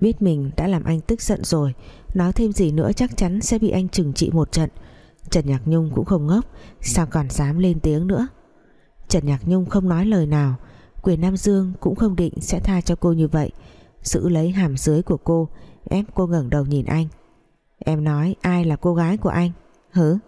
Biết mình đã làm anh tức giận rồi, Nói thêm gì nữa chắc chắn sẽ bị anh trừng trị một trận. Trần Nhạc Nhung cũng không ngốc, Sao còn dám lên tiếng nữa? Trần Nhạc Nhung không nói lời nào, Quyền Nam Dương cũng không định sẽ tha cho cô như vậy. Giữ lấy hàm dưới của cô, Ép cô ngẩng đầu nhìn anh. Em nói ai là cô gái của anh? Hứ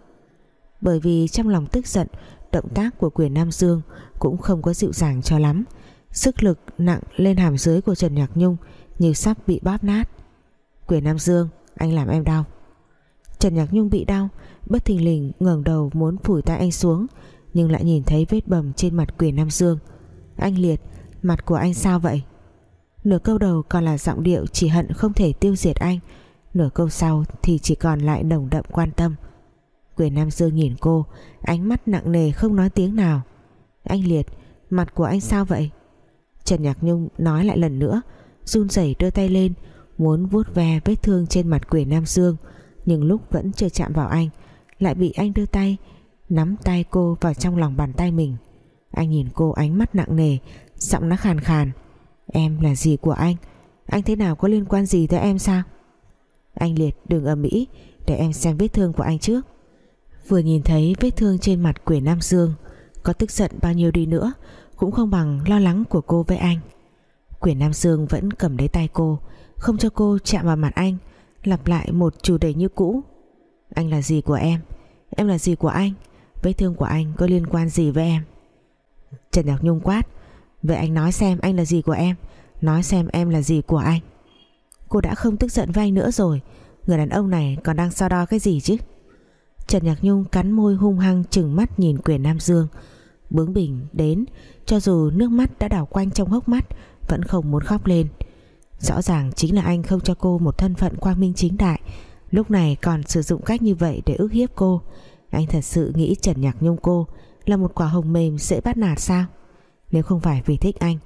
Bởi vì trong lòng tức giận Động tác của quyền Nam Dương Cũng không có dịu dàng cho lắm. Sức lực nặng lên hàm dưới của Trần Nhạc Nhung Như sắp bị bóp nát. Quyền Nam Dương, Anh làm em đau. Trần Nhạc Nhung bị đau, Bất thình lình ngẩng đầu muốn phủi tay anh xuống, Nhưng lại nhìn thấy vết bầm trên mặt quyền Nam Dương. Anh liệt, Mặt của anh sao vậy? Nửa câu đầu còn là giọng điệu chỉ hận không thể tiêu diệt anh. Nửa câu sau thì chỉ còn lại nồng đậm quan tâm. Quyền Nam Dương nhìn cô, Ánh mắt nặng nề không nói tiếng nào. Anh Liệt, Mặt của anh sao vậy? Trần Nhạc Nhung nói lại lần nữa, run rẩy đưa tay lên, Muốn vuốt ve vết thương trên mặt quyền Nam Dương, Nhưng lúc vẫn chưa chạm vào anh, Lại bị anh đưa tay, Nắm tay cô vào trong lòng bàn tay mình. Anh nhìn cô ánh mắt nặng nề, Giọng nó khàn khàn. Em là gì của anh? Anh thế nào có liên quan gì tới em sao? Anh Liệt đừng ở Mỹ Để em xem vết thương của anh trước. Vừa nhìn thấy vết thương trên mặt quỷ Nam Dương, Có tức giận bao nhiêu đi nữa, Cũng không bằng lo lắng của cô với anh. Quỷ Nam Dương vẫn cầm lấy tay cô, Không cho cô chạm vào mặt anh, Lặp lại một chủ đề như cũ. Anh là gì của em? Em là gì của anh? Vết thương của anh có liên quan gì với em? Trần Nhạc Nhung quát, Vậy anh nói xem anh là gì của em, Nói xem em là gì của anh. Cô đã không tức giận với anh nữa rồi, Người đàn ông này còn đang so đo cái gì chứ? Trần Nhạc Nhung cắn môi hung hăng chừng mắt nhìn quyền Nam Dương. Bướng bỉnh đến, Cho dù nước mắt đã đảo quanh trong hốc mắt, Vẫn không muốn khóc lên. Rõ ràng chính là anh không cho cô một thân phận quang minh chính đại, Lúc này còn sử dụng cách như vậy để ức hiếp cô. Anh thật sự nghĩ Trần Nhạc Nhung cô Là một quả hồng mềm dễ bắt nạt sao? Nếu không phải vì thích anh,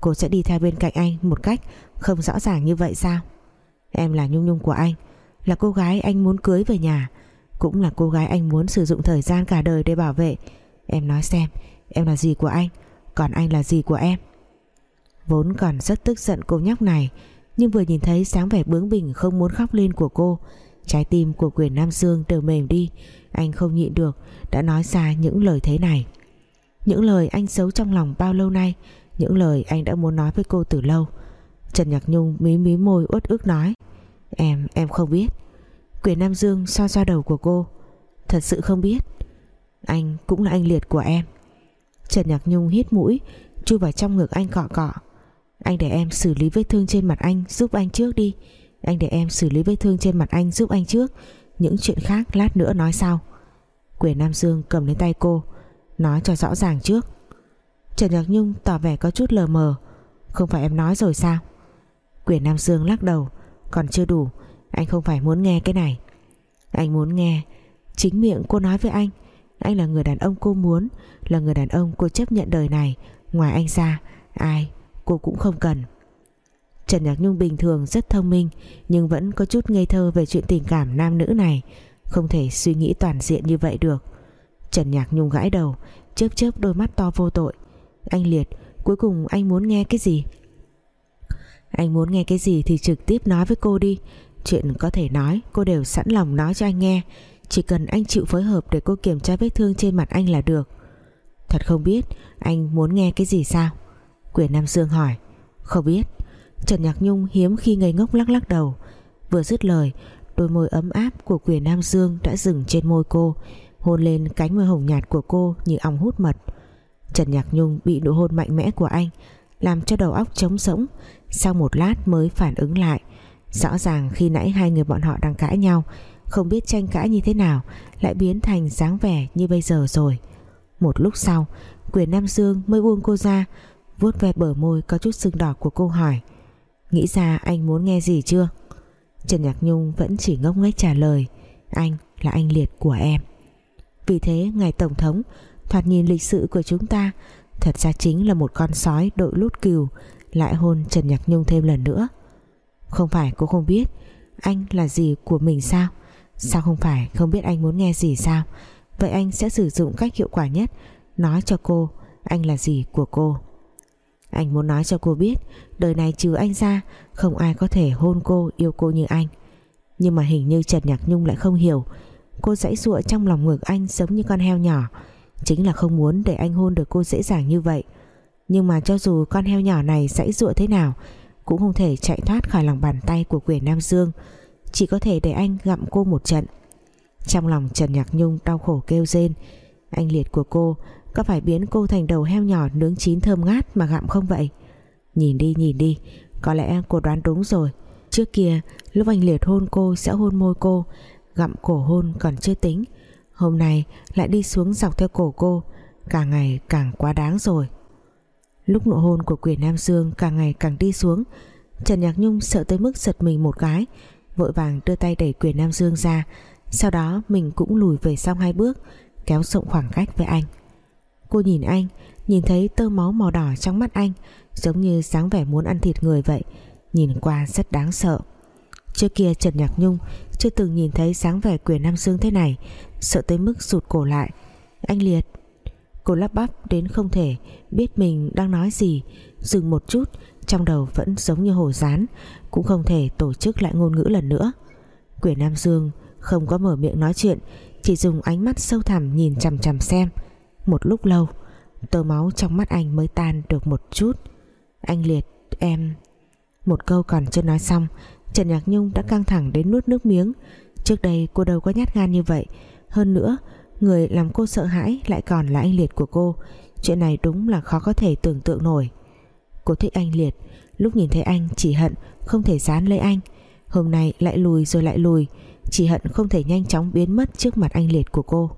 Cô sẽ đi theo bên cạnh anh một cách Không rõ ràng như vậy sao? Em là Nhung Nhung của anh, Là cô gái anh muốn cưới về nhà cũng là cô gái anh muốn sử dụng thời gian cả đời để bảo vệ. Em nói xem Em là gì của anh? Còn anh là gì của em? Vốn còn rất tức giận cô nhóc này Nhưng vừa nhìn thấy sáng vẻ bướng bỉnh Không muốn khóc lên của cô Trái tim của quyền Nam Dương đều mềm đi. Anh không nhịn được Đã nói ra những lời thế này. Những lời anh giấu trong lòng bao lâu nay Những lời anh đã muốn nói với cô từ lâu. Trần Nhạc Nhung mí mí môi uất ức nói Em, em không biết. Quyền Nam Dương xoa xoa đầu của cô. Thật sự không biết. Anh cũng là anh liệt của em. Trần Nhạc Nhung hít mũi, Chui vào trong ngực anh cọ cọ. Anh để em xử lý vết thương trên mặt anh Giúp anh trước đi. Anh để em xử lý vết thương trên mặt anh giúp anh trước. Những chuyện khác lát nữa nói sau. Quyền Nam Dương cầm lấy tay cô, Nói cho rõ ràng trước. Trần Nhạc Nhung tỏ vẻ có chút lờ mờ. Không phải em nói rồi sao? Quyền Nam Dương lắc đầu, Còn chưa đủ. Anh không phải muốn nghe cái này. Anh muốn nghe. Chính miệng cô nói với anh Anh là người đàn ông cô muốn, Là người đàn ông cô chấp nhận đời này. Ngoài anh ra, Ai cô cũng không cần. Trần Nhạc Nhung bình thường rất thông minh, Nhưng vẫn có chút ngây thơ về chuyện tình cảm nam nữ này. Không thể suy nghĩ toàn diện như vậy được. Trần Nhạc Nhung gãi đầu, chớp chớp đôi mắt to vô tội. Anh Liệt, cuối cùng anh muốn nghe cái gì? Anh muốn nghe cái gì thì trực tiếp nói với cô đi. Chuyện có thể nói, cô đều sẵn lòng nói cho anh nghe. Chỉ cần anh chịu phối hợp để cô kiểm tra vết thương trên mặt anh là được. Thật không biết anh muốn nghe cái gì sao? Quyền Nam Dương hỏi. Không biết. Trần Nhạc Nhung hiếm khi ngây ngốc lắc lắc đầu. Vừa dứt lời, Đôi môi ấm áp của quyền Nam Dương đã dừng trên môi cô, hôn lên cánh môi hồng nhạt của cô như ong hút mật. Trần Nhạc Nhung bị nụ hôn mạnh mẽ của anh, làm cho đầu óc trống rỗng, sau một lát mới phản ứng lại rõ ràng khi nãy hai người bọn họ đang cãi nhau, không biết tranh cãi như thế nào lại biến thành dáng vẻ như bây giờ rồi. Một lúc sau, quyền Nam Dương mới buông cô ra, vuốt ve bờ môi có chút sưng đỏ của cô hỏi, nghĩ ra anh muốn nghe gì chưa? Trần Nhạc Nhung vẫn chỉ ngốc nghếch trả lời, anh là anh liệt của em. Vì thế, ngài Tổng thống, Thoạt nhìn lịch sự của chúng ta, Thật ra chính là một con sói đội lút cừu, Lại hôn Trần Nhạc Nhung thêm lần nữa. Không phải, cô không biết. Anh là gì của mình sao? Sao không phải không biết anh muốn nghe gì sao? Vậy anh sẽ sử dụng cách hiệu quả nhất. Nói cho cô, Anh là gì của cô? Anh muốn nói cho cô biết, Đời này trừ anh ra, Không ai có thể hôn cô, yêu cô như anh. Nhưng mà hình như Trần Nhạc Nhung lại không hiểu. Cô dãy dụa trong lòng ngực anh giống như con heo nhỏ. Chính là không muốn để anh hôn được cô dễ dàng như vậy. Nhưng mà cho dù con heo nhỏ này dãy dụa thế nào cũng không thể chạy thoát khỏi lòng bàn tay của quyền Nam Dương. Chỉ có thể để anh gặm cô một trận. Trong lòng Trần Nhạc Nhung đau khổ kêu rên, Anh liệt của cô Có phải biến cô thành đầu heo nhỏ nướng chín thơm ngát mà gặm không vậy? Nhìn đi nhìn đi, Có lẽ cô đoán đúng rồi. Trước kia, lúc anh liệt hôn cô sẽ hôn môi cô, Gặm cổ hôn còn chưa tính. Hôm nay lại đi xuống dọc theo cổ cô, Càng ngày càng quá đáng rồi. Lúc nụ hôn của quyền Nam Dương Càng ngày càng đi xuống, Trần Nhạc Nhung sợ tới mức giật mình một cái, Vội vàng đưa tay đẩy quyền Nam Dương ra. Sau đó mình cũng lùi về sau hai bước, Kéo rộng khoảng cách với anh. Cô nhìn anh, Nhìn thấy tơ máu màu đỏ trong mắt anh, Giống như dáng vẻ muốn ăn thịt người vậy, Nhìn qua rất đáng sợ. Trước kia Trần Nhạc Nhung Chưa từng nhìn thấy dáng vẻ quyền Nam Dương thế này, Sợ tới mức rụt cổ lại. Anh Liệt Cô lắp bắp đến không thể Biết mình đang nói gì. Dừng một chút, Trong đầu vẫn giống như hồ dán Cũng không thể tổ chức lại ngôn ngữ lần nữa. Quyển Nam Dương không có mở miệng nói chuyện, Chỉ dùng ánh mắt sâu thẳm nhìn chằm chằm xem. Một lúc lâu, Tơ máu trong mắt anh mới tan được một chút. Anh Liệt em. Một câu còn chưa nói xong, Trần Nhạc Nhung đã căng thẳng đến nuốt nước miếng. Trước đây cô đâu có nhát gan như vậy. Hơn nữa Người làm cô sợ hãi lại còn là anh Liệt của cô. Chuyện này đúng là khó có thể tưởng tượng nổi. Cô thích anh Liệt. Lúc nhìn thấy anh, chỉ hận Không thể dán lấy anh. Hôm nay lại lùi rồi lại lùi. Chỉ hận không thể nhanh chóng biến mất trước mặt anh Liệt của cô.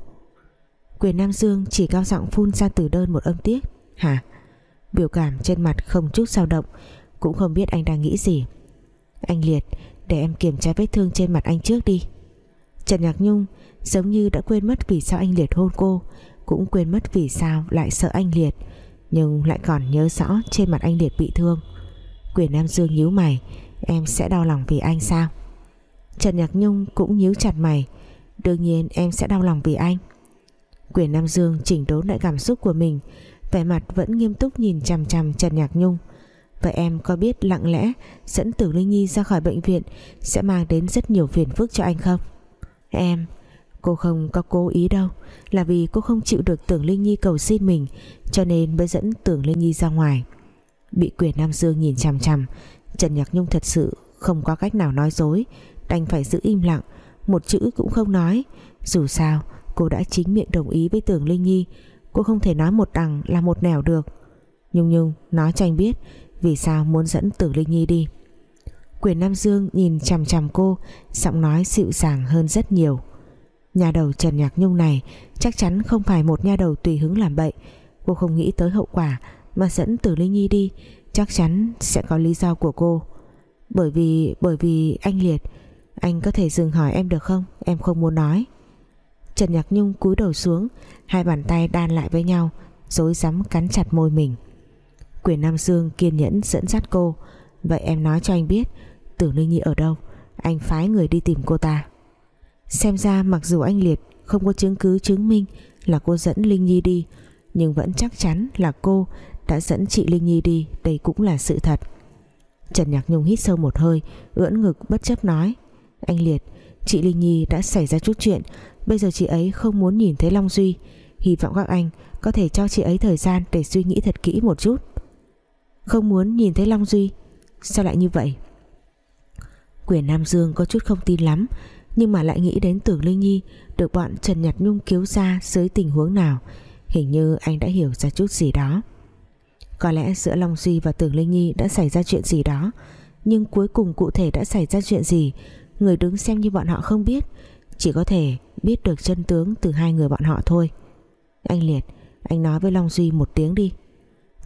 Quyền Nam Dương chỉ cao giọng phun ra từ đơn một âm tiết. Hả? Biểu cảm trên mặt không chút dao động. Cũng không biết anh đang nghĩ gì. Anh Liệt, Để em kiểm tra vết thương trên mặt anh trước đi. Trần Nhạc Nhung Giống như đã quên mất vì sao anh Liệt hôn cô Cũng quên mất vì sao lại sợ anh Liệt Nhưng lại còn nhớ rõ Trên mặt anh Liệt bị thương. Quyền Nam Dương nhíu mày Em sẽ đau lòng vì anh sao? Trần Nhạc Nhung cũng nhíu chặt mày Đương nhiên em sẽ đau lòng vì anh. Quyền Nam Dương chỉnh đốn lại cảm xúc của mình vẻ mặt vẫn nghiêm túc nhìn chằm chằm Trần Nhạc Nhung. Vậy em có biết lặng lẽ dẫn Tử Linh Nhi ra khỏi bệnh viện sẽ mang đến rất nhiều phiền phức cho anh không? Em, cô không có cố ý đâu, là vì cô không chịu được Tưởng Linh Nhi cầu xin mình, cho nên mới dẫn Tưởng Linh Nhi ra ngoài. Bị quyền Nam Dương nhìn chằm chằm, Trần Nhạc Nhung thật sự không có cách nào nói dối, đành phải giữ im lặng, một chữ cũng không nói. Dù sao, cô đã chính miệng đồng ý với Tưởng Linh Nhi, cô không thể nói một đằng là một nẻo được. Nhung Nhung, nói cho anh biết, vì sao muốn dẫn Tưởng Linh Nhi đi? Quyền Nam Dương nhìn chằm chằm cô, giọng nói dịu dàng hơn rất nhiều nhà đầu Trần Nhạc Nhung này chắc chắn không phải một nha đầu tùy hứng làm bậy. Cô không nghĩ tới hậu quả, mà dẫn Tử Linh Nhi đi, chắc chắn sẽ có lý do của cô. Bởi vì bởi vì anh Liệt, anh có thể dừng hỏi em được không? Em không muốn nói. Trần Nhạc Nhung cúi đầu xuống, Hai bàn tay đan lại với nhau, Dối rắm cắn chặt môi mình. Quyền Nam Dương kiên nhẫn dẫn dắt cô. Vậy em nói cho anh biết Tử Linh Nhi ở đâu? Anh phái người đi tìm cô ta. Xem ra mặc dù anh Liệt Không có chứng cứ chứng minh Là cô dẫn Linh Nhi đi, Nhưng vẫn chắc chắn là cô Đã dẫn chị Linh Nhi đi, Đây cũng là sự thật. Trần Nhạc Nhung hít sâu một hơi, Ưỡn ngực bất chấp nói, Anh Liệt, Chị Linh Nhi đã xảy ra chút chuyện, Bây giờ chị ấy không muốn nhìn thấy Long Duy. Hy vọng các anh có thể cho chị ấy thời gian Để suy nghĩ thật kỹ một chút. Không muốn nhìn thấy Long Duy? Sao lại như vậy? Quyền Nam Dương có chút không tin lắm nhưng mà lại nghĩ đến Tưởng Linh Nhi, Được bọn Trần Nhật Nhung cứu ra Dưới tình huống nào, Hình như anh đã hiểu ra chút gì đó. Có lẽ giữa Long Duy và Tưởng Linh Nhi Đã xảy ra chuyện gì đó, Nhưng cuối cùng cụ thể đã xảy ra chuyện gì, Người đứng xem như bọn họ không biết, Chỉ có thể biết được chân tướng từ hai người bọn họ thôi. Anh Liệt, Anh nói với Long Duy một tiếng đi.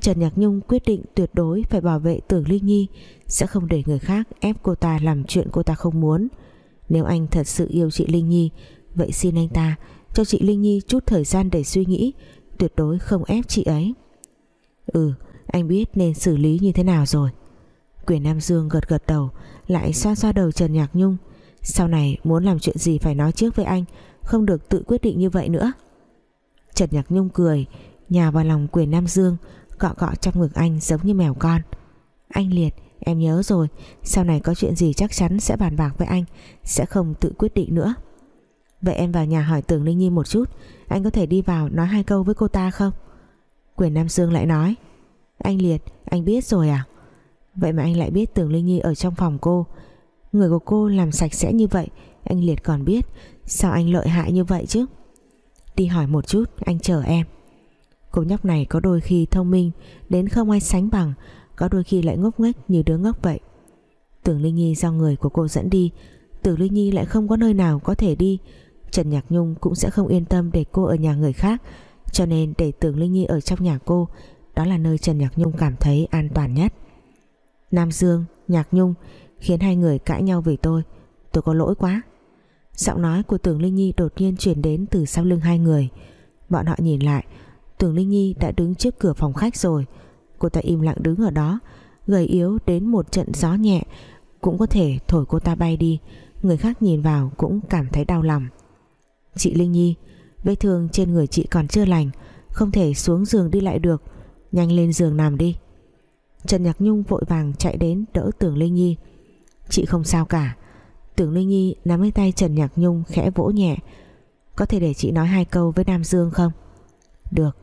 Trần Nhạc Nhung quyết định tuyệt đối phải bảo vệ Tưởng Linh Nhi, Sẽ không để người khác ép cô ta làm chuyện cô ta không muốn. Nếu anh thật sự yêu chị Linh Nhi, Vậy xin anh ta cho chị Linh Nhi chút thời gian để suy nghĩ, Tuyệt đối không ép chị ấy. Ừ anh biết nên xử lý như thế nào rồi. Quyền Nam Dương gật gật đầu, Lại xoa xoa đầu Trần Nhạc Nhung. Sau này muốn làm chuyện gì phải nói trước với anh, Không được tự quyết định như vậy nữa. Trần Nhạc Nhung cười, Nhào vào lòng quyền Nam Dương, Cọ cọ trong ngực anh giống như mèo con. Anh Liệt em nhớ rồi, Sau này có chuyện gì chắc chắn sẽ bàn bạc với anh, Sẽ không tự quyết định nữa. Vậy em vào nhà hỏi Tưởng Linh Nhi một chút, Anh có thể đi vào nói hai câu với cô ta không? Quyền Nam Dương lại nói, Anh Liệt, anh biết rồi à? Vậy mà anh lại biết Tưởng Linh Nhi ở trong phòng cô. Người của cô làm sạch sẽ như vậy, Anh Liệt còn biết, Sao anh lợi hại như vậy chứ? Đi hỏi một chút, anh chờ em. Cô nhóc này có đôi khi thông minh, Đến không ai sánh bằng có đôi khi lại ngốc nghếch như đứa ngốc vậy. Tưởng Linh Nhi do người của cô dẫn đi Tưởng Linh Nhi lại không có nơi nào có thể đi. Trần Nhạc Nhung cũng sẽ không yên tâm để cô ở nhà người khác. Cho nên để Tưởng Linh Nhi ở trong nhà cô Đó là nơi Trần Nhạc Nhung cảm thấy an toàn nhất. Nam Dương, Nhạc Nhung Khiến hai người cãi nhau vì tôi. Tôi có lỗi quá. Giọng nói của Tưởng Linh Nhi đột nhiên chuyển đến từ sau lưng hai người. Bọn họ nhìn lại Tưởng Linh Nhi đã đứng trước cửa phòng khách rồi. Cô ta im lặng đứng ở đó, Gầy yếu đến một trận gió nhẹ, Cũng có thể thổi cô ta bay đi. Người khác nhìn vào cũng cảm thấy đau lòng. Chị Linh Nhi, Vết thương trên người chị còn chưa lành, Không thể xuống giường đi lại được. Nhanh lên giường nằm đi. Trần Nhạc Nhung vội vàng chạy đến đỡ Tưởng Linh Nhi. Chị không sao cả. Tưởng Linh Nhi nắm lấy tay Trần Nhạc Nhung khẽ vỗ nhẹ. Có thể để chị nói hai câu với Nam Dương không? Được.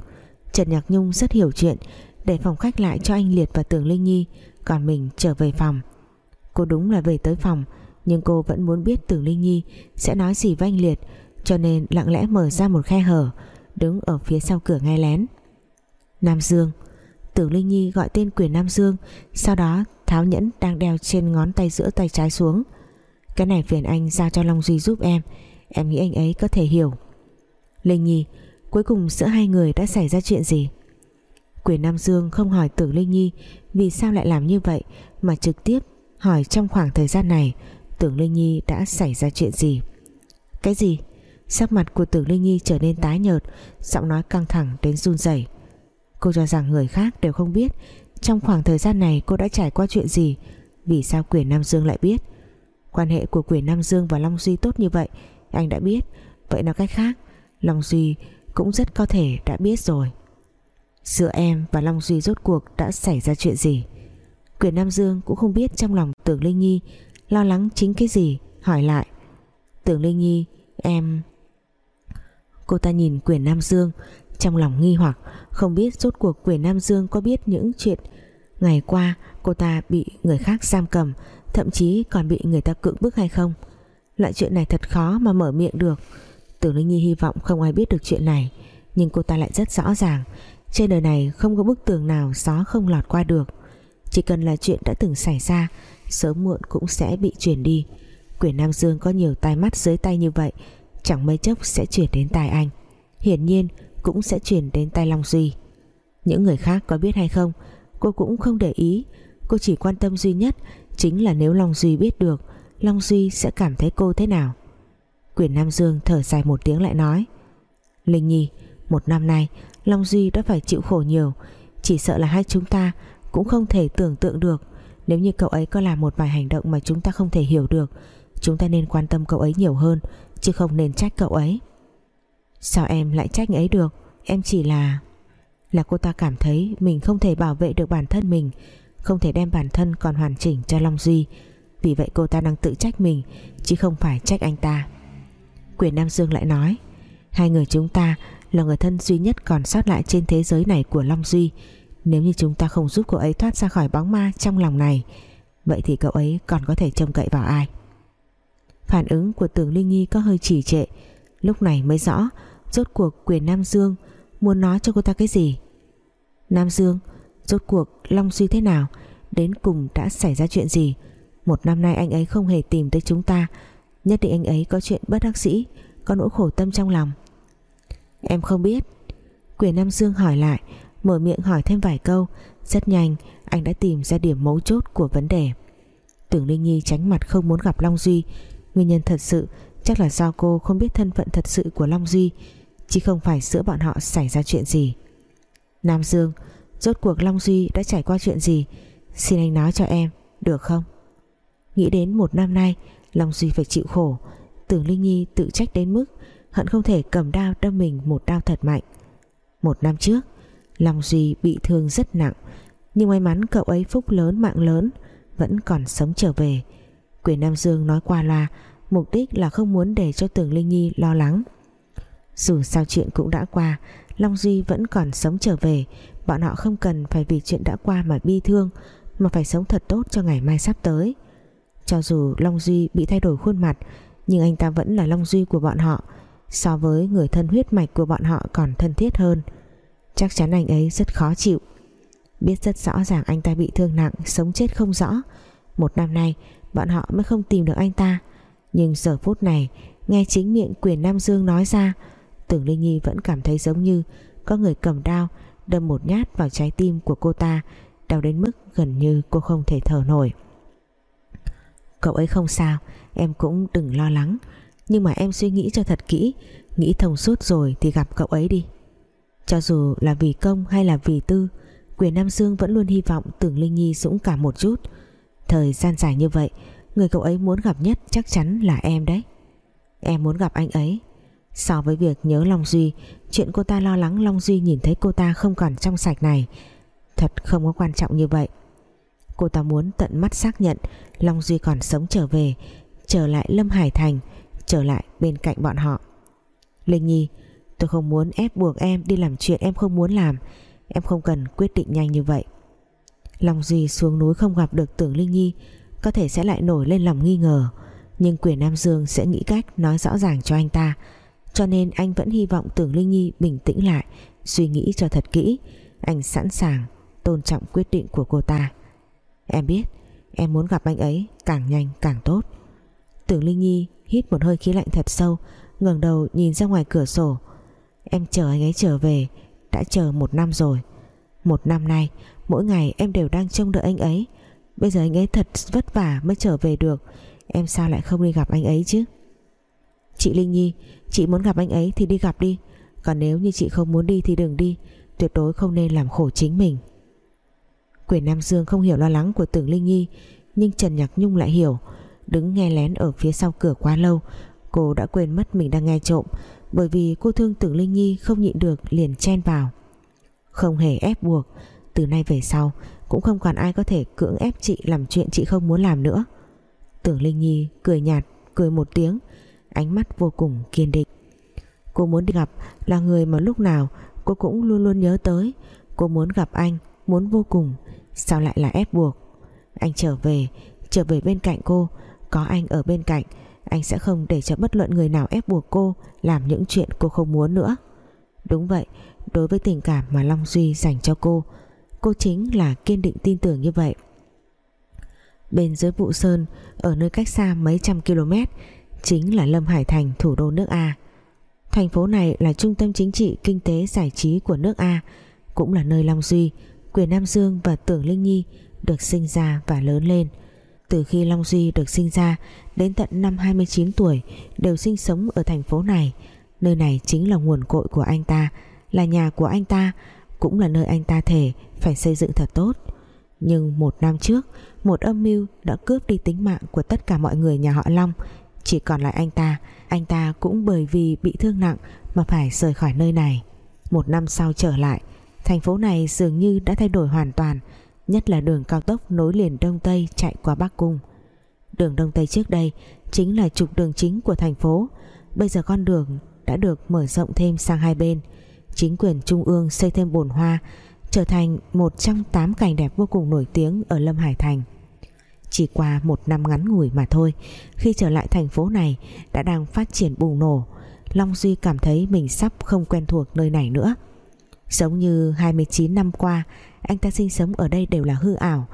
Trần Nhạc Nhung rất hiểu chuyện. Để phòng khách lại cho anh Liệt và Tưởng Linh Nhi, Còn mình trở về phòng. Cô đúng là về tới phòng, Nhưng cô vẫn muốn biết Tưởng Linh Nhi Sẽ nói gì với anh Liệt, Cho nên lặng lẽ mở ra một khe hở, Đứng ở phía sau cửa nghe lén. Nam Dương. Tưởng Linh Nhi gọi tên quyền Nam Dương, Sau đó tháo nhẫn đang đeo trên ngón tay giữa tay trái xuống. Cái này phiền anh giao cho Long Duy giúp em Em nghĩ anh ấy có thể hiểu. Linh Nhi, Cuối cùng giữa hai người đã xảy ra chuyện gì? Quyền Nam Dương không hỏi Tưởng Linh Nhi Vì sao lại làm như vậy, Mà trực tiếp hỏi trong khoảng thời gian này Tưởng Linh Nhi đã xảy ra chuyện gì. Cái gì? Sắc mặt của Tưởng Linh Nhi trở nên tái nhợt, Giọng nói căng thẳng đến run rẩy. Cô cho rằng người khác đều không biết Trong khoảng thời gian này cô đã trải qua chuyện gì, Vì sao quyền Nam Dương lại biết. Quan hệ của quyền Nam Dương và Long Duy tốt như vậy, Anh đã biết. Vậy nói cách khác, Long Duy cũng rất có thể đã biết rồi. Giữa em và Long Duy rốt cuộc đã xảy ra chuyện gì? Quyền Nam Dương cũng không biết trong lòng Tưởng Linh Nhi Lo lắng chính cái gì, Hỏi lại. Tưởng Linh Nhi, em Cô ta nhìn quyền Nam Dương, Trong lòng nghi hoặc, Không biết rốt cuộc quyền Nam Dương có biết những chuyện. Ngày qua, cô ta bị người khác giam cầm, Thậm chí còn bị người ta cưỡng bức hay không? Loại chuyện này thật khó mà mở miệng được. Tưởng Linh Nhi hy vọng không ai biết được chuyện này, Nhưng cô ta lại rất rõ ràng. Trên đời này không có bức tường nào gió không lọt qua được. Chỉ cần là chuyện đã từng xảy ra, Sớm muộn cũng sẽ bị chuyển đi. Quyển Nam Dương có nhiều tai mắt dưới tay như vậy, Chẳng mấy chốc sẽ chuyển đến tai anh. Hiển nhiên, cũng sẽ chuyển đến tay Long Duy. Những người khác có biết hay không, Cô cũng không để ý. Cô chỉ quan tâm duy nhất Chính là nếu Long Duy biết được, Long Duy sẽ cảm thấy cô thế nào. Quyển Nam Dương thở dài một tiếng lại nói, Linh Nhi, Một năm nay Long Duy đã phải chịu khổ nhiều. Chỉ sợ là hai chúng ta Cũng không thể tưởng tượng được. Nếu như cậu ấy có làm một vài hành động mà chúng ta không thể hiểu được, Chúng ta nên quan tâm cậu ấy nhiều hơn, Chứ không nên trách cậu ấy. Sao em lại trách ấy được? Em chỉ là Là cô ta cảm thấy mình không thể bảo vệ được bản thân mình, Không thể đem bản thân còn hoàn chỉnh cho Long Duy. Vì vậy cô ta đang tự trách mình, Chứ không phải trách anh ta. Quyền Nam Dương lại nói, Hai người chúng ta là người thân duy nhất còn sót lại trên thế giới này của Long Duy. Nếu như chúng ta không giúp cậu ấy thoát ra khỏi bóng ma trong lòng này, Vậy thì cậu ấy còn có thể trông cậy vào ai? Phản ứng của Tưởng Linh Nhi có hơi trì trệ. Lúc này mới rõ, Rốt cuộc quyền Nam Dương Muốn nói cho cô ta cái gì? Nam Dương, Rốt cuộc Long Duy thế nào? Đến cùng đã xảy ra chuyện gì? Một năm nay anh ấy không hề tìm tới chúng ta. Nhất định anh ấy có chuyện bất đắc sĩ Có nỗi khổ tâm trong lòng. Em không biết. Quyền Nam Dương hỏi lại, Mở miệng hỏi thêm vài câu. Rất nhanh, anh đã tìm ra điểm mấu chốt của vấn đề. Tưởng Linh Nhi tránh mặt không muốn gặp Long Duy. Nguyên nhân thật sự, Chắc là do cô không biết thân phận thật sự của Long Duy, Chứ không phải giữa bọn họ xảy ra chuyện gì. Nam Dương, Rốt cuộc Long Duy đã trải qua chuyện gì? Xin anh nói cho em, Được không? Nghĩ đến một năm nay, Long Duy phải chịu khổ. Tưởng Linh Nhi tự trách đến mức Hận không thể cầm đao đâm mình một đao thật mạnh. Một năm trước, Long Duy bị thương rất nặng, Nhưng may mắn cậu ấy phúc lớn mạng lớn, Vẫn còn sống trở về. Quyền Nam Dương nói qua loa, Mục đích là không muốn để cho Tưởng Linh Nhi lo lắng. Dù sao chuyện cũng đã qua, Long Duy vẫn còn sống trở về. Bọn họ không cần phải vì chuyện đã qua mà bi thương, Mà phải sống thật tốt cho ngày mai sắp tới. Cho dù Long Duy bị thay đổi khuôn mặt, Nhưng anh ta vẫn là Long Duy của bọn họ. So với người thân huyết mạch của bọn họ còn thân thiết hơn. Chắc chắn anh ấy rất khó chịu. Biết rất rõ ràng anh ta bị thương nặng, Sống chết không rõ. Một năm nay, bọn họ mới không tìm được anh ta. Nhưng giờ phút này, Nghe chính miệng quyền Nam Dương nói ra, Tưởng Linh Nhi vẫn cảm thấy giống như Có người cầm đao, Đâm một nhát vào trái tim của cô ta, Đau đến mức gần như cô không thể thở nổi. Cậu ấy không sao, Em cũng đừng lo lắng. Nhưng mà em suy nghĩ cho thật kỹ. Nghĩ thông suốt rồi thì gặp cậu ấy đi. Cho dù là vì công hay là vì tư, Quyền Nam Dương vẫn luôn hy vọng Tưởng Linh Nhi dũng cảm một chút. Thời gian dài như vậy, Người cậu ấy muốn gặp nhất chắc chắn là em đấy. Em muốn gặp anh ấy. So với việc nhớ Long Duy, Chuyện cô ta lo lắng Long Duy nhìn thấy cô ta không còn trong sạch này, Thật không có quan trọng như vậy. Cô ta muốn tận mắt xác nhận Long Duy còn sống trở về, Trở lại Lâm Hải Thành Trở lại bên cạnh bọn họ. Linh Nhi, Tôi không muốn ép buộc em đi làm chuyện em không muốn làm. Em không cần quyết định nhanh như vậy. Long Duy xuống núi không gặp được tưởng Linh Nhi, Có thể sẽ lại nổi lên lòng nghi ngờ. Nhưng quyền Nam Dương sẽ nghĩ cách nói rõ ràng cho anh ta. Cho nên anh vẫn hy vọng tưởng Linh Nhi bình tĩnh lại, Suy nghĩ cho thật kỹ. Anh sẵn sàng, tôn trọng quyết định của cô ta. Em biết, Em muốn gặp anh ấy càng nhanh càng tốt. Tưởng Linh Nhi hít một hơi khí lạnh thật sâu, ngẩng đầu nhìn ra ngoài cửa sổ. Em chờ anh ấy trở về, Đã chờ một năm rồi. Một năm nay, Mỗi ngày em đều đang trông đợi anh ấy. Bây giờ anh ấy thật vất vả mới trở về được, Em sao lại không đi gặp anh ấy chứ? Chị Linh Nhi, Chị muốn gặp anh ấy thì đi gặp đi, Còn nếu như chị không muốn đi thì đừng đi, Tuyệt đối không nên làm khổ chính mình. Quyền Nam Dương không hiểu lo lắng của tưởng Linh Nhi, Nhưng Trần Nhạc Nhung lại hiểu Đứng nghe lén ở phía sau cửa quá lâu. Cô đã quên mất mình đang nghe trộm, Bởi vì cô thương tưởng Linh Nhi không nhịn được liền chen vào. Không hề ép buộc, Từ nay về sau, Cũng không còn ai có thể cưỡng ép chị làm chuyện chị không muốn làm nữa. Tưởng Linh Nhi cười nhạt, Cười một tiếng, Ánh mắt vô cùng kiên định. Cô muốn đi gặp là người mà lúc nào Cô cũng luôn luôn nhớ tới. Cô muốn gặp anh, Muốn vô cùng, Sao lại là ép buộc? Anh trở về Trở về bên cạnh cô có anh ở bên cạnh, Anh sẽ không để cho bất luận người nào ép buộc cô Làm những chuyện cô không muốn nữa. Đúng vậy, Đối với tình cảm mà Long Duy dành cho cô Cô chính là kiên định tin tưởng như vậy. Bên dưới vụ sơn, Ở nơi cách xa mấy trăm km, Chính là Lâm Hải Thành, thủ đô nước A. Thành phố này là trung tâm chính trị, Kinh tế, giải trí của nước A, Cũng là nơi Long Duy, Quyền Nam Dương và Tưởng Linh Nhi Được sinh ra và lớn lên. Từ khi Long Duy được sinh ra Đến tận năm 29 tuổi Đều sinh sống ở thành phố này. Nơi này chính là nguồn cội của anh ta, Là nhà của anh ta, Cũng là nơi anh ta thể phải xây dựng thật tốt. Nhưng một năm trước, Một âm mưu đã cướp đi tính mạng Của tất cả mọi người nhà họ Long. Chỉ còn lại anh ta Anh ta cũng bởi vì bị thương nặng Mà phải rời khỏi nơi này. Một năm sau trở lại, Thành phố này dường như đã thay đổi hoàn toàn. Nhất là đường cao tốc nối liền Đông Tây chạy qua Bắc Cung. Đường Đông Tây trước đây Chính là trục đường chính của thành phố. Bây giờ con đường đã được mở rộng thêm sang hai bên. Chính quyền Trung ương xây thêm bồn hoa, Trở thành một trong tám cảnh đẹp vô cùng nổi tiếng ở Lâm Hải Thành. Chỉ qua một năm ngắn ngủi mà thôi, Khi trở lại thành phố này Đã đang phát triển bùng nổ. Long Duy cảm thấy mình sắp không quen thuộc nơi này nữa. Giống như 29 năm qua anh ta sinh sống ở đây đều là hư ảo.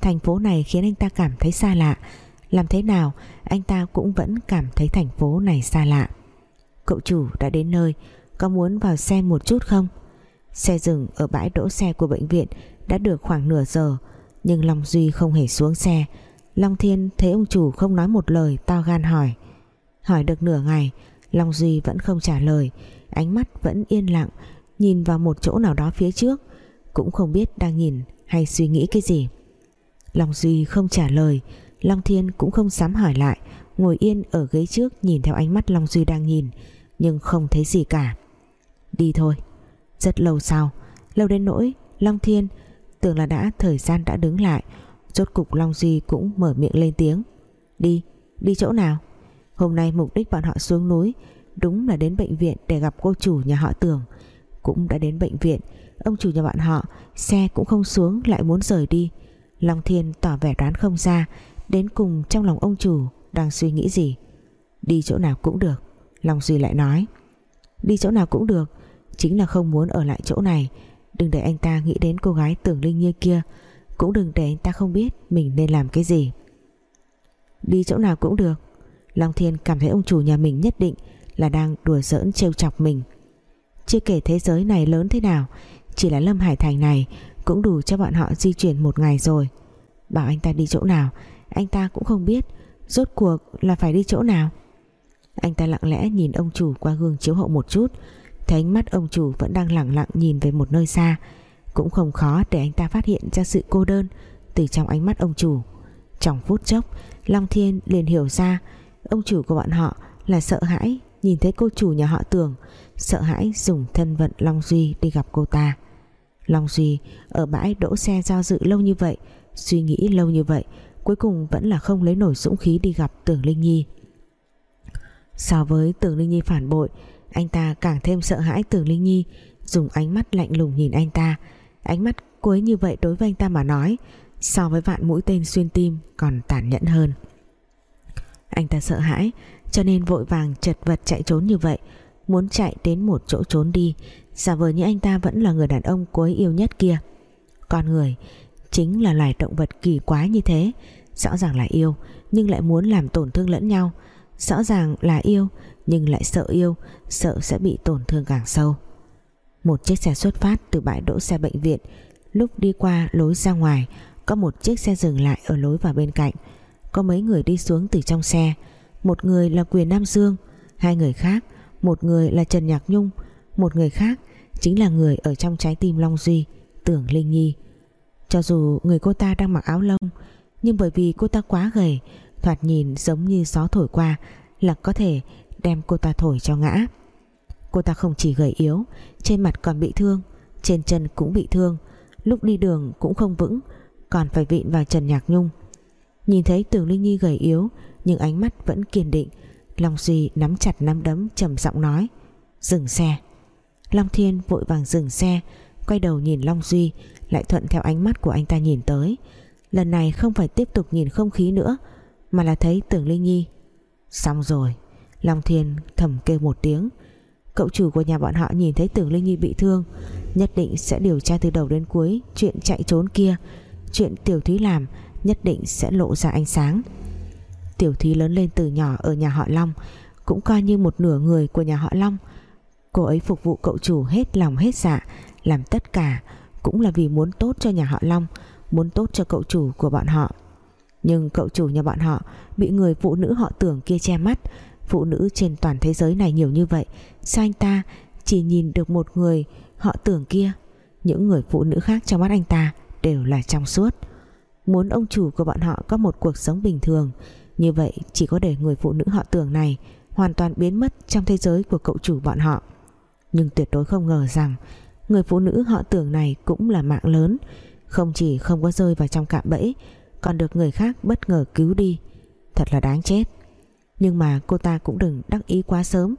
Thành phố này khiến anh ta cảm thấy xa lạ. Làm thế nào, Anh ta cũng vẫn cảm thấy thành phố này xa lạ. Cậu chủ đã đến nơi, Có muốn vào xem một chút không? Xe dừng ở bãi đỗ xe của bệnh viện, Đã được khoảng nửa giờ, Nhưng Long Duy không hề xuống xe. Long Thiên thấy ông chủ không nói một lời, To gan hỏi. Hỏi được nửa ngày, Long Duy vẫn không trả lời. Ánh mắt vẫn yên lặng, nhìn vào một chỗ nào đó phía trước cũng không biết đang nhìn hay suy nghĩ cái gì. Long Duy không trả lời, Long Thiên cũng không dám hỏi lại, ngồi yên ở ghế trước nhìn theo ánh mắt Long Duy đang nhìn, nhưng không thấy gì cả. Đi thôi. Rất lâu sau, lâu đến nỗi Long Thiên tưởng là đã thời gian đã đứng lại, rốt cục Long Duy cũng mở miệng lên tiếng. Đi đi chỗ nào? Hôm nay mục đích bọn họ xuống núi, Đúng là đến bệnh viện để gặp cô chủ nhà họ Tưởng, Cũng đã đến bệnh viện Ông chủ nhà bọn họ, Xe cũng không xuống, lại muốn rời đi. Long Thiên tỏ vẻ đoán không ra, Đến cùng trong lòng ông chủ Đang suy nghĩ gì. Đi chỗ nào cũng được, Long Duy lại nói. Đi chỗ nào cũng được, Chính là không muốn ở lại chỗ này. Đừng để anh ta nghĩ đến cô gái tưởng linh như kia, Cũng đừng để anh ta không biết Mình nên làm cái gì. Đi chỗ nào cũng được, Long Thiên cảm thấy ông chủ nhà mình nhất định Là đang đùa giỡn trêu chọc mình. Chưa kể thế giới này lớn thế nào chỉ là Lâm Hải Thành này Cũng đủ cho bọn họ di chuyển một ngày rồi. Bảo anh ta đi chỗ nào, Anh ta cũng không biết Rốt cuộc là phải đi chỗ nào. Anh ta lặng lẽ nhìn ông chủ qua gương chiếu hậu một chút, Thấy ánh mắt ông chủ vẫn đang lặng lặng nhìn về một nơi xa. Cũng không khó để anh ta phát hiện ra sự cô đơn Từ trong ánh mắt ông chủ. Trong phút chốc, Long Thiên liền hiểu ra Ông chủ của bọn họ là sợ hãi Nhìn thấy cô chủ nhà họ tưởng Sợ hãi dùng thân vận Long Duy đi gặp cô ta. Long Duy ở bãi đỗ xe do dự lâu như vậy, Suy nghĩ lâu như vậy, Cuối cùng vẫn là không lấy nổi dũng khí đi gặp Tưởng Linh Nhi. So với Tưởng Linh Nhi phản bội, Anh ta càng thêm sợ hãi Tưởng Linh Nhi, Dùng ánh mắt lạnh lùng nhìn anh ta. Ánh mắt cuối như vậy đối với anh ta mà nói, So với vạn mũi tên xuyên tim Còn tàn nhẫn hơn. Anh ta sợ hãi, Cho nên vội vàng chật vật chạy trốn như vậy. Muốn chạy đến một chỗ trốn đi, Giả vờ như anh ta vẫn là người đàn ông cuối yêu nhất kia. Con người Chính là loài động vật kỳ quái như thế, Rõ ràng là yêu, Nhưng lại muốn làm tổn thương lẫn nhau. Rõ ràng là yêu, Nhưng lại sợ yêu, Sợ sẽ bị tổn thương càng sâu. Một chiếc xe xuất phát từ bãi đỗ xe bệnh viện. Lúc đi qua lối ra ngoài, Có một chiếc xe dừng lại ở lối vào bên cạnh. Có mấy người đi xuống từ trong xe. Một người là Quyền Nam Dương, Hai người khác, Một người là Trần Nhạc Nhung, Một người khác chính là người ở trong trái tim Long Duy, Tưởng Linh Nhi. Cho dù người cô ta đang mặc áo lông, Nhưng bởi vì cô ta quá gầy, Thoạt nhìn giống như gió thổi qua Là có thể đem cô ta thổi cho ngã. Cô ta không chỉ gầy yếu, Trên mặt còn bị thương, Trên chân cũng bị thương, Lúc đi đường cũng không vững, Còn phải vịn vào Trần Nhạc Nhung. Nhìn thấy Tưởng Linh Nhi gầy yếu, Nhưng ánh mắt vẫn kiên định, Long Duy nắm chặt nắm đấm, trầm giọng nói, Dừng xe. Long Thiên vội vàng dừng xe, Quay đầu nhìn Long Duy, lại thuận theo ánh mắt của anh ta nhìn tới. Lần này không phải tiếp tục nhìn không khí nữa, mà là thấy tưởng linh nhi. Xong rồi. Long Thiên thầm kêu một tiếng. Cậu chủ của nhà bọn họ nhìn thấy tưởng linh nhi bị thương, nhất định sẽ điều tra từ đầu đến cuối chuyện chạy trốn kia, chuyện tiểu thúy làm nhất định sẽ lộ ra ánh sáng. Tiểu thúy lớn lên từ nhỏ ở nhà họ Long, cũng coi như một nửa người của nhà họ Long. Cô ấy phục vụ cậu chủ hết lòng hết dạ làm tất cả cũng là vì muốn tốt cho nhà họ Long, muốn tốt cho cậu chủ của bọn họ. Nhưng cậu chủ nhà bọn họ bị người phụ nữ họ tưởng kia che mắt. Phụ nữ trên toàn thế giới này nhiều như vậy, sao anh ta chỉ nhìn được một người họ tưởng kia? Những người phụ nữ khác trong mắt anh ta đều là trong suốt muốn ông chủ của bọn họ có một cuộc sống bình thường. Như vậy, chỉ có để người phụ nữ họ tưởng này hoàn toàn biến mất trong thế giới của cậu chủ bọn họ. Nhưng tuyệt đối không ngờ rằng, Người phụ nữ họ tưởng này cũng là mạng lớn. Không chỉ không có rơi vào trong cạm bẫy, Còn được người khác bất ngờ cứu đi. Thật là đáng chết. Nhưng mà cô ta cũng đừng đắc ý quá sớm.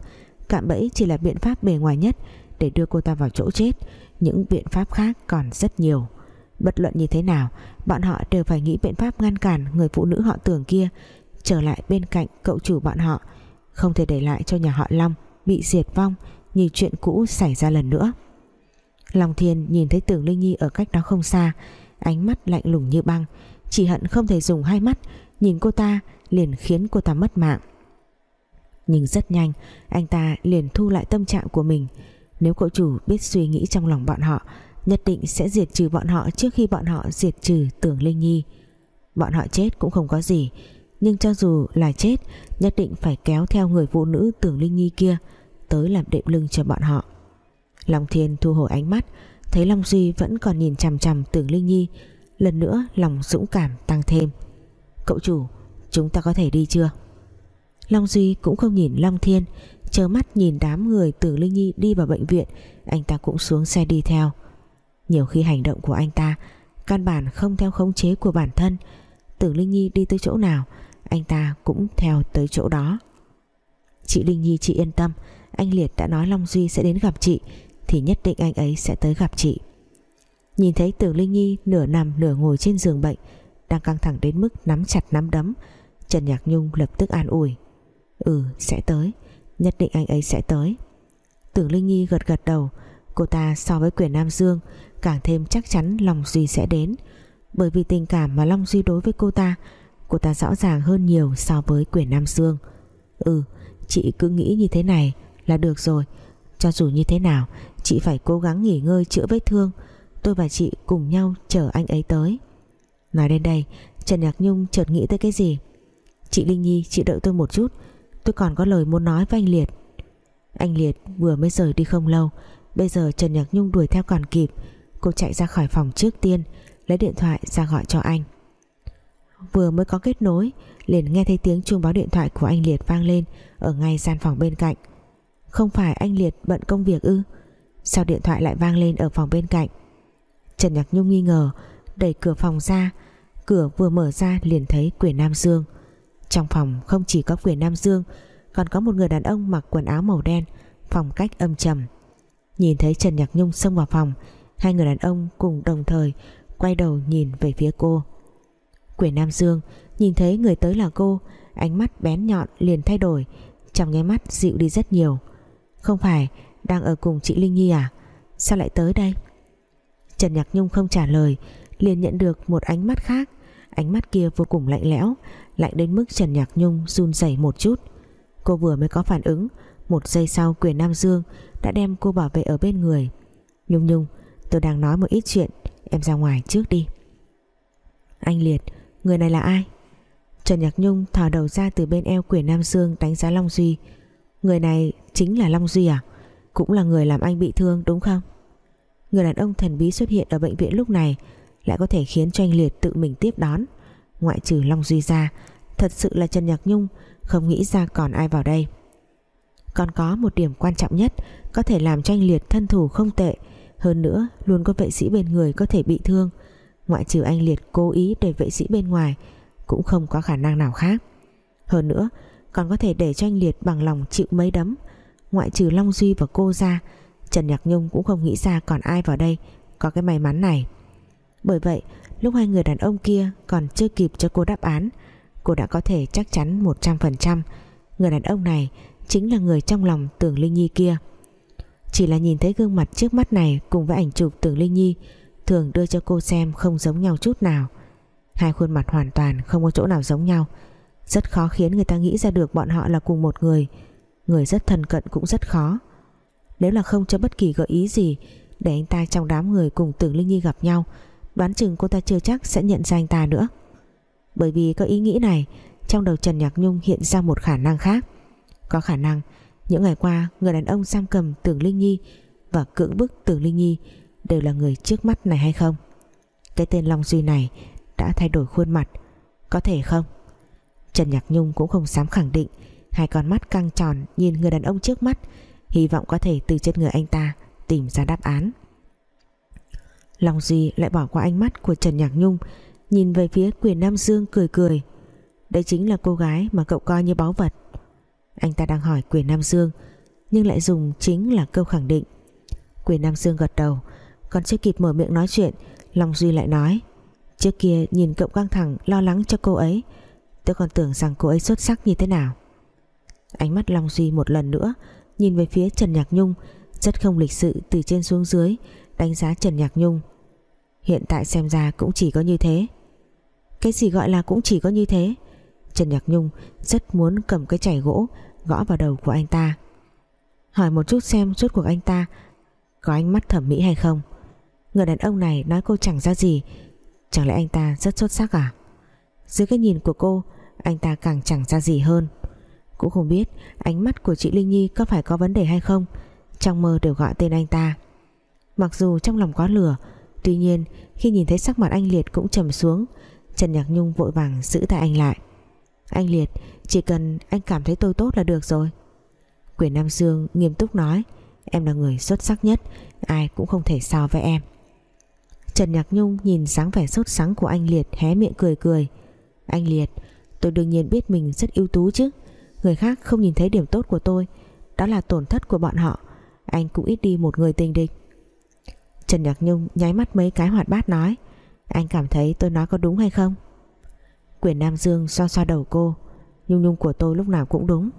Cạm bẫy chỉ là biện pháp bề ngoài nhất Để đưa cô ta vào chỗ chết. Những biện pháp khác còn rất nhiều. Bất luận như thế nào, Bọn họ đều phải nghĩ biện pháp ngăn cản Người phụ nữ họ tưởng kia, Trở lại bên cạnh cậu chủ bọn họ. Không thể để lại cho nhà họ Long Bị diệt vong như chuyện cũ xảy ra lần nữa. Long Thiên nhìn thấy Tưởng Linh Nhi ở cách đó không xa, Ánh mắt lạnh lùng như băng, Chỉ hận không thể dùng hai mắt Nhìn cô ta liền khiến cô ta mất mạng. Nhưng rất nhanh, Anh ta liền thu lại tâm trạng của mình. Nếu cậu chủ biết suy nghĩ trong lòng bọn họ Nhất định sẽ diệt trừ bọn họ Trước khi bọn họ diệt trừ Tưởng Linh Nhi. Bọn họ chết cũng không có gì, Nhưng cho dù là chết, Nhất định phải kéo theo người phụ nữ Tưởng Linh Nhi kia Tới làm đệm lưng cho bọn họ. Long Thiên thu hồi ánh mắt, Thấy Long Duy vẫn còn nhìn chằm chằm Tưởng Linh Nhi, Lần nữa lòng dũng cảm tăng thêm. Cậu chủ, Chúng ta có thể đi chưa? Long Duy cũng không nhìn Long Thiên Chờ mắt nhìn đám người Tưởng Linh Nhi đi vào bệnh viện, Anh ta cũng xuống xe đi theo. Nhiều khi hành động của anh ta Căn bản không theo khống chế của bản thân. Tưởng Linh Nhi đi tới chỗ nào, Anh ta cũng theo tới chỗ đó. Chị Linh Nhi, chị yên tâm. Anh Liệt đã nói Long Duy sẽ đến gặp chị, Thì nhất định anh ấy sẽ tới gặp chị. Nhìn thấy Tưởng Linh Nhi nửa nằm nửa ngồi trên giường bệnh, Đang căng thẳng đến mức nắm chặt nắm đấm, Trần Nhạc Nhung lập tức an ủi. Ừ sẽ tới. Nhất định anh ấy sẽ tới. Tưởng Linh Nhi gật gật đầu. Cô ta so với quyền Nam Dương Càng thêm chắc chắn Long Duy sẽ đến. Bởi vì tình cảm mà Long Duy đối với cô ta Cô ta rõ ràng hơn nhiều so với quyền Nam Dương Ừ Chị cứ nghĩ như thế này là được rồi. Cho dù như thế nào, Chị phải cố gắng nghỉ ngơi chữa vết thương. Tôi và chị cùng nhau chờ anh ấy tới. Nói đến đây, Trần Nhạc Nhung chợt nghĩ tới cái gì? Chị Linh Nhi, chị đợi tôi một chút. Tôi còn có lời muốn nói với anh Liệt. Anh Liệt vừa mới rời đi không lâu. Bây giờ Trần Nhạc Nhung đuổi theo còn kịp. Cô chạy ra khỏi phòng trước tiên, Lấy điện thoại ra gọi cho anh. Vừa mới có kết nối, liền nghe thấy tiếng chuông báo điện thoại của anh Liệt vang lên Ở ngay gian phòng bên cạnh. Không phải anh Liệt bận công việc ư? Sao điện thoại lại vang lên ở phòng bên cạnh? Trần Nhạc Nhung nghi ngờ, Đẩy cửa phòng ra. Cửa vừa mở ra liền thấy quyền Nam Dương. Trong phòng không chỉ có quyền Nam Dương, Còn có một người đàn ông mặc quần áo màu đen phòng cách âm trầm. Nhìn thấy Trần Nhạc Nhung xông vào phòng Hai người đàn ông cùng đồng thời Quay đầu nhìn về phía cô. Quyền Nam Dương, Nhìn thấy người tới là cô, Ánh mắt bén nhọn liền thay đổi, Trong nháy mắt dịu đi rất nhiều. Không phải, đang ở cùng chị Linh Nhi à? Sao lại tới đây? Trần Nhạc Nhung không trả lời, liền nhận được một ánh mắt khác. Ánh mắt kia vô cùng lạnh lẽo, lạnh đến mức Trần Nhạc Nhung run rẩy một chút. Cô vừa mới có phản ứng, một giây sau quyền Nam Dương đã đem cô bảo vệ ở bên người. Nhung Nhung tôi đang nói một ít chuyện. Em ra ngoài trước đi. Anh Liệt, người này là ai? Trần Nhạc Nhung thò đầu ra từ bên eo quyền Nam Dương đánh giá Long Duy. Người này chính là Long Duy à? Cũng là người làm anh bị thương đúng không? Người đàn ông thần bí xuất hiện ở bệnh viện lúc này lại có thể khiến cho anh Liệt tự mình tiếp đón. Ngoại trừ Long Duy ra, thật sự là Trần Nhạc Nhung, không nghĩ ra còn ai vào đây. Còn có một điểm quan trọng nhất có thể làm cho anh Liệt thân thủ không tệ hơn nữa, luôn có vệ sĩ bên người có thể bị thương. Ngoại trừ anh Liệt cố ý để vệ sĩ bên ngoài, cũng không có khả năng nào khác. Hơn nữa, còn có thể để cho anh Liệt bằng lòng chịu mấy đấm. Ngoại trừ Long Duy và cô ra, Trần Nhạc Nhung cũng không nghĩ ra còn ai vào đây có cái may mắn này. Bởi vậy, lúc hai người đàn ông kia còn chưa kịp cho cô đáp án, cô đã có thể chắc chắn 100% người đàn ông này chính là người trong lòng Tưởng Linh Nhi kia chỉ là nhìn thấy gương mặt trước mắt này cùng với ảnh chụp Tưởng Linh Nhi, thường đưa cho cô xem không giống nhau chút nào. Hai khuôn mặt hoàn toàn không có chỗ nào giống nhau. Rất khó khiến người ta nghĩ ra được bọn họ là cùng một người. Người rất thân cận cũng rất khó. Nếu là không cho bất kỳ gợi ý gì để anh ta trong đám người cùng Tưởng Linh Nhi gặp nhau, đoán chừng cô ta chưa chắc sẽ nhận ra anh ta nữa. Bởi vì có ý nghĩ này, trong đầu Trần Nhạc Nhung hiện ra một khả năng khác. Có khả năng những ngày qua, người đàn ông giam cầm Tưởng Linh Nhi và cưỡng bức Tưởng Linh Nhi đều là người trước mắt này hay không? Cái tên Long Duy này đã thay đổi khuôn mặt, có thể không? Trần Nhạc Nhung cũng không dám khẳng định hai con mắt căng tròn nhìn người đàn ông trước mắt, hy vọng có thể từ trên người anh ta tìm ra đáp án. Long Duy lại bỏ qua ánh mắt của Trần Nhạc Nhung, nhìn về phía quyền Nam Dương cười cười. Đây chính là cô gái mà cậu coi như báu vật anh ta đang hỏi quyền Nam Dương, nhưng lại dùng chính là câu khẳng định. Quyền Nam Dương gật đầu, còn chưa kịp mở miệng nói chuyện, Long Duy lại nói, trước kia nhìn cậu căng thẳng lo lắng cho cô ấy, tôi còn tưởng rằng cô ấy xuất sắc như thế nào. Ánh mắt Long Duy một lần nữa nhìn về phía Trần Nhạc Nhung, rất không lịch sự từ trên xuống dưới, đánh giá Trần Nhạc Nhung. Hiện tại xem ra cũng chỉ có như thế. Cái gì gọi là cũng chỉ có như thế? Trần Nhạc Nhung rất muốn cầm cái chảy gỗ gõ vào đầu của anh ta. Hỏi một chút xem suốt cuộc anh ta có ánh mắt thẩm mỹ hay không. Người đàn ông này nói cô chẳng ra gì. Chẳng lẽ anh ta rất xuất sắc à? Dưới cái nhìn của cô, anh ta càng chẳng ra gì hơn. Cũng không biết ánh mắt của chị Linh Nhi có phải có vấn đề hay không. Trong mơ đều gọi tên anh ta. Mặc dù trong lòng có lửa, Tuy nhiên khi nhìn thấy sắc mặt anh Liệt cũng trầm xuống. Trần Nhạc Nhung vội vàng giữ tay anh lại. Anh Liệt chỉ cần anh cảm thấy tôi tốt là được rồi. Quyền Nam Dương nghiêm túc nói, Em là người xuất sắc nhất, Ai cũng không thể so với em. Trần Nhạc Nhung nhìn sáng vẻ sốt sắng của anh Liệt hé miệng cười cười. Anh Liệt, Tôi đương nhiên biết mình rất ưu tú chứ. Người khác không nhìn thấy điểm tốt của tôi, Đó là tổn thất của bọn họ. Anh cũng ít đi một người tình địch. Trần Nhạc Nhung nháy mắt mấy cái hoạt bát nói, Anh cảm thấy tôi nói có đúng hay không? Quyền Nam Dương xoa xoa đầu cô Nhung nhung của tôi lúc nào cũng đúng.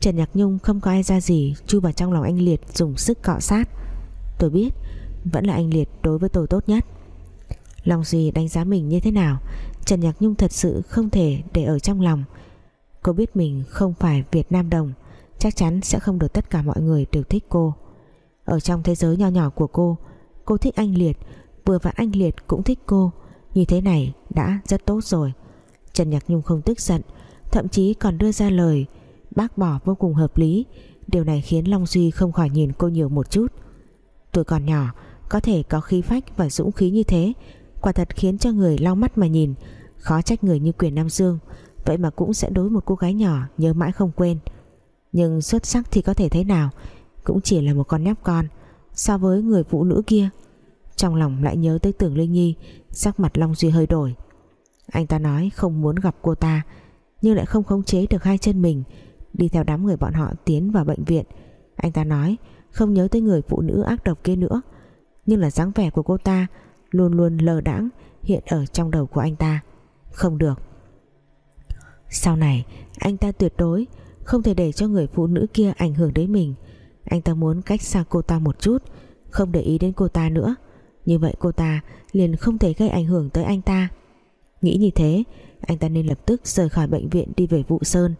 Trần Nhạc Nhung không có ai ra gì, Chui vào trong lòng anh Liệt dùng sức cọ sát. Tôi biết, Vẫn là anh Liệt đối với tôi tốt nhất. Lòng gì đánh giá mình như thế nào, Trần Nhạc Nhung thật sự không thể để ở trong lòng. Cô biết mình không phải Việt Nam Đồng, Chắc chắn sẽ không được tất cả mọi người đều thích cô. Ở trong thế giới nho nhỏ của cô Cô thích anh Liệt, Vừa vặn anh Liệt cũng thích cô. Như thế này đã rất tốt rồi. Trần Nhạc Nhung không tức giận Thậm chí còn đưa ra lời, Bác bỏ vô cùng hợp lý. Điều này khiến Long Duy không khỏi nhìn cô nhiều một chút. Tuổi còn nhỏ, Có thể có khí phách và dũng khí như thế, Quả thật khiến cho người lau mắt mà nhìn, Khó trách người như quyền Nam Dương. Vậy mà cũng sẽ đối một cô gái nhỏ Nhớ mãi không quên. Nhưng xuất sắc thì có thể thế nào, Cũng chỉ là một con nhóc con, So với người phụ nữ kia. Trong lòng lại nhớ tới tưởng Linh Nhi, Sắc mặt Long Duy hơi đổi. Anh ta nói không muốn gặp cô ta nhưng lại không khống chế được hai chân mình. Đi theo đám người bọn họ tiến vào bệnh viện. Anh ta nói, không nhớ tới người phụ nữ ác độc kia nữa. Nhưng là dáng vẻ của cô ta Luôn luôn lờ đãng Hiện ở trong đầu của anh ta. Không được. Sau này, anh ta tuyệt đối Không thể để cho người phụ nữ kia ảnh hưởng đến mình. Anh ta muốn cách xa cô ta một chút, Không để ý đến cô ta nữa. Như vậy cô ta liền không thể gây ảnh hưởng tới anh ta. Nghĩ như thế anh ta nên lập tức rời khỏi bệnh viện đi về vụ sơn.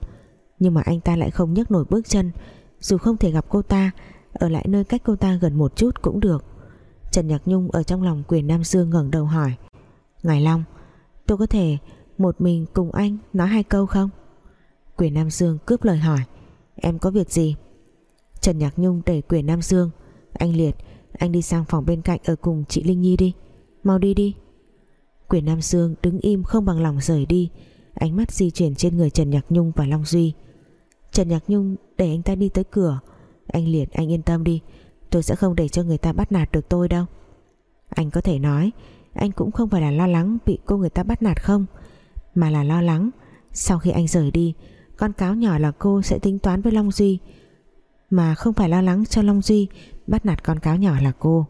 Nhưng mà anh ta lại không nhấc nổi bước chân. Dù không thể gặp cô ta, Ở lại nơi cách cô ta gần một chút cũng được. Trần Nhạc Nhung ở trong lòng quyền Nam Dương ngẩng đầu hỏi, Ngài Long, Tôi có thể một mình cùng anh nói hai câu không? Quyền Nam Dương cướp lời hỏi, Em có việc gì? Trần Nhạc Nhung đẩy quyền Nam Dương Anh Liệt, Anh đi sang phòng bên cạnh ở cùng chị Linh Nhi đi. Mau đi đi. Quyền Nam Dương đứng im không bằng lòng rời đi. Ánh mắt di chuyển trên người Trần Nhạc Nhung và Long Duy. Trần Nhạc Nhung đẩy anh ta đi tới cửa. Anh Liệt anh yên tâm đi. Tôi sẽ không để cho người ta bắt nạt được tôi đâu. Anh có thể nói, Anh cũng không phải là lo lắng bị cô người ta bắt nạt không, Mà là lo lắng Sau khi anh rời đi, Con cáo nhỏ là cô sẽ tính toán với Long Duy, Mà không phải lo lắng cho Long Duy Bắt nạt con cáo nhỏ là cô.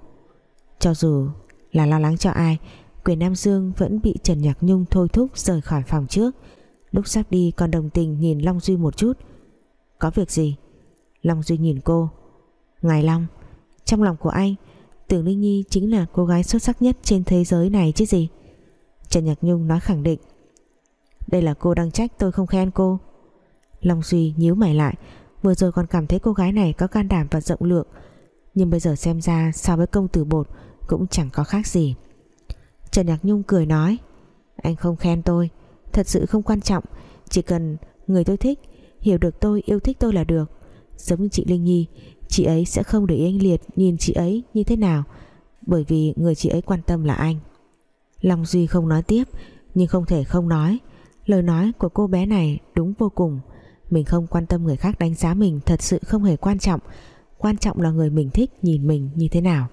Cho dù là lo lắng cho ai Quyền Nam Dương vẫn bị Trần Nhạc Nhung thôi thúc rời khỏi phòng trước. Lúc sắp đi còn đồng tình nhìn Long Duy một chút. Có việc gì? Long Duy nhìn cô. Ngài Long, trong lòng của anh, Tưởng Linh Nhi chính là cô gái xuất sắc nhất trên thế giới này chứ gì? Trần Nhạc Nhung nói khẳng định. Đây là cô đang trách tôi không khen cô. Long Duy nhíu mày lại. Vừa rồi còn cảm thấy cô gái này có can đảm và rộng lượng. Nhưng bây giờ xem ra So với công tử bột Cũng chẳng có khác gì. Trần Nhạc Nhung cười nói, Anh không khen tôi, Thật sự không quan trọng, Chỉ cần người tôi thích, Hiểu được tôi, yêu thích tôi là được. Giống như chị Linh Nhi, Chị ấy sẽ không để anh Liệt nhìn chị ấy như thế nào, Bởi vì người chị ấy quan tâm là anh. Long Duy không nói tiếp, Nhưng không thể không nói, Lời nói của cô bé này đúng vô cùng. Mình không quan tâm người khác đánh giá mình Thật sự không hề quan trọng Quan trọng là người mình thích nhìn mình như thế nào.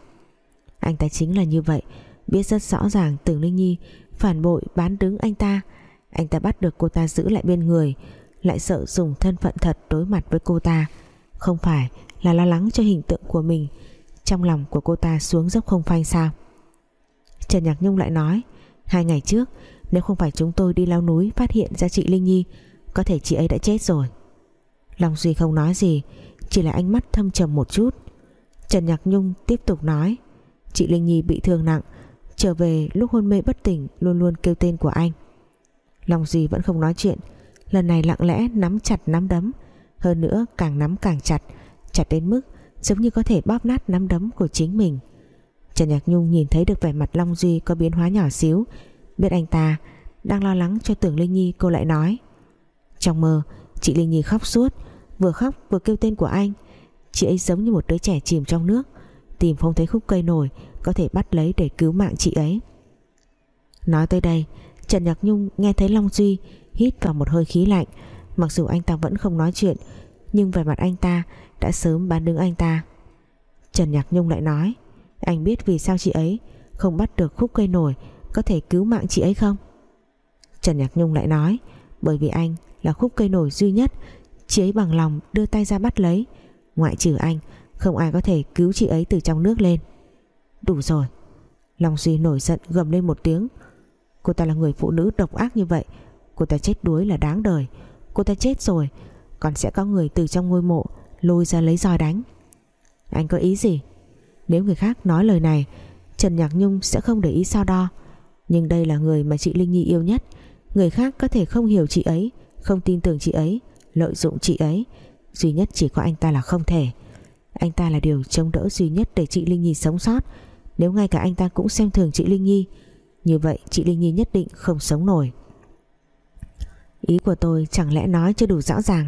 Anh ta chính là như vậy Biết rất rõ ràng Tưởng Linh Nhi Phản bội bán đứng anh ta. Anh ta bắt được cô ta giữ lại bên người, Lại sợ dùng thân phận thật đối mặt với cô ta. Không phải là lo lắng cho hình tượng của mình, trong lòng của cô ta xuống dốc không phanh sao? Trần Nhạc Nhung lại nói, hai ngày trước, nếu không phải chúng tôi đi leo núi phát hiện ra chị Linh Nhi, có thể chị ấy đã chết rồi. Long Duy không nói gì, chỉ là ánh mắt thâm trầm một chút. Trần Nhạc Nhung tiếp tục nói, chị Linh Nhi bị thương nặng trở về, lúc hôn mê bất tỉnh, luôn luôn kêu tên của anh. Long Duy vẫn không nói chuyện, lần này lặng lẽ nắm chặt nắm đấm. Hơn nữa, càng nắm càng chặt chặt đến mức giống như có thể bóp nát nắm đấm của chính mình. Trần Nhạc Nhung nhìn thấy được vẻ mặt Long Duy có biến hóa nhỏ xíu. Biết anh ta đang lo lắng cho tưởng Linh Nhi, cô lại nói. Trong mơ, chị Linh Nhi khóc suốt, vừa khóc vừa kêu tên của anh. Chị ấy giống như một đứa trẻ chìm trong nước, tìm không thấy khúc cây nổi có thể bắt lấy để cứu mạng chị ấy. Nói tới đây, Trần Nhạc Nhung nghe thấy Long Duy hít vào một hơi khí lạnh. Mặc dù anh ta vẫn không nói chuyện, nhưng vẻ mặt anh ta đã sớm bán đứng anh ta. Trần Nhạc Nhung lại nói, Anh biết vì sao chị ấy Không bắt được khúc cây nổi Có thể cứu mạng chị ấy không? Trần Nhạc Nhung lại nói, Bởi vì anh là khúc cây nổi duy nhất Chị ấy bằng lòng đưa tay ra bắt lấy. Ngoại trừ anh, Không ai có thể cứu chị ấy từ trong nước lên. Đủ rồi. Long Duy nổi giận gầm lên một tiếng. Cô ta là người phụ nữ độc ác như vậy. Cô ta chết đuối là đáng đời. Cô ta chết rồi, Còn sẽ có người từ trong ngôi mộ Lôi ra lấy roi đánh. Anh có ý gì? Nếu người khác nói lời này, Trần Nhạc Nhung sẽ không để ý sao đo. Nhưng đây là người mà chị Linh Nhi yêu nhất. Người khác có thể không hiểu chị ấy, Không tin tưởng chị ấy, Lợi dụng chị ấy. Duy nhất chỉ có anh ta là không thể. Anh ta là điều chống đỡ duy nhất để chị Linh Nhi sống sót. Nếu ngay cả anh ta cũng xem thường chị Linh Nhi, Như vậy chị Linh Nhi nhất định không sống nổi. Ý của tôi chẳng lẽ nói chưa đủ rõ ràng.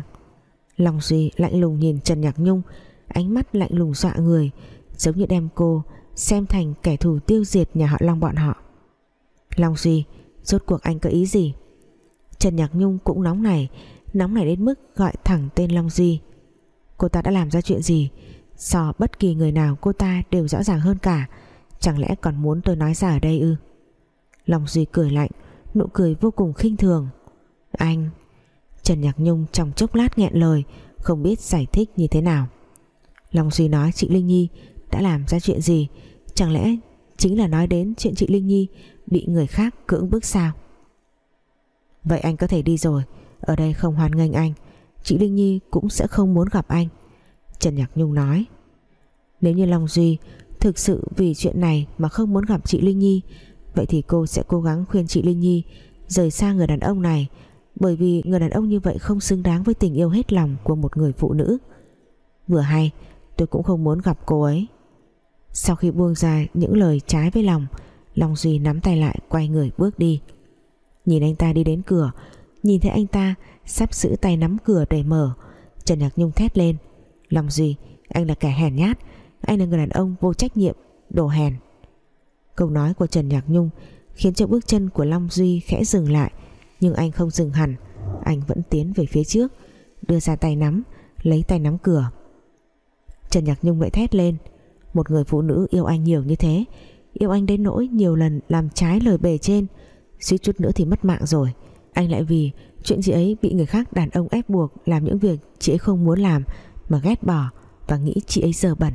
Lòng Duy lạnh lùng nhìn Trần Nhạc Nhung, Ánh mắt lạnh lùng dọa người, Giống như đem cô Xem thành kẻ thù tiêu diệt nhà họ Long bọn họ. Long Duy, Rốt cuộc anh có ý gì? Trần Nhạc Nhung cũng nóng này Nóng này đến mức gọi thẳng tên Long Duy. Cô ta đã làm ra chuyện gì? So bất kỳ người nào cô ta đều rõ ràng hơn cả. Chẳng lẽ còn muốn tôi nói ra ở đây ư? Long Duy cười lạnh, Nụ cười vô cùng khinh thường. Anh, Trần Nhạc Nhung trong chốc lát nghẹn lời, Không biết giải thích như thế nào. Long Duy nói chị Linh Nhi, Đã làm ra chuyện gì? Chẳng lẽ chính là nói đến chuyện chị Linh Nhi Bị người khác cưỡng bức sao? Vậy anh có thể đi rồi, Ở đây không hoan nghênh anh. Chị Linh Nhi cũng sẽ không muốn gặp anh. Trần Nhạc Nhung nói, Nếu như Long Duy Thực sự vì chuyện này mà không muốn gặp chị Linh Nhi. Vậy thì cô sẽ cố gắng khuyên chị Linh Nhi Rời xa người đàn ông này, Bởi vì người đàn ông như vậy không xứng đáng Với tình yêu hết lòng của một người phụ nữ. Vừa hay, Tôi cũng không muốn gặp cô ấy. Sau khi buông ra những lời trái với lòng, Long Duy nắm tay lại, quay người bước đi. Nhìn anh ta đi đến cửa, Nhìn thấy anh ta sắp giữ tay nắm cửa để mở. Trần Nhạc Nhung thét lên, Long Duy, anh là kẻ hèn nhát anh là người đàn ông vô trách nhiệm Đồ hèn. Câu nói của Trần Nhạc Nhung Khiến cho bước chân của Long Duy khẽ dừng lại, Nhưng anh không dừng hẳn. Anh vẫn tiến về phía trước, Đưa ra tay nắm, Lấy tay nắm cửa. Trần Nhạc Nhung lại thét lên, Một người phụ nữ yêu anh nhiều như thế, Yêu anh đến nỗi nhiều lần làm trái lời bề trên, suýt chút nữa thì mất mạng rồi. Anh lại vì chuyện chị ấy bị người khác đàn ông ép buộc Làm những việc chị ấy không muốn làm Mà ghét bỏ và nghĩ chị ấy dơ bẩn.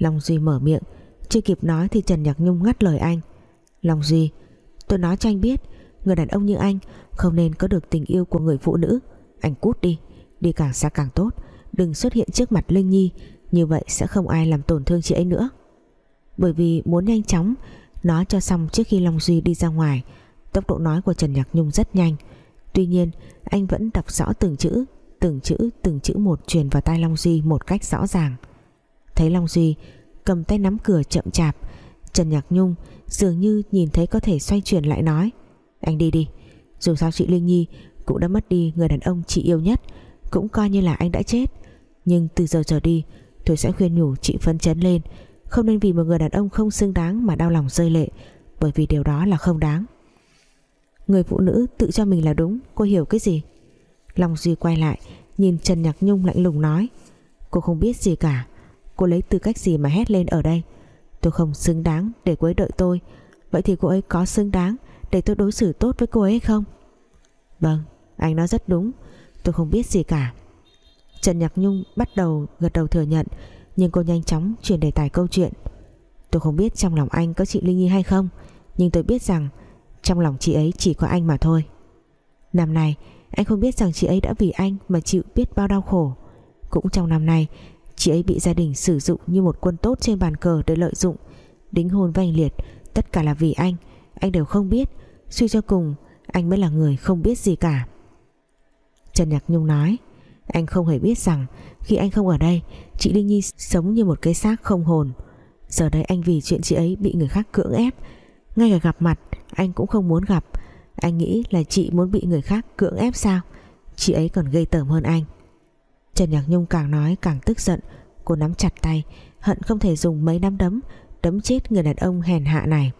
Long Duy mở miệng. Chưa kịp nói thì Trần Nhạc Nhung ngắt lời anh. Long Duy, Tôi nói cho anh biết, Người đàn ông như anh Không nên có được tình yêu của người phụ nữ. Anh cút đi Đi càng xa càng tốt. Đừng xuất hiện trước mặt Linh Nhi, Như vậy sẽ không ai làm tổn thương chị ấy nữa. Bởi vì muốn nhanh chóng Nói cho xong trước khi Long Duy đi ra ngoài, Tốc độ nói của Trần Nhạc Nhung rất nhanh. Tuy nhiên, anh vẫn đọc rõ từng chữ Từng chữ từng chữ một truyền vào tai Long Duy một cách rõ ràng. Thấy Long Duy cầm tay nắm cửa chậm chạp, Trần Nhạc Nhung dường như nhìn thấy có thể xoay chuyển lại nói, Anh đi đi, Dù sao chị Linh Nhi cũng đã mất đi người đàn ông chị yêu nhất, Cũng coi như là anh đã chết. Nhưng từ giờ trở đi, Tôi sẽ khuyên nhủ chị phấn chấn lên, Không nên vì một người đàn ông không xứng đáng Mà đau lòng rơi lệ, Bởi vì điều đó là không đáng. Người phụ nữ tự cho mình là đúng, Cô hiểu cái gì? Long Duy quay lại, Nhìn Trần Nhạc Nhung lạnh lùng nói, Cô không biết gì cả Cô lấy tư cách gì mà hét lên ở đây? Tôi không xứng đáng để cô ấy đợi tôi. Vậy thì cô ấy có xứng đáng Để tôi đối xử tốt với cô ấy hay không? Vâng anh nói rất đúng. Tôi không biết gì cả. Trần Nhạc Nhung bắt đầu gật đầu thừa nhận, Nhưng cô nhanh chóng chuyển đề tài câu chuyện. Tôi không biết trong lòng anh có chị Linh Nhi hay không, Nhưng tôi biết rằng Trong lòng chị ấy chỉ có anh mà thôi. Năm nay, anh không biết rằng chị ấy đã vì anh Mà chịu biết bao đau khổ. Cũng trong năm nay Chị ấy bị gia đình sử dụng như một quân tốt trên bàn cờ để lợi dụng. Đính hôn với anh Liệt, Tất cả là vì anh. Anh đều không biết. Suy cho cùng, anh mới là người không biết gì cả. Trần Nhạc Nhung nói, Anh không hề biết rằng Khi anh không ở đây, Chị Linh Nhi sống như một cái xác không hồn. Giờ đây anh vì chuyện chị ấy bị người khác cưỡng ép. Ngay cả gặp mặt, Anh cũng không muốn gặp. Anh nghĩ là chị muốn bị người khác cưỡng ép sao? Chị ấy còn gây tởm hơn anh. Trần Nhạc Nhung càng nói càng tức giận. Cô nắm chặt tay, Hận không thể dùng mấy nắm đấm Đấm chết người đàn ông hèn hạ này.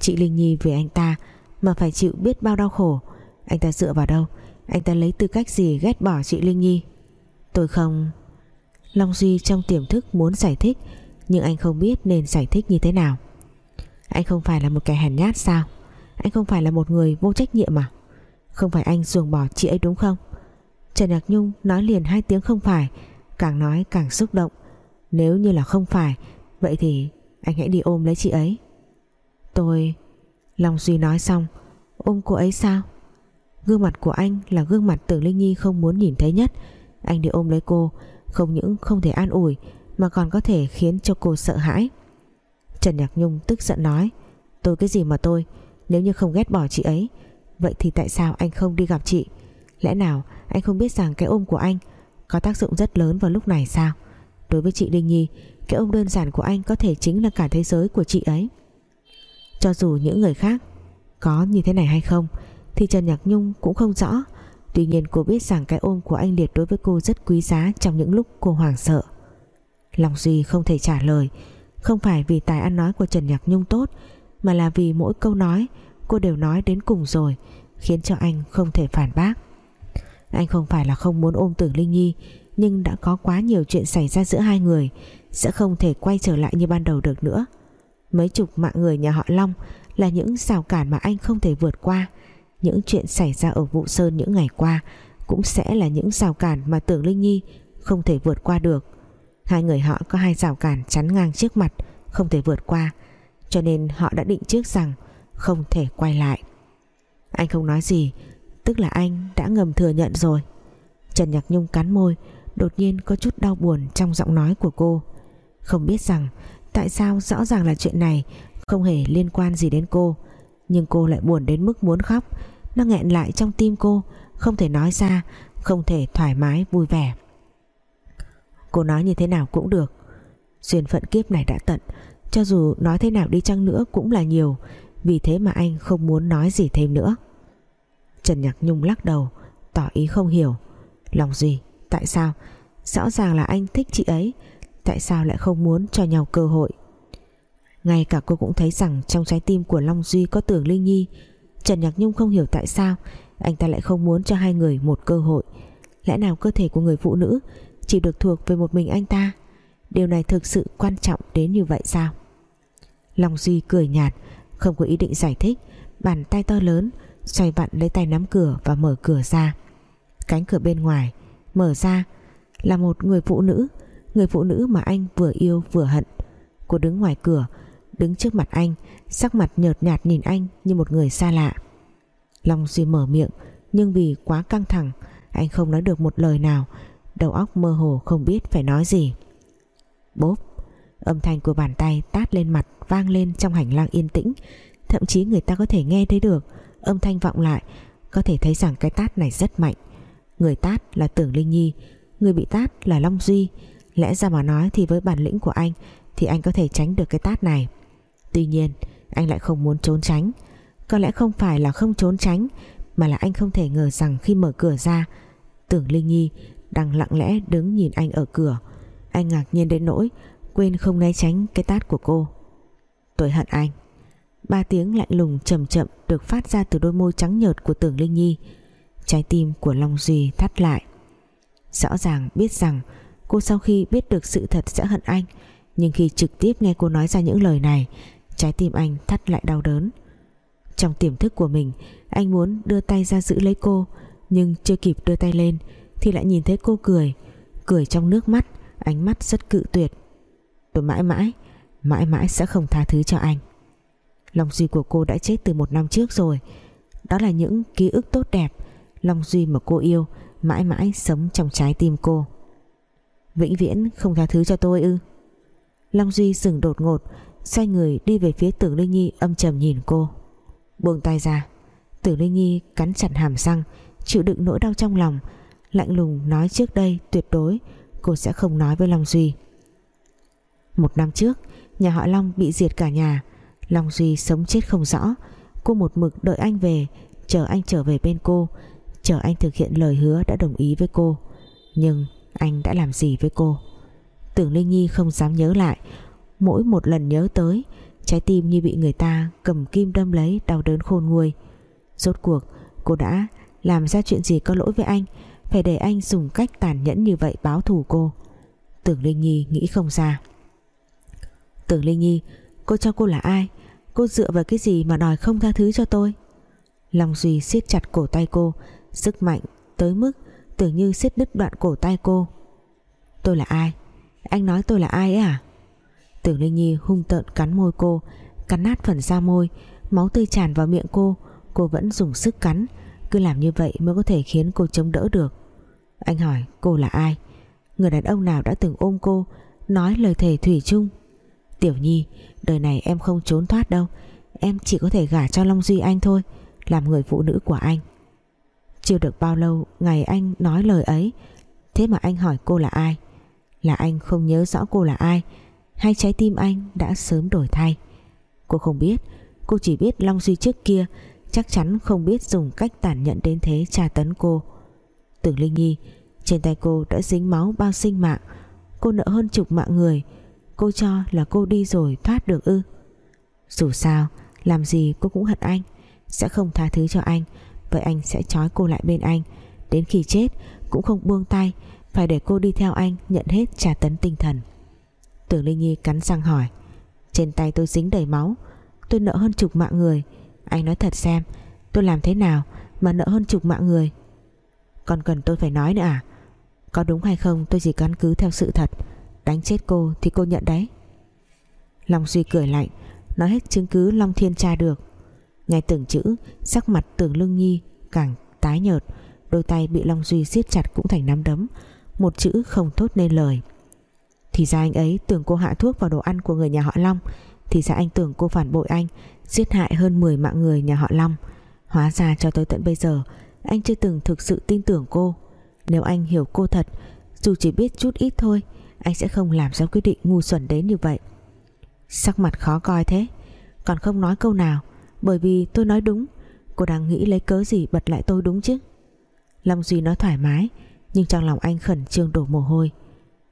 Chị Linh Nhi vì anh ta, Mà phải chịu biết bao đau khổ. Anh ta dựa vào đâu? Anh ta lấy tư cách gì ghét bỏ chị Linh Nhi? Tôi không. Long Duy trong tiềm thức muốn giải thích, Nhưng anh không biết nên giải thích như thế nào. Anh không phải là một kẻ hèn nhát sao? Anh không phải là một người vô trách nhiệm mà Không phải anh ruồng bỏ chị ấy đúng không? Trần Nhạc Nhung nói liền hai tiếng không phải, Càng nói càng xúc động. Nếu như là không phải, Vậy thì anh hãy đi ôm lấy chị ấy. Tôi, Long Duy nói xong, Ôm cô ấy sao? Gương mặt của anh là gương mặt Tưởng Linh Nhi không muốn nhìn thấy nhất. Anh đi ôm lấy cô, Không những không thể an ủi, Mà còn có thể khiến cho cô sợ hãi. Trần Nhạc Nhung tức giận nói, Tôi cái gì mà tôi? Nếu như không ghét bỏ chị ấy, Vậy thì tại sao anh không đi gặp chị? Lẽ nào anh không biết rằng cái ôm của anh Có tác dụng rất lớn vào lúc này sao? Đối với chị Đinh Nhi, Cái ôm đơn giản của anh có thể chính là cả thế giới của chị ấy. Cho dù những người khác Có như thế này hay không, Thì Trần Nhạc Nhung cũng không rõ. Tuy nhiên cô biết rằng cái ôm của anh Liệt đối với cô rất quý giá trong những lúc cô hoảng sợ. Lòng Duy không thể trả lời, Không phải vì tài ăn nói của Trần Nhạc Nhung tốt, Mà là vì mỗi câu nói cô đều nói đến cùng rồi, Khiến cho anh không thể phản bác. Anh không phải là không muốn ôm tưởng Linh Nhi, Nhưng đã có quá nhiều chuyện xảy ra giữa hai người, Sẽ không thể quay trở lại như ban đầu được nữa. Mấy chục mạng người nhà họ Long Là những rào cản mà anh không thể vượt qua. Những chuyện xảy ra ở vụ sơn những ngày qua Cũng sẽ là những rào cản mà tưởng Linh Nhi Không thể vượt qua được. Hai người họ có hai rào cản chắn ngang trước mặt, Không thể vượt qua, Cho nên họ đã định trước rằng Không thể quay lại. Anh không nói gì Tức là anh đã ngầm thừa nhận rồi. Trần Nhạc Nhung cắn môi, Đột nhiên có chút đau buồn trong giọng nói của cô. Không biết rằng, Tại sao rõ ràng là chuyện này Không hề liên quan gì đến cô, Nhưng cô lại buồn đến mức muốn khóc. Nó nghẹn lại trong tim cô, Không thể nói ra, Không thể thoải mái, vui vẻ. Cô nói như thế nào cũng được. Duyên phận kiếp này đã tận, Cho dù nói thế nào đi chăng nữa cũng là nhiều. Vì thế mà anh không muốn nói gì thêm nữa. Trần Nhạc Nhung lắc đầu Tỏ ý không hiểu. Lòng gì, tại sao? Rõ ràng là anh thích chị ấy. Tại sao lại không muốn cho nhau cơ hội? Ngay cả cô cũng thấy rằng Trong trái tim của Long Duy có tưởng Linh Nhi. Trần Nhạc Nhung không hiểu tại sao Anh ta lại không muốn cho hai người một cơ hội. Lẽ nào cơ thể của người phụ nữ Chỉ được thuộc về một mình anh ta? Điều này thực sự quan trọng đến như vậy sao? Long Duy cười nhạt Không có ý định giải thích. Bàn tay to lớn Xoay vặn lấy tay nắm cửa và mở cửa ra. Cánh cửa bên ngoài Mở ra Là một người phụ nữ, Người phụ nữ mà anh vừa yêu vừa hận. Cô đứng ngoài cửa, Đứng trước mặt anh, Sắc mặt nhợt nhạt nhìn anh như một người xa lạ. Long Duy mở miệng, Nhưng vì quá căng thẳng, Anh không nói được một lời nào, Đầu óc mơ hồ không biết phải nói gì. Bốp, Âm thanh của bàn tay tát lên mặt Vang lên trong hành lang yên tĩnh, Thậm chí người ta có thể nghe thấy được. Âm thanh vọng lại, Có thể thấy rằng cái tát này rất mạnh. Người tát là Tưởng Linh Nhi, Người bị tát là Long Duy. Lẽ ra mà nói thì với bản lĩnh của anh Thì anh có thể tránh được cái tát này. Tuy nhiên, anh lại không muốn trốn tránh. Có lẽ không phải là không trốn tránh, Mà là anh không thể ngờ rằng khi mở cửa ra Tưởng Linh Nhi đang lặng lẽ đứng nhìn anh ở cửa. Anh ngạc nhiên đến nỗi Quên không né tránh cái tát của cô. Tôi hận anh. Ba tiếng lạnh lùng chậm chậm Được phát ra từ đôi môi trắng nhợt của Tưởng Linh Nhi. Trái tim của Long Duy thắt lại. Rõ ràng biết rằng Cô sau khi biết được sự thật sẽ hận anh, Nhưng khi trực tiếp nghe cô nói ra những lời này, Trái tim anh thắt lại đau đớn. Trong tiềm thức của mình, Anh muốn đưa tay ra giữ lấy cô, Nhưng chưa kịp đưa tay lên Thì lại nhìn thấy cô cười Cười trong nước mắt, Ánh mắt rất cự tuyệt. Tôi mãi mãi Mãi mãi sẽ không tha thứ cho anh. Long Duy của cô đã chết từ một năm trước rồi. Đó là những ký ức tốt đẹp Long Duy mà cô yêu, Mãi mãi sống trong trái tim cô. Vĩnh viễn không tha thứ cho tôi ư? Long Duy dừng đột ngột, Xoay người đi về phía Tưởng Linh Nhi âm trầm nhìn cô. Buông tay ra. Tưởng Linh Nhi cắn chặt hàm răng, Chịu đựng nỗi đau trong lòng, Lạnh lùng nói trước đây tuyệt đối Cô sẽ không nói với Long Duy. Một năm trước, Nhà họ Long bị diệt cả nhà. Long Duy sống chết không rõ. Cô một mực đợi anh về, Chờ anh trở về bên cô, Chờ anh thực hiện lời hứa đã đồng ý với cô. Nhưng anh đã làm gì với cô? Tưởng Linh Nhi không dám nhớ lại. Mỗi một lần nhớ tới, Trái tim như bị người ta cầm kim đâm lấy Đau đớn khôn nguôi. Rốt cuộc, cô đã làm ra chuyện gì có lỗi với anh? Phải để anh dùng cách tàn nhẫn như vậy báo thù cô? Tưởng Linh Nhi nghĩ không ra. Tưởng Linh Nhi, Cô cho cô là ai? Cô dựa vào cái gì mà đòi không tha thứ cho tôi? Long Duy siết chặt cổ tay cô, Sức mạnh tới mức Tưởng như siết đứt đoạn cổ tay cô. Tôi là ai? Anh nói tôi là ai ấy à? Tưởng Linh Nhi hung tợn cắn môi cô, Cắn nát phần da môi, Máu tươi tràn vào miệng cô. Cô vẫn dùng sức cắn, Cứ làm như vậy mới có thể khiến cô chống đỡ được. Anh hỏi, cô là ai? Người đàn ông nào đã từng ôm cô, Nói lời thề thủy chung. Tiểu Nhi, Đời này em không trốn thoát đâu. Em chỉ có thể gả cho Long Duy anh thôi, Làm người phụ nữ của anh. Chưa được bao lâu, Ngày anh nói lời ấy. Thế mà anh hỏi cô là ai? Là anh không nhớ rõ cô là ai, Hay trái tim anh đã sớm đổi thay? Cô không biết. Cô chỉ biết Long Duy trước kia, Chắc chắn không biết dùng cách tàn nhẫn đến thế tra tấn cô. Tưởng Linh Nhi, Trên tay cô đã dính máu bao sinh mạng. Cô nợ hơn chục mạng người Cô cô cho là cô đi rồi thoát được ư? Dù sao, Làm gì cô cũng hận anh. Sẽ không tha thứ cho anh, Vậy anh sẽ trói cô lại bên anh. Đến khi chết, cũng không buông tay, Phải để cô đi theo anh nhận hết trả tấn tinh thần. Tưởng Linh Nhi cắn răng hỏi, Trên tay tôi dính đầy máu, Tôi nợ hơn chục mạng người. Anh nói thật xem, Tôi làm thế nào mà nợ hơn chục mạng người? Còn cần tôi phải nói nữa à? Có đúng hay không tôi chỉ căn cứ theo sự thật. Đánh chết cô thì cô nhận đấy. Long Duy cười lạnh, Nói hết chứng cứ Long Thiên tra được. Nghe từng chữ, Sắc mặt tưởng lưng nhi càng tái nhợt, Đôi tay bị Long Duy siết chặt cũng thành nắm đấm, Một chữ không thốt nên lời. Thì ra anh ấy tưởng cô hạ thuốc vào đồ ăn của người nhà họ Long, Thì ra anh tưởng cô phản bội anh, Giết hại hơn 10 mạng người nhà họ Long. Hóa ra cho tới tận bây giờ, Anh chưa từng thực sự tin tưởng cô. Nếu anh hiểu cô thật, Dù chỉ biết chút ít thôi anh sẽ không làm ra quyết định ngu xuẩn đến như vậy. Sắc mặt khó coi thế. Còn không nói câu nào, Bởi vì tôi nói đúng. Cô đang nghĩ lấy cớ gì bật lại tôi đúng chứ? Long Duy nói thoải mái, Nhưng trong lòng anh khẩn trương đổ mồ hôi.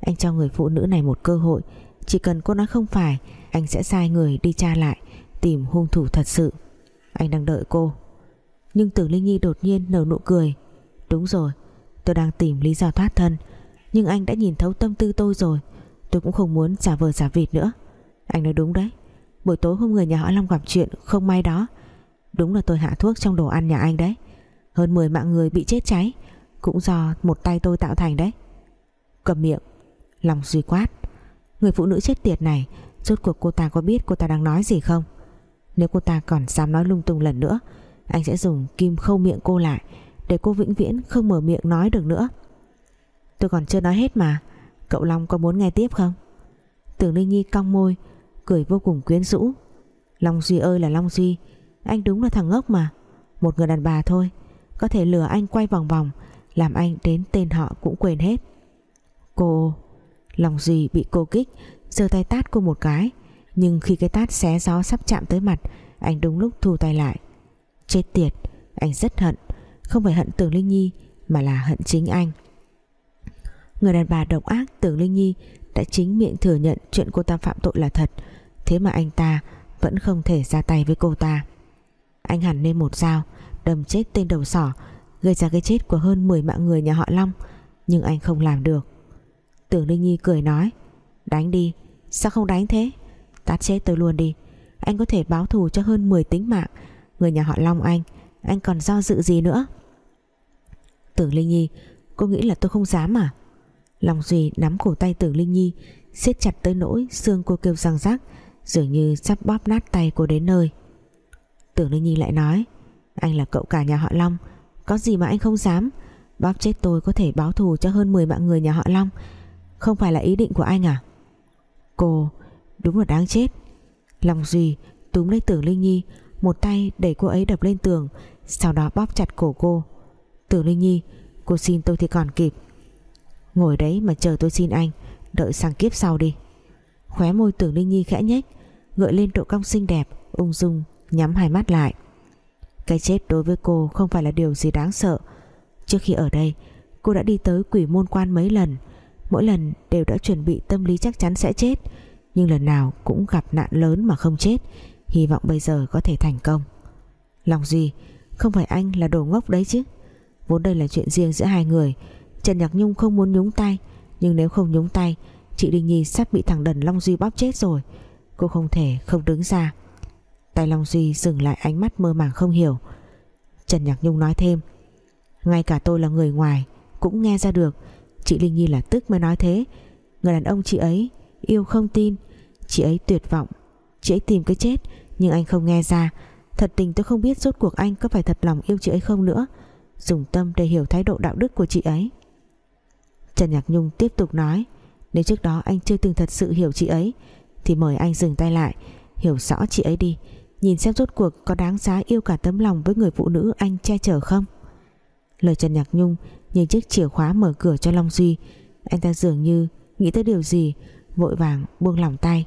Anh cho người phụ nữ này một cơ hội. Chỉ cần cô nói không phải, Anh sẽ sai người đi tra lại, Tìm hung thủ thật sự. Anh đang đợi cô. Nhưng Tưởng Linh Nhi đột nhiên nở nụ cười. Đúng rồi, Tôi đang tìm lý do thoát thân. Nhưng anh đã nhìn thấu tâm tư tôi rồi. Tôi cũng không muốn giả vờ giả vịt nữa. Anh nói đúng đấy. Buổi tối hôm người nhà họ Long gặp chuyện không may đó. Đúng là tôi hạ thuốc trong đồ ăn nhà anh đấy. Hơn 10 mạng người bị chết cháy. Cũng do một tay tôi tạo thành đấy. Cầm miệng. Lòng duy quát. Người phụ nữ chết tiệt này, Rốt cuộc cô ta có biết cô ta đang nói gì không? Nếu cô ta còn dám nói lung tung lần nữa, Anh sẽ dùng kim khâu miệng cô lại Để cô vĩnh viễn không mở miệng nói được nữa. Tôi còn chưa nói hết mà. Cậu Long có muốn nghe tiếp không? Tưởng Linh Nhi cong môi, Cười vô cùng quyến rũ. Long Duy ơi là Long Duy, Anh đúng là thằng ngốc mà. Một người đàn bà thôi, có thể lừa anh quay vòng vòng, làm anh đến tên họ cũng quên hết. Cô, long duy bị cô kích, giơ tay tát cô một cái. Nhưng khi cái tát xé gió sắp chạm tới mặt, anh đúng lúc thu tay lại. Chết tiệt, anh rất hận. Không phải hận tưởng linh nhi, mà là hận chính anh người đàn bà độc ác tưởng linh nhi, đã chính miệng thừa nhận chuyện cô ta phạm tội là thật. Thế mà anh ta vẫn không thể ra tay với cô ta. Anh hẳn nên một dao, đâm chết tên đầu sỏ, gây ra cái chết của hơn 10 mạng người nhà họ Long, nhưng anh không làm được. Tưởng Linh Nhi cười nói, đánh đi, sao không đánh thế? Tát chết tôi luôn đi. Anh có thể báo thù cho hơn 10 tính mạng người nhà họ Long anh. Anh còn do dự gì nữa? Tưởng Linh Nhi, cô nghĩ là tôi không dám à? Long Duy nắm cổ tay Tưởng Linh Nhi, siết chặt tới nỗi xương cô kêu răng rắc dường như sắp bóp nát tay cô đến nơi. Tưởng Linh Nhi lại nói, anh là cậu cả nhà họ Long, Có gì mà anh không dám? Bóp chết tôi có thể báo thù cho hơn 10 mạng người nhà họ Long, Không phải là ý định của anh à? Cô, Đúng là đáng chết. Long Duy túm lấy tưởng Linh Nhi, Một tay đẩy cô ấy đập lên tường, Sau đó bóp chặt cổ cô. Tưởng Linh Nhi, Cô xin tôi thì còn kịp. Ngồi đấy mà chờ tôi xin anh. Đợi sang kiếp sau đi. Khóe môi tưởng Linh Nhi khẽ nhếch, Gợi lên độ cong xinh đẹp, Ung dung, nhắm hai mắt lại. Cái chết đối với cô không phải là điều gì đáng sợ. Trước khi ở đây, Cô đã đi tới quỷ môn quan mấy lần. Mỗi lần đều đã chuẩn bị tâm lý chắc chắn sẽ chết, Nhưng lần nào cũng gặp nạn lớn mà không chết. Hy vọng bây giờ có thể thành công. Lòng gì Không phải anh là đồ ngốc đấy chứ? Vốn đây là chuyện riêng giữa hai người Trần Nhạc Nhung không muốn nhúng tay. Nhưng nếu không nhúng tay, Chị Đình Nhi sắp bị thằng đần Long Duy bóp chết rồi. Cô không thể không đứng ra. Tay Long Duy dừng lại ánh mắt mơ màng không hiểu. Trần Nhạc Nhung nói thêm, Ngay cả tôi là người ngoài Cũng nghe ra được. Chị Linh Nhi là tức mới nói thế. Người đàn ông chị ấy yêu không tin. Chị ấy tuyệt vọng. Chị ấy tìm cái chết, Nhưng anh không nghe ra. Thật tình tôi không biết rốt cuộc anh có phải thật lòng yêu chị ấy không nữa. Dùng tâm để hiểu thái độ đạo đức của chị ấy. Trần Nhạc Nhung tiếp tục nói, Nếu trước đó anh chưa từng thật sự hiểu chị ấy, Thì mời anh dừng tay lại, Hiểu rõ chị ấy đi, Nhìn xem rốt cuộc có đáng giá yêu cả tấm lòng Với người phụ nữ anh che chở không? Lời Trần Nhạc Nhung Nhìn chiếc chìa khóa mở cửa cho Long Duy, Anh ta dường như nghĩ tới điều gì, Vội vàng buông lòng tay.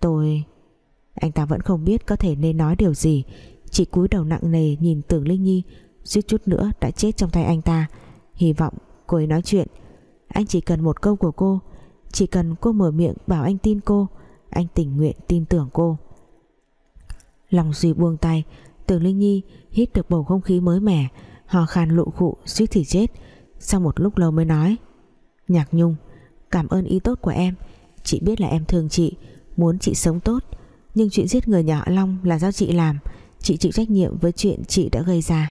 Tôi... Anh ta vẫn không biết có thể nên nói điều gì, Chỉ cúi đầu nặng nề nhìn Tưởng Linh Nhi, suýt chút nữa đã chết trong tay anh ta, Hy vọng cô ấy nói chuyện anh chỉ cần một câu của cô. Chỉ cần cô mở miệng bảo anh tin cô, Anh tình nguyện tin tưởng cô. Lòng Duy buông tay. Tưởng Linh Nhi hít được bầu không khí mới mẻ. Hò khan lụ khụ, suýt thì chết. Sau một lúc lâu mới nói, Nhạc Nhung, Cảm ơn ý tốt của em. Chị biết là em thương chị, Muốn chị sống tốt. Nhưng chuyện giết người nhà họ Long là do chị làm. Chị chịu trách nhiệm với chuyện chị đã gây ra.